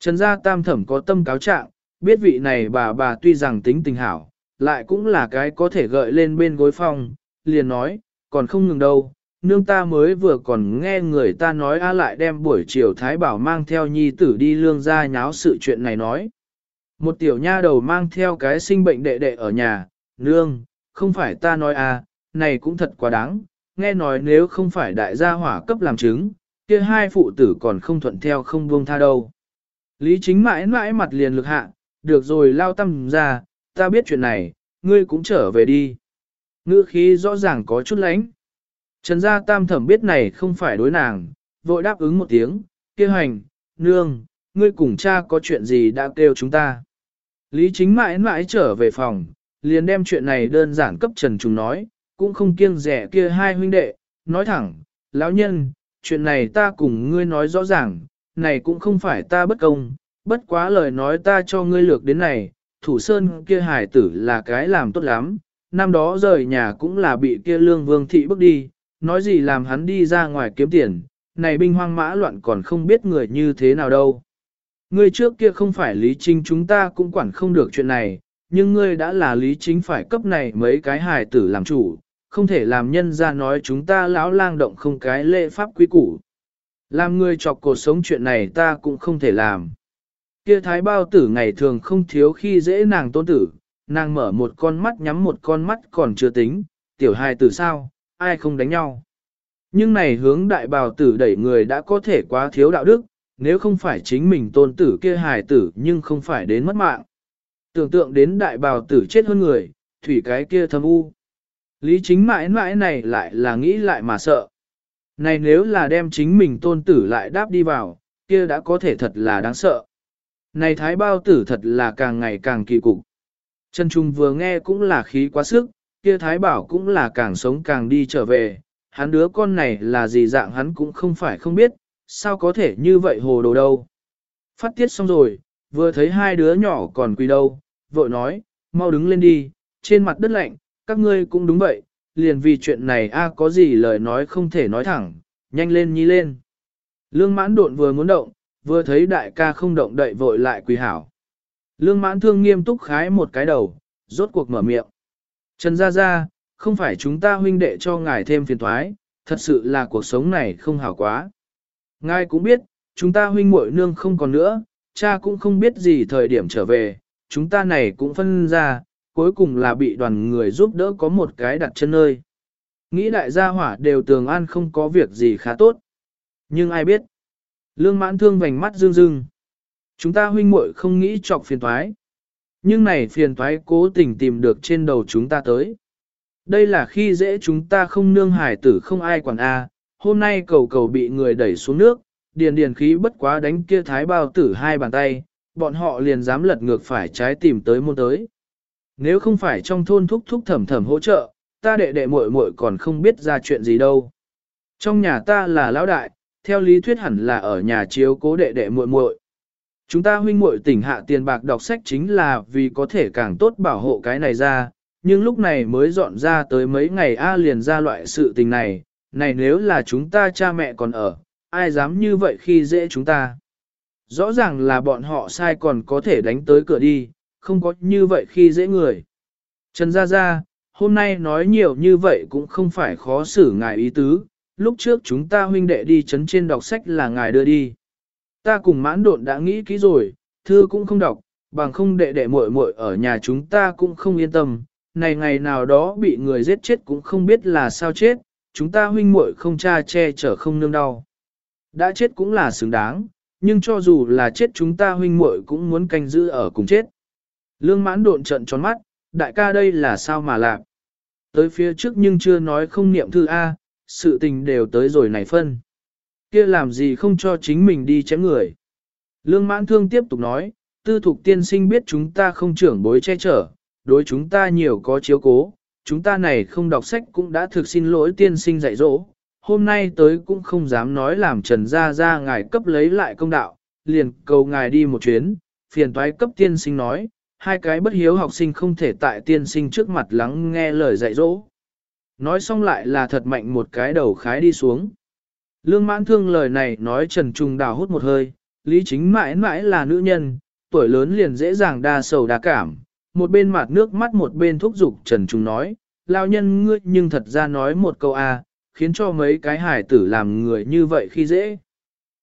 Trần gia tam thẩm có tâm cáo trạng, biết vị này bà bà tuy rằng tính tình hảo, lại cũng là cái có thể gợi lên bên gối phong, liền nói, còn không ngừng đâu, nương ta mới vừa còn nghe người ta nói a lại đem buổi chiều Thái Bảo mang theo nhi tử đi lương ra nháo sự chuyện này nói. Một tiểu nha đầu mang theo cái sinh bệnh đệ đệ ở nhà, nương, không phải ta nói à, này cũng thật quá đáng, nghe nói nếu không phải đại gia hỏa cấp làm chứng, kia hai phụ tử còn không thuận theo không buông tha đâu. Lý chính mãi mãi mặt liền lực hạ, được rồi lao tâm ra, ta biết chuyện này, ngươi cũng trở về đi. Ngữ khí rõ ràng có chút lánh. Trần gia tam thẩm biết này không phải đối nàng, vội đáp ứng một tiếng, kia hành, nương, ngươi cùng cha có chuyện gì đã kêu chúng ta. Lý chính mãi mãi trở về phòng, liền đem chuyện này đơn giản cấp Trần Trùng nói, cũng không kiêng rẻ kia hai huynh đệ, nói thẳng, lão nhân, chuyện này ta cùng ngươi nói rõ ràng, này cũng không phải ta bất công, bất quá lời nói ta cho ngươi lược đến này, thủ sơn kia hải tử là cái làm tốt lắm, năm đó rời nhà cũng là bị kia lương vương thị bước đi, nói gì làm hắn đi ra ngoài kiếm tiền, này binh hoang mã loạn còn không biết người như thế nào đâu. Ngươi trước kia không phải lý chính chúng ta cũng quản không được chuyện này, nhưng ngươi đã là lý chính phải cấp này mấy cái hài tử làm chủ, không thể làm nhân ra nói chúng ta lão lang động không cái lễ pháp quý củ. Làm ngươi chọc cuộc sống chuyện này ta cũng không thể làm. Kia thái bao tử ngày thường không thiếu khi dễ nàng tôn tử, nàng mở một con mắt nhắm một con mắt còn chưa tính, tiểu hài tử sao, ai không đánh nhau. Nhưng này hướng đại bào tử đẩy người đã có thể quá thiếu đạo đức, nếu không phải chính mình tôn tử kia hài tử nhưng không phải đến mất mạng. Tưởng tượng đến đại bào tử chết hơn người, thủy cái kia thâm u. Lý chính mãi mãi này lại là nghĩ lại mà sợ. Này nếu là đem chính mình tôn tử lại đáp đi vào, kia đã có thể thật là đáng sợ. Này thái bao tử thật là càng ngày càng kỳ cục. Trần Trung vừa nghe cũng là khí quá sức, kia thái bảo cũng là càng sống càng đi trở về, hắn đứa con này là gì dạng hắn cũng không phải không biết, sao có thể như vậy hồ đồ đâu. Phát tiết xong rồi, vừa thấy hai đứa nhỏ còn quỳ đâu, vội nói, mau đứng lên đi, trên mặt đất lạnh, các ngươi cũng đúng vậy, liền vì chuyện này a có gì lời nói không thể nói thẳng, nhanh lên nhi lên. Lương mãn độn vừa muốn động, vừa thấy đại ca không động đậy vội lại quỳ hảo. Lương mãn thương nghiêm túc khái một cái đầu, rốt cuộc mở miệng. Trần Gia Gia, không phải chúng ta huynh đệ cho ngài thêm phiền thoái, thật sự là cuộc sống này không hảo quá. Ngài cũng biết, chúng ta huynh muội nương không còn nữa, cha cũng không biết gì thời điểm trở về, chúng ta này cũng phân ra, cuối cùng là bị đoàn người giúp đỡ có một cái đặt chân nơi. Nghĩ đại gia hỏa đều tường an không có việc gì khá tốt. Nhưng ai biết, lương mãn thương vành mắt dương dương. Chúng ta huynh muội không nghĩ chọc phiền thoái. Nhưng này phiền thoái cố tình tìm được trên đầu chúng ta tới. Đây là khi dễ chúng ta không nương hải tử không ai quản a hôm nay cầu cầu bị người đẩy xuống nước, điền điền khí bất quá đánh kia thái bao tử hai bàn tay, bọn họ liền dám lật ngược phải trái tìm tới môn tới. Nếu không phải trong thôn thúc thúc thẩm thẩm hỗ trợ, ta đệ đệ muội muội còn không biết ra chuyện gì đâu. Trong nhà ta là lão đại, theo lý thuyết hẳn là ở nhà chiếu cố đệ đệ muội muội. Chúng ta huynh muội tỉnh hạ tiền bạc đọc sách chính là vì có thể càng tốt bảo hộ cái này ra, nhưng lúc này mới dọn ra tới mấy ngày A liền ra loại sự tình này, này nếu là chúng ta cha mẹ còn ở, ai dám như vậy khi dễ chúng ta. Rõ ràng là bọn họ sai còn có thể đánh tới cửa đi, không có như vậy khi dễ người. Trần Gia Gia, hôm nay nói nhiều như vậy cũng không phải khó xử ngài ý tứ, lúc trước chúng ta huynh đệ đi chấn trên đọc sách là ngài đưa đi. Ta cùng mãn độn đã nghĩ kỹ rồi, thư cũng không đọc, bằng không đệ đệ muội muội ở nhà chúng ta cũng không yên tâm, này ngày nào đó bị người giết chết cũng không biết là sao chết, chúng ta huynh muội không cha che chở không nương đau. Đã chết cũng là xứng đáng, nhưng cho dù là chết chúng ta huynh muội cũng muốn canh giữ ở cùng chết. Lương mãn độn trận tròn mắt, đại ca đây là sao mà làm. Tới phía trước nhưng chưa nói không niệm thư A, sự tình đều tới rồi này phân kia làm gì không cho chính mình đi chém người. Lương mãn thương tiếp tục nói, tư thục tiên sinh biết chúng ta không trưởng bối che chở, đối chúng ta nhiều có chiếu cố, chúng ta này không đọc sách cũng đã thực xin lỗi tiên sinh dạy dỗ, hôm nay tới cũng không dám nói làm trần ra ra ngài cấp lấy lại công đạo, liền cầu ngài đi một chuyến, phiền toái cấp tiên sinh nói, hai cái bất hiếu học sinh không thể tại tiên sinh trước mặt lắng nghe lời dạy dỗ. Nói xong lại là thật mạnh một cái đầu khái đi xuống. Lương mãn thương lời này nói Trần Trung đào hút một hơi, lý chính mãi mãi là nữ nhân, tuổi lớn liền dễ dàng đa sầu đa cảm, một bên mặt nước mắt một bên thúc giục Trần Trung nói, lao nhân ngươi nhưng thật ra nói một câu a, khiến cho mấy cái hải tử làm người như vậy khi dễ.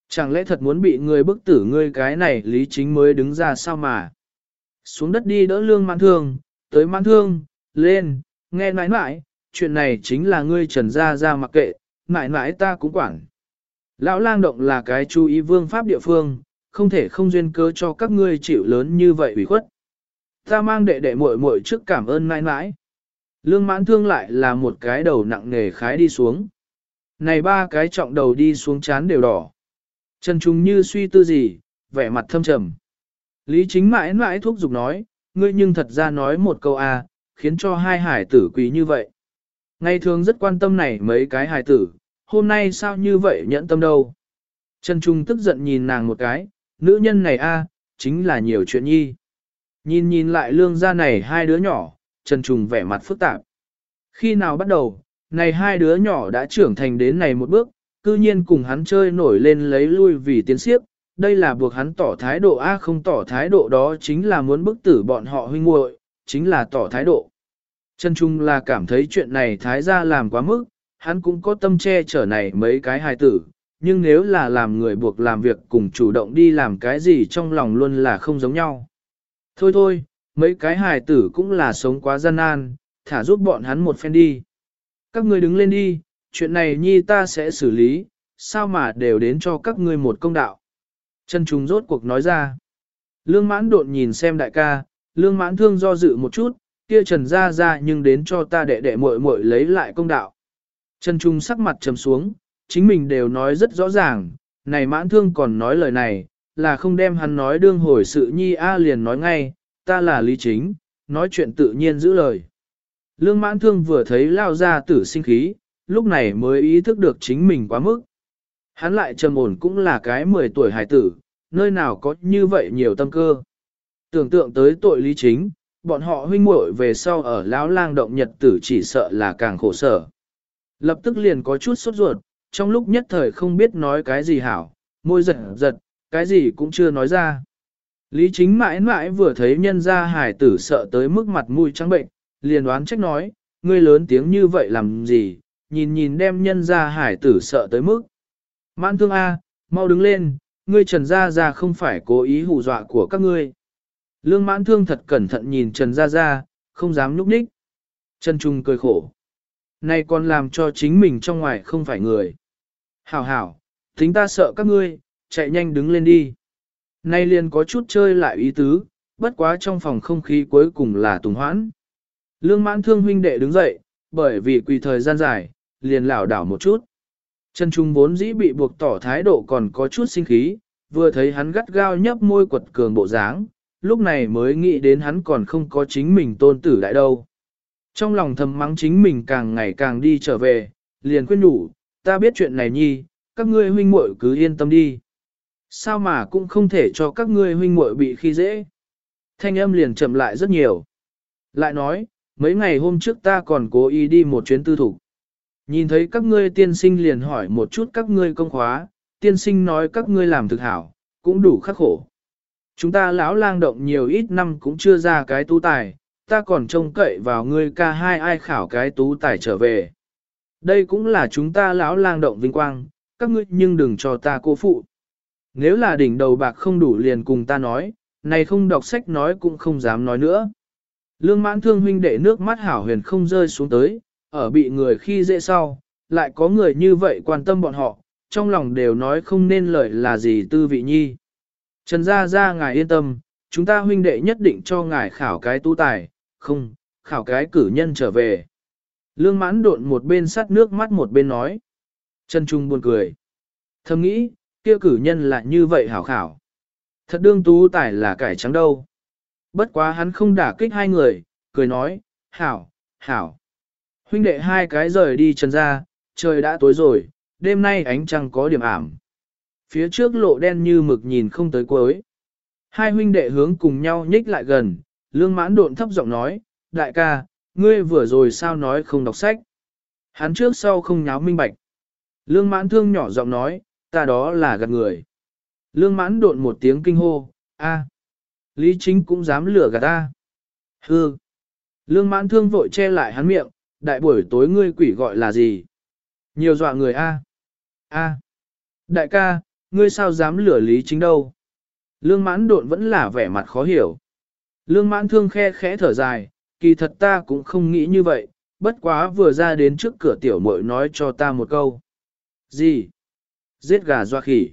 Chẳng lẽ thật muốn bị người bức tử ngươi cái này lý chính mới đứng ra sao mà. Xuống đất đi đỡ lương mãn thương, tới mãn thương, lên, nghe nãi nãi, chuyện này chính là ngươi trần ra ra mặc kệ, nãi nãi ta cũng quản. Lão lang động là cái chú ý vương pháp địa phương, không thể không duyên cơ cho các ngươi chịu lớn như vậy ủy khuất. Ta mang đệ đệ muội muội trước cảm ơn mãi mãi. Lương mãn thương lại là một cái đầu nặng nề khái đi xuống. Này ba cái trọng đầu đi xuống chán đều đỏ. Trần Trung như suy tư gì, vẻ mặt thâm trầm. Lý chính mãi mãi thuốc giục nói, ngươi nhưng thật ra nói một câu a, à, khiến cho hai hải tử quý như vậy. Ngày thường rất quan tâm này mấy cái hải tử, hôm nay sao như vậy nhẫn tâm đâu. Trần Trung tức giận nhìn nàng một cái, nữ nhân này a, chính là nhiều chuyện nhi. Nhìn nhìn lại lương gia này hai đứa nhỏ, Trần trùng vẻ mặt phức tạp. Khi nào bắt đầu, này hai đứa nhỏ đã trưởng thành đến này một bước, cư nhiên cùng hắn chơi nổi lên lấy lui vì tiến siếp, đây là buộc hắn tỏ thái độ A không tỏ thái độ đó chính là muốn bức tử bọn họ huynh muội, chính là tỏ thái độ. Trần Trung là cảm thấy chuyện này thái gia làm quá mức, hắn cũng có tâm che chở này mấy cái hài tử, nhưng nếu là làm người buộc làm việc cùng chủ động đi làm cái gì trong lòng luôn là không giống nhau. Thôi thôi, mấy cái hài tử cũng là sống quá gian nan, thả giúp bọn hắn một phen đi. Các ngươi đứng lên đi, chuyện này nhi ta sẽ xử lý, sao mà đều đến cho các ngươi một công đạo. Chân trùng rốt cuộc nói ra. Lương mãn đột nhìn xem đại ca, lương mãn thương do dự một chút, kia trần ra ra nhưng đến cho ta đệ đệ muội muội lấy lại công đạo. Trần Trung sắc mặt trầm xuống, chính mình đều nói rất rõ ràng, này mãn thương còn nói lời này, là không đem hắn nói đương hồi sự nhi A liền nói ngay, ta là lý chính, nói chuyện tự nhiên giữ lời. Lương mãn thương vừa thấy lao ra tử sinh khí, lúc này mới ý thức được chính mình quá mức. Hắn lại trầm ổn cũng là cái 10 tuổi hải tử, nơi nào có như vậy nhiều tâm cơ. Tưởng tượng tới tội lý chính, bọn họ huynh muội về sau ở lão lang động nhật tử chỉ sợ là càng khổ sở. Lập tức liền có chút sốt ruột, trong lúc nhất thời không biết nói cái gì hảo, môi giật giật, cái gì cũng chưa nói ra. Lý chính mãi mãi vừa thấy nhân gia hải tử sợ tới mức mặt mũi trắng bệnh, liền đoán trách nói, ngươi lớn tiếng như vậy làm gì, nhìn nhìn đem nhân gia hải tử sợ tới mức. Mãn thương A, mau đứng lên, ngươi Trần Gia Gia không phải cố ý hù dọa của các ngươi. Lương mãn thương thật cẩn thận nhìn Trần Gia Gia, không dám núp ních. Trần Trung cười khổ. nay còn làm cho chính mình trong ngoài không phải người. Hảo hảo, tính ta sợ các ngươi, chạy nhanh đứng lên đi. Nay liền có chút chơi lại ý tứ, bất quá trong phòng không khí cuối cùng là tùng hoãn. Lương mãn thương huynh đệ đứng dậy, bởi vì quỳ thời gian dài, liền lảo đảo một chút. Trần Trung vốn dĩ bị buộc tỏ thái độ còn có chút sinh khí, vừa thấy hắn gắt gao nhấp môi quật cường bộ dáng, lúc này mới nghĩ đến hắn còn không có chính mình tôn tử đại đâu. Trong lòng thầm mắng chính mình càng ngày càng đi trở về, liền khuyên nhủ, ta biết chuyện này nhi, các ngươi huynh muội cứ yên tâm đi. Sao mà cũng không thể cho các ngươi huynh muội bị khi dễ. Thanh âm liền chậm lại rất nhiều. Lại nói, mấy ngày hôm trước ta còn cố ý đi một chuyến tư thủ. Nhìn thấy các ngươi tiên sinh liền hỏi một chút các ngươi công khóa, tiên sinh nói các ngươi làm thực hảo, cũng đủ khắc khổ. Chúng ta lão lang động nhiều ít năm cũng chưa ra cái tú tài, ta còn trông cậy vào ngươi ca hai ai khảo cái tú tài trở về. Đây cũng là chúng ta lão lang động vinh quang, các ngươi nhưng đừng cho ta cô phụ. Nếu là đỉnh đầu bạc không đủ liền cùng ta nói, này không đọc sách nói cũng không dám nói nữa. Lương mãn thương huynh đệ nước mắt hảo huyền không rơi xuống tới, ở bị người khi dễ sau, lại có người như vậy quan tâm bọn họ, trong lòng đều nói không nên lời là gì tư vị nhi. Trần Gia Gia ngài yên tâm, chúng ta huynh đệ nhất định cho ngài khảo cái tu tài, không, khảo cái cử nhân trở về. Lương mãn độn một bên sắt nước mắt một bên nói. Trần Trung buồn cười. Thầm nghĩ, kia cử nhân là như vậy hảo khảo. Thật đương tú tài là cải trắng đâu. Bất quá hắn không đả kích hai người, cười nói, hảo, hảo. Huynh đệ hai cái rời đi trần ra, trời đã tối rồi, đêm nay ánh trăng có điểm ảm. Phía trước lộ đen như mực nhìn không tới cuối. Hai huynh đệ hướng cùng nhau nhích lại gần, lương mãn độn thấp giọng nói, đại ca, ngươi vừa rồi sao nói không đọc sách. Hắn trước sau không nháo minh bạch. Lương mãn thương nhỏ giọng nói, ta đó là gạt người. Lương mãn độn một tiếng kinh hô, a, Lý chính cũng dám lừa gạt ta. Hư. Lương mãn thương vội che lại hắn miệng, đại buổi tối ngươi quỷ gọi là gì? Nhiều dọa người a. A. Đại ca, ngươi sao dám lừa lý chính đâu? Lương mãn độn vẫn là vẻ mặt khó hiểu. Lương mãn thương khe khẽ thở dài, kỳ thật ta cũng không nghĩ như vậy, bất quá vừa ra đến trước cửa tiểu muội nói cho ta một câu. Gì? Giết gà doa khỉ.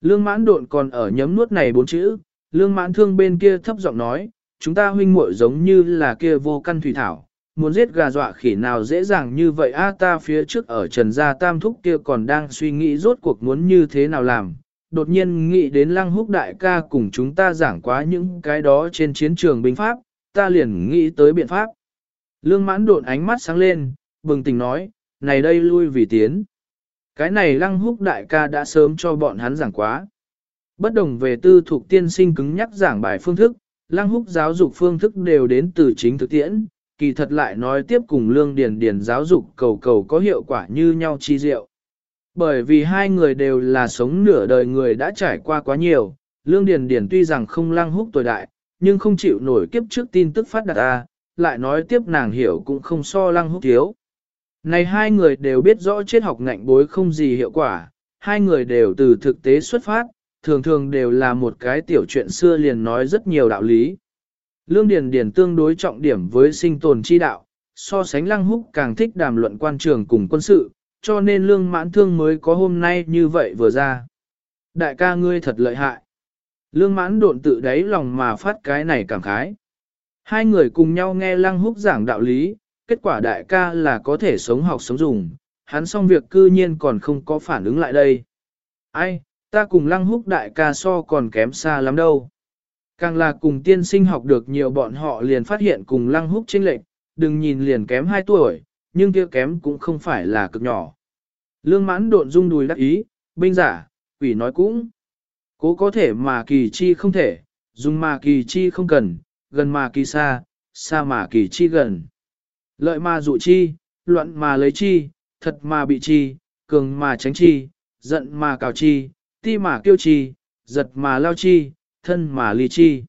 Lương mãn độn còn ở nhấm nuốt này bốn chữ, lương mãn thương bên kia thấp giọng nói, chúng ta huynh muội giống như là kia vô căn thủy thảo, muốn giết gà dọa khỉ nào dễ dàng như vậy a ta phía trước ở trần gia tam thúc kia còn đang suy nghĩ rốt cuộc muốn như thế nào làm. Đột nhiên nghĩ đến lăng húc đại ca cùng chúng ta giảng quá những cái đó trên chiến trường binh pháp, ta liền nghĩ tới biện pháp. Lương mãn độn ánh mắt sáng lên, bừng tỉnh nói, này đây lui vì tiến. Cái này lăng húc đại ca đã sớm cho bọn hắn giảng quá. Bất đồng về tư thuộc tiên sinh cứng nhắc giảng bài phương thức, lăng húc giáo dục phương thức đều đến từ chính thực tiễn, kỳ thật lại nói tiếp cùng lương điền điền giáo dục cầu cầu có hiệu quả như nhau chi diệu. Bởi vì hai người đều là sống nửa đời người đã trải qua quá nhiều, lương điền điền tuy rằng không lăng húc tuổi đại, nhưng không chịu nổi kiếp trước tin tức phát đạt a, lại nói tiếp nàng hiểu cũng không so lăng húc thiếu. Này hai người đều biết rõ chết học ngạnh bối không gì hiệu quả, hai người đều từ thực tế xuất phát, thường thường đều là một cái tiểu chuyện xưa liền nói rất nhiều đạo lý. Lương Điền Điền tương đối trọng điểm với sinh tồn chi đạo, so sánh Lăng Húc càng thích đàm luận quan trường cùng quân sự, cho nên Lương Mãn Thương mới có hôm nay như vậy vừa ra. Đại ca ngươi thật lợi hại. Lương Mãn độn tự đáy lòng mà phát cái này cảm khái. Hai người cùng nhau nghe Lăng Húc giảng đạo lý, kết quả đại ca là có thể sống học sống dùng, hắn xong việc cư nhiên còn không có phản ứng lại đây. Ai, ta cùng Lăng Húc đại ca so còn kém xa lắm đâu. Càng là cùng tiên sinh học được nhiều bọn họ liền phát hiện cùng lăng húc chênh lệch, đừng nhìn liền kém 2 tuổi, nhưng kia kém cũng không phải là cực nhỏ. Lương mãn độn rung đùi đắc ý, binh giả, quỷ nói cũng. Cố có thể mà kỳ chi không thể, dùng mà kỳ chi không cần, gần mà kỳ xa, xa mà kỳ chi gần. Lợi mà dụ chi, luận mà lấy chi, thật mà bị chi, cường mà tránh chi, giận mà cào chi, ti mà kiêu chi, giật mà lao chi, thân mà ly chi.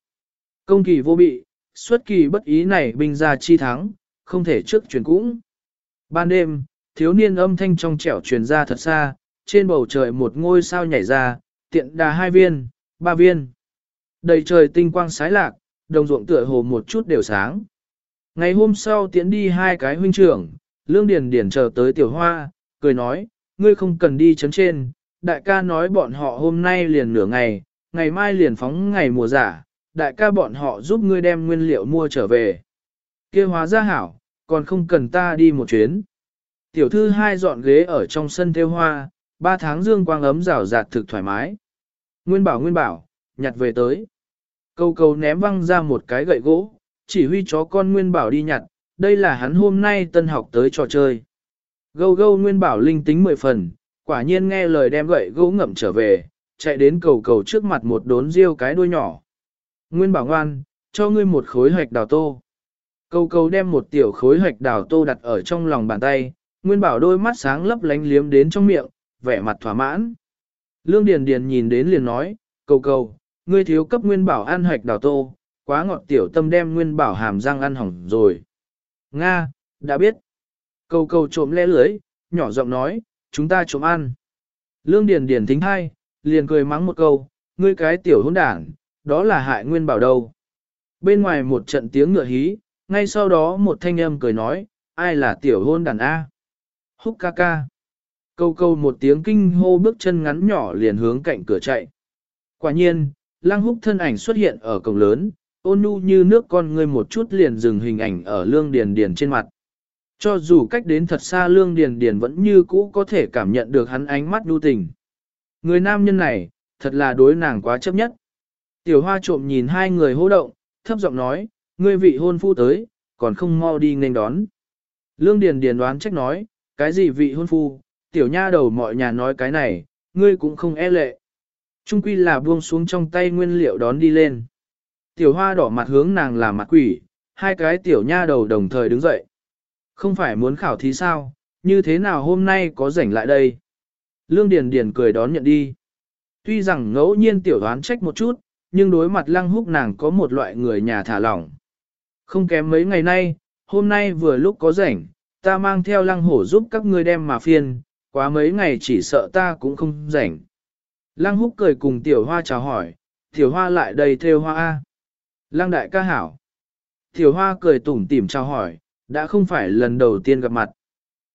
Công kỳ vô bị, xuất kỳ bất ý này binh ra chi thắng, không thể trước truyền cũng. Ban đêm, thiếu niên âm thanh trong trẻo truyền ra thật xa, trên bầu trời một ngôi sao nhảy ra, tiện đà hai viên, ba viên. Đầy trời tinh quang sái lạc, đồng ruộng tựa hồ một chút đều sáng. Ngày hôm sau tiễn đi hai cái huynh trưởng, Lương Điền Điền chờ tới tiểu hoa, cười nói, ngươi không cần đi chấn trên, đại ca nói bọn họ hôm nay liền nửa ngày, ngày mai liền phóng ngày mùa giả, đại ca bọn họ giúp ngươi đem nguyên liệu mua trở về. kia hóa ra hảo, còn không cần ta đi một chuyến. Tiểu thư hai dọn ghế ở trong sân theo hoa, ba tháng dương quang ấm rào rạt thực thoải mái. Nguyên bảo nguyên bảo, nhặt về tới. Câu câu ném văng ra một cái gậy gỗ, chỉ huy chó con nguyên bảo đi nhặt, đây là hắn hôm nay tân học tới trò chơi. Gâu gâu nguyên bảo linh tính mười phần, quả nhiên nghe lời đem gậy gỗ ngậm trở về, chạy đến cầu cầu trước mặt một đốn riêu cái đuôi nhỏ. Nguyên bảo ngoan, cho ngươi một khối hạch đào tô. Cầu cầu đem một tiểu khối hạch đào tô đặt ở trong lòng bàn tay, Nguyên bảo đôi mắt sáng lấp lánh liếm đến trong miệng, vẻ mặt thỏa mãn. Lương Điền Điền nhìn đến liền nói, cầu cầu, ngươi thiếu cấp Nguyên bảo ăn hạch đào tô, quá ngọt tiểu tâm đem Nguyên bảo hàm răng ăn hỏng rồi. Nga, đã biết. Cầu cầu trộm lẽ lưới, nhỏ giọng nói, chúng ta trộm ăn. Lương Điền Điền thính hai, liền cười mắng một câu, ngươi cái tiểu hỗn đảng, đó là hại nguyên bảo đâu. Bên ngoài một trận tiếng ngựa hí, ngay sau đó một thanh âm cười nói, ai là tiểu hôn đàn A. Húc ca ca. Câu câu một tiếng kinh hô bước chân ngắn nhỏ liền hướng cạnh cửa chạy. Quả nhiên, lang húc thân ảnh xuất hiện ở cổng lớn, ôn nhu như nước con ngươi một chút liền dừng hình ảnh ở lương điền điền trên mặt. Cho dù cách đến thật xa lương điền điền vẫn như cũ có thể cảm nhận được hắn ánh mắt nhu tình. Người nam nhân này, thật là đối nàng quá chấp nhất. Tiểu hoa trộm nhìn hai người hô động, thấp giọng nói, ngươi vị hôn phu tới, còn không mau đi nên đón. Lương Điền Điền đoán trách nói, cái gì vị hôn phu, tiểu nha đầu mọi nhà nói cái này, ngươi cũng không e lệ. Trung quy là buông xuống trong tay nguyên liệu đón đi lên. Tiểu hoa đỏ mặt hướng nàng làm mặt quỷ, hai cái tiểu nha đầu đồng thời đứng dậy. Không phải muốn khảo thí sao, như thế nào hôm nay có rảnh lại đây? Lương Điền Điền cười đón nhận đi. Tuy rằng ngẫu nhiên tiểu đoán trách một chút, nhưng đối mặt lăng húc nàng có một loại người nhà thả lỏng. Không kém mấy ngày nay, hôm nay vừa lúc có rảnh, ta mang theo lăng hổ giúp các ngươi đem mà phiên, quá mấy ngày chỉ sợ ta cũng không rảnh. Lăng húc cười cùng tiểu hoa chào hỏi, tiểu hoa lại đầy theo hoa A. Lăng đại ca hảo. Tiểu hoa cười tủm tỉm chào hỏi, đã không phải lần đầu tiên gặp mặt.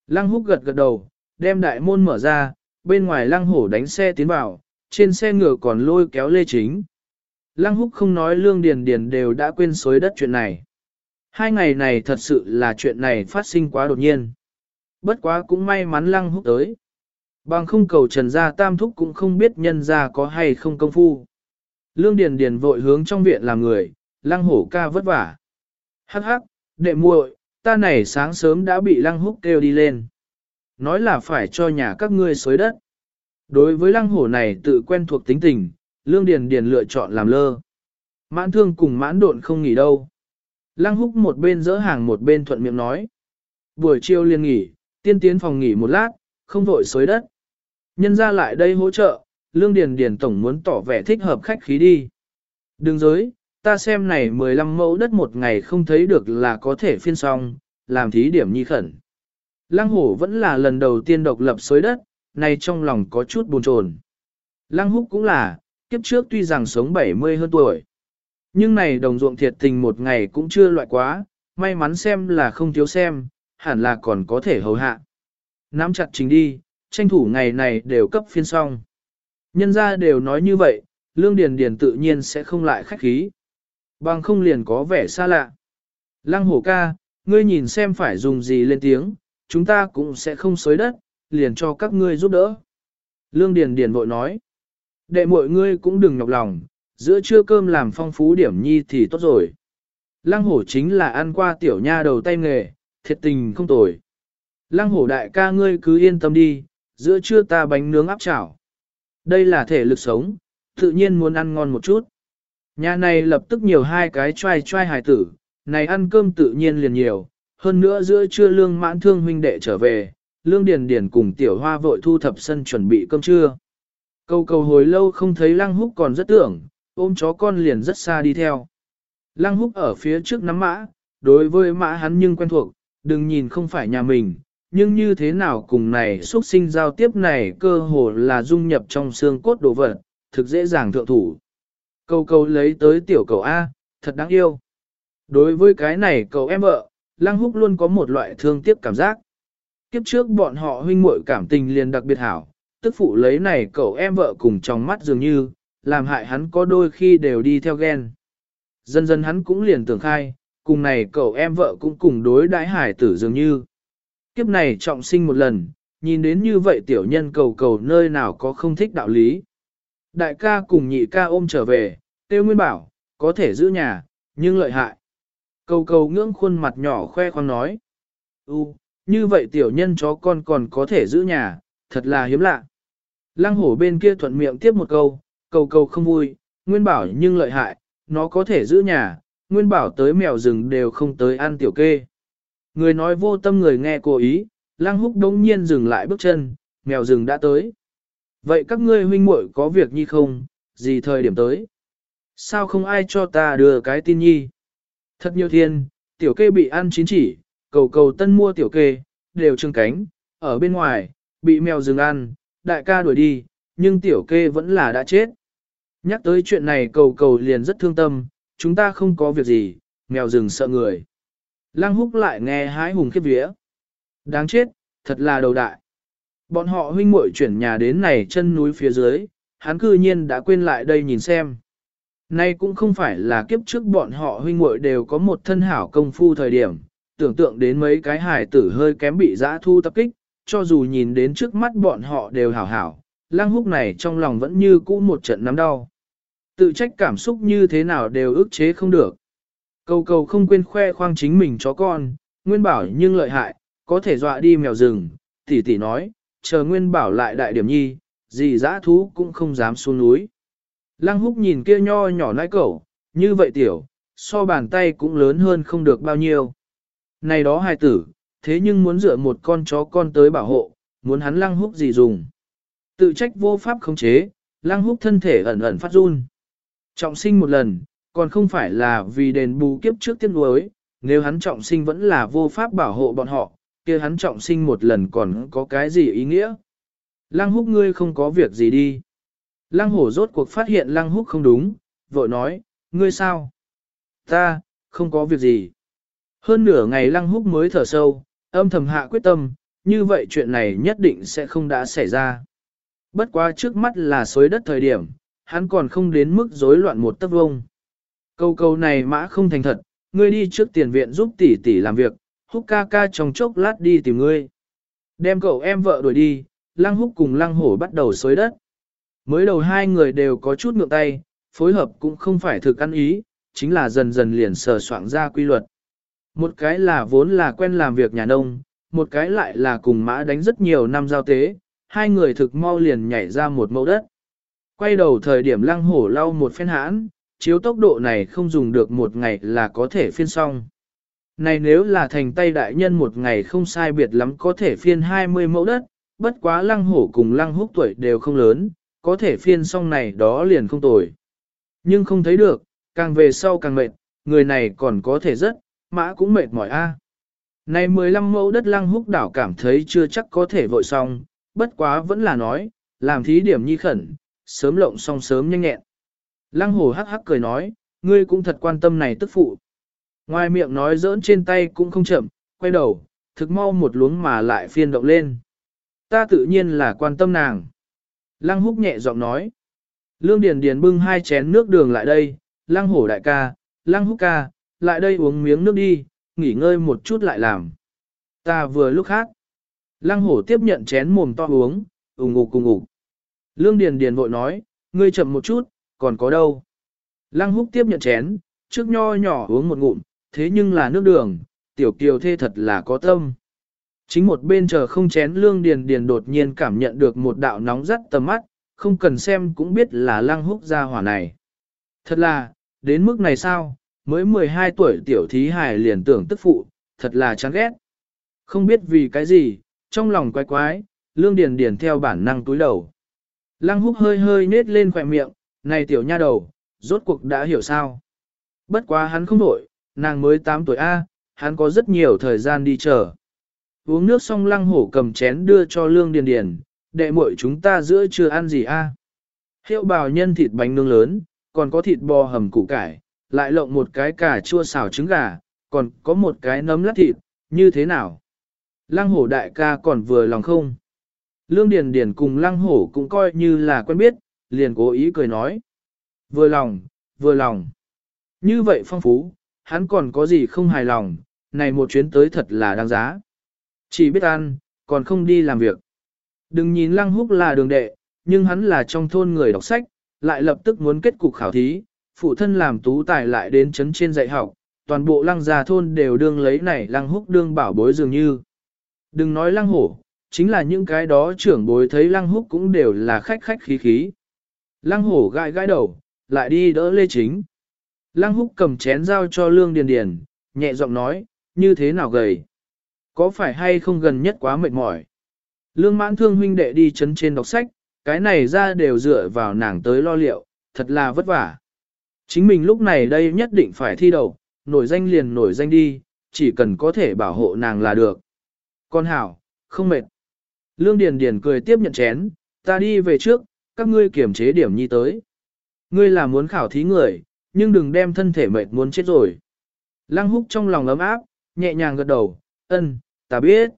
Lăng húc gật gật đầu, đem đại môn mở ra, bên ngoài lăng hổ đánh xe tiến vào, trên xe ngựa còn lôi kéo lê chính. Lăng húc không nói lương điền điền đều đã quên xối đất chuyện này. Hai ngày này thật sự là chuyện này phát sinh quá đột nhiên. Bất quá cũng may mắn lăng húc tới. Bằng không cầu trần gia tam thúc cũng không biết nhân gia có hay không công phu. Lương Điền Điền vội hướng trong viện làm người, lăng hổ ca vất vả. Hắc hắc, đệ muội, ta này sáng sớm đã bị lăng húc kêu đi lên. Nói là phải cho nhà các ngươi xới đất. Đối với lăng hổ này tự quen thuộc tính tình, Lương Điền Điền lựa chọn làm lơ. Mãn thương cùng mãn độn không nghỉ đâu. Lăng húc một bên dỡ hàng một bên thuận miệng nói. Buổi chiều liền nghỉ, tiên tiến phòng nghỉ một lát, không vội xới đất. Nhân ra lại đây hỗ trợ, Lương Điền Điền Tổng muốn tỏ vẻ thích hợp khách khí đi. Đường giới ta xem này 15 mẫu đất một ngày không thấy được là có thể phiên xong, làm thí điểm nhi khẩn. Lăng hổ vẫn là lần đầu tiên độc lập xới đất, nay trong lòng có chút buồn chồn. Lăng húc cũng là, kiếp trước tuy rằng sống 70 hơn tuổi. Nhưng này đồng ruộng thiệt tình một ngày cũng chưa loại quá, may mắn xem là không thiếu xem, hẳn là còn có thể hầu hạ. Nắm chặt chính đi, tranh thủ ngày này đều cấp phiên xong. Nhân gia đều nói như vậy, lương điền điền tự nhiên sẽ không lại khách khí. Bằng không liền có vẻ xa lạ. Lăng hổ ca, ngươi nhìn xem phải dùng gì lên tiếng, chúng ta cũng sẽ không xới đất, liền cho các ngươi giúp đỡ. Lương Điền Điền vội nói, đệ mọi ngươi cũng đừng nhọc lòng, giữa trưa cơm làm phong phú điểm nhi thì tốt rồi. Lăng hổ chính là ăn qua tiểu nha đầu tay nghề, thiệt tình không tồi. Lăng hổ đại ca ngươi cứ yên tâm đi, giữa trưa ta bánh nướng áp chảo. Đây là thể lực sống, tự nhiên muốn ăn ngon một chút. Nhà này lập tức nhiều hai cái trai trai hài tử, này ăn cơm tự nhiên liền nhiều, hơn nữa giữa trưa lương mãn thương huynh đệ trở về, lương điền điền cùng tiểu hoa vội thu thập sân chuẩn bị cơm trưa. câu cầu hồi lâu không thấy lăng húc còn rất tưởng, ôm chó con liền rất xa đi theo. Lăng húc ở phía trước nắm mã, đối với mã hắn nhưng quen thuộc, đừng nhìn không phải nhà mình, nhưng như thế nào cùng này xuất sinh giao tiếp này cơ hồ là dung nhập trong xương cốt đồ vật, thực dễ dàng thượng thủ. Cầu cầu lấy tới tiểu cầu A, thật đáng yêu. Đối với cái này cậu em vợ, Lăng Húc luôn có một loại thương tiếc cảm giác. Kiếp trước bọn họ huynh muội cảm tình liền đặc biệt hảo, tức phụ lấy này cậu em vợ cùng trong mắt dường như, làm hại hắn có đôi khi đều đi theo ghen. Dần dần hắn cũng liền tưởng khai, cùng này cậu em vợ cũng cùng đối đãi hải tử dường như. Kiếp này trọng sinh một lần, nhìn đến như vậy tiểu nhân cầu cầu nơi nào có không thích đạo lý. Đại ca cùng nhị ca ôm trở về, tiêu nguyên bảo, có thể giữ nhà, nhưng lợi hại. Cầu cầu ngưỡng khuôn mặt nhỏ khoe khoang nói. U, như vậy tiểu nhân chó con còn có thể giữ nhà, thật là hiếm lạ. Lăng hổ bên kia thuận miệng tiếp một câu, cầu cầu không vui, nguyên bảo nhưng lợi hại, nó có thể giữ nhà, nguyên bảo tới mèo rừng đều không tới ăn tiểu kê. Người nói vô tâm người nghe cố ý, lăng húc đống nhiên dừng lại bước chân, mèo rừng đã tới. Vậy các ngươi huynh muội có việc nhi không, gì thời điểm tới? Sao không ai cho ta đưa cái tin nhi? Thật nhiều thiên, tiểu kê bị ăn chín chỉ, cầu cầu tân mua tiểu kê, đều trưng cánh, ở bên ngoài, bị mèo rừng ăn, đại ca đuổi đi, nhưng tiểu kê vẫn là đã chết. Nhắc tới chuyện này cầu cầu liền rất thương tâm, chúng ta không có việc gì, mèo rừng sợ người. Lăng húc lại nghe hái hùng khiếp vía. Đáng chết, thật là đầu đại. Bọn họ huynh muội chuyển nhà đến này chân núi phía dưới, hắn cư nhiên đã quên lại đây nhìn xem. Nay cũng không phải là kiếp trước bọn họ huynh muội đều có một thân hảo công phu thời điểm, tưởng tượng đến mấy cái hải tử hơi kém bị giã thu tập kích, cho dù nhìn đến trước mắt bọn họ đều hảo hảo, lang húc này trong lòng vẫn như cũ một trận nắm đau. Tự trách cảm xúc như thế nào đều ức chế không được. Cầu cầu không quên khoe khoang chính mình chó con, nguyên bảo nhưng lợi hại, có thể dọa đi mèo rừng, tỷ tỷ nói, chờ nguyên bảo lại đại điểm nhi, gì dã thú cũng không dám xuống núi. Lăng húc nhìn kia nho nhỏ nãi cẩu, như vậy tiểu, so bàn tay cũng lớn hơn không được bao nhiêu. Này đó hài tử, thế nhưng muốn dựa một con chó con tới bảo hộ, muốn hắn lăng húc gì dùng. Tự trách vô pháp khống chế, lăng húc thân thể ẩn ẩn phát run. Trọng sinh một lần, còn không phải là vì đền bù kiếp trước tiếc nuối, nếu hắn trọng sinh vẫn là vô pháp bảo hộ bọn họ, kia hắn trọng sinh một lần còn có cái gì ý nghĩa? Lăng húc ngươi không có việc gì đi. Lăng hổ rốt cuộc phát hiện lăng húc không đúng, vội nói, ngươi sao? Ta, không có việc gì. Hơn nửa ngày lăng húc mới thở sâu, âm thầm hạ quyết tâm, như vậy chuyện này nhất định sẽ không đã xảy ra. Bất quá trước mắt là xối đất thời điểm, hắn còn không đến mức rối loạn một tấc vông. Câu câu này mã không thành thật, ngươi đi trước tiền viện giúp tỷ tỷ làm việc, húc ca ca trong chốc lát đi tìm ngươi. Đem cậu em vợ đuổi đi, lăng húc cùng lăng hổ bắt đầu xối đất. Mới đầu hai người đều có chút ngượng tay, phối hợp cũng không phải thực ăn ý, chính là dần dần liền sờ soạn ra quy luật. Một cái là vốn là quen làm việc nhà nông, một cái lại là cùng mã đánh rất nhiều năm giao tế, hai người thực mau liền nhảy ra một mẫu đất. Quay đầu thời điểm lăng hổ lau một phen hãn, chiếu tốc độ này không dùng được một ngày là có thể phiên xong. Này nếu là thành tay đại nhân một ngày không sai biệt lắm có thể phiên 20 mẫu đất, bất quá lăng hổ cùng lăng húc tuổi đều không lớn, có thể phiên xong này đó liền không tồi. Nhưng không thấy được, càng về sau càng mệt, người này còn có thể rất, mã cũng mệt mỏi a. Này 15 mẫu đất lăng húc đảo cảm thấy chưa chắc có thể vội xong, bất quá vẫn là nói, làm thí điểm nhi khẩn, sớm lộng xong sớm nhanh nhẹn. Lăng hồ hắc hắc cười nói, ngươi cũng thật quan tâm này tức phụ. Ngoài miệng nói giỡn trên tay cũng không chậm, quay đầu, thực mau một luống mà lại phiên động lên. Ta tự nhiên là quan tâm nàng. Lăng húc nhẹ giọng nói. Lương Điền Điền bưng hai chén nước đường lại đây, lăng hổ đại ca, lăng húc ca, lại đây uống miếng nước đi, nghỉ ngơi một chút lại làm. Ta vừa lúc khác. Lăng hổ tiếp nhận chén mồm to uống, ủng ngục cùng ngục. Lương Điền Điền vội nói, ngươi chậm một chút, còn có đâu. Lăng húc tiếp nhận chén, trước nho nhỏ uống một ngụm, thế nhưng là nước đường, tiểu kiều thê thật là có tâm. Chính một bên chờ không chén lương điền điền đột nhiên cảm nhận được một đạo nóng rất tầm mắt, không cần xem cũng biết là lăng húc ra hỏa này. Thật là, đến mức này sao, mới 12 tuổi tiểu thí hài liền tưởng tức phụ, thật là chán ghét. Không biết vì cái gì, trong lòng quái quái, lương điền điền theo bản năng túi đầu. Lăng húc hơi hơi nết lên khỏe miệng, này tiểu nha đầu, rốt cuộc đã hiểu sao. Bất quá hắn không đổi, nàng mới 8 tuổi A, hắn có rất nhiều thời gian đi chờ. Uống nước xong lăng hổ cầm chén đưa cho lương điền điền, đệ muội chúng ta giữa chưa ăn gì A. Hiệu bào nhân thịt bánh nướng lớn, còn có thịt bò hầm củ cải, lại lộng một cái cà chua xào trứng gà, còn có một cái nấm lát thịt, như thế nào? Lăng hổ đại ca còn vừa lòng không? Lương Điền Điền cùng lăng hổ cũng coi như là quen biết, liền cố ý cười nói. Vừa lòng, vừa lòng. Như vậy phong phú, hắn còn có gì không hài lòng, này một chuyến tới thật là đáng giá. Chỉ biết ăn, còn không đi làm việc. Đừng nhìn lăng húc là đường đệ, nhưng hắn là trong thôn người đọc sách, lại lập tức muốn kết cục khảo thí, phụ thân làm tú tài lại đến chấn trên dạy học, toàn bộ lăng già thôn đều đương lấy này lăng húc đương bảo bối dường như. Đừng nói lăng hổ, chính là những cái đó trưởng bối thấy lăng húc cũng đều là khách khách khí khí. Lăng hổ gãi gãi đầu, lại đi đỡ lê chính. Lăng húc cầm chén dao cho lương điền điền, nhẹ giọng nói, như thế nào gầy. Có phải hay không gần nhất quá mệt mỏi. Lương mãn thương huynh đệ đi chấn trên đọc sách, cái này ra đều dựa vào nàng tới lo liệu, thật là vất vả. Chính mình lúc này đây nhất định phải thi đầu, nổi danh liền nổi danh đi, chỉ cần có thể bảo hộ nàng là được. Con hảo, không mệt. Lương Điền Điền cười tiếp nhận chén, ta đi về trước, các ngươi kiểm chế điểm nhi tới. Ngươi là muốn khảo thí người, nhưng đừng đem thân thể mệt muốn chết rồi. Lăng húc trong lòng ấm áp, nhẹ nhàng gật đầu, ân, ta biết.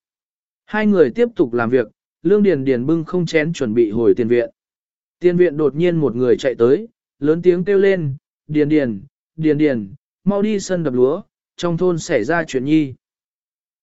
Hai người tiếp tục làm việc, Lương Điền Điền bưng không chén chuẩn bị hồi tiền viện. Tiền viện đột nhiên một người chạy tới, lớn tiếng kêu lên, Điền Điền, Điền Điền, mau đi sân đập lúa, trong thôn xảy ra chuyện nhi.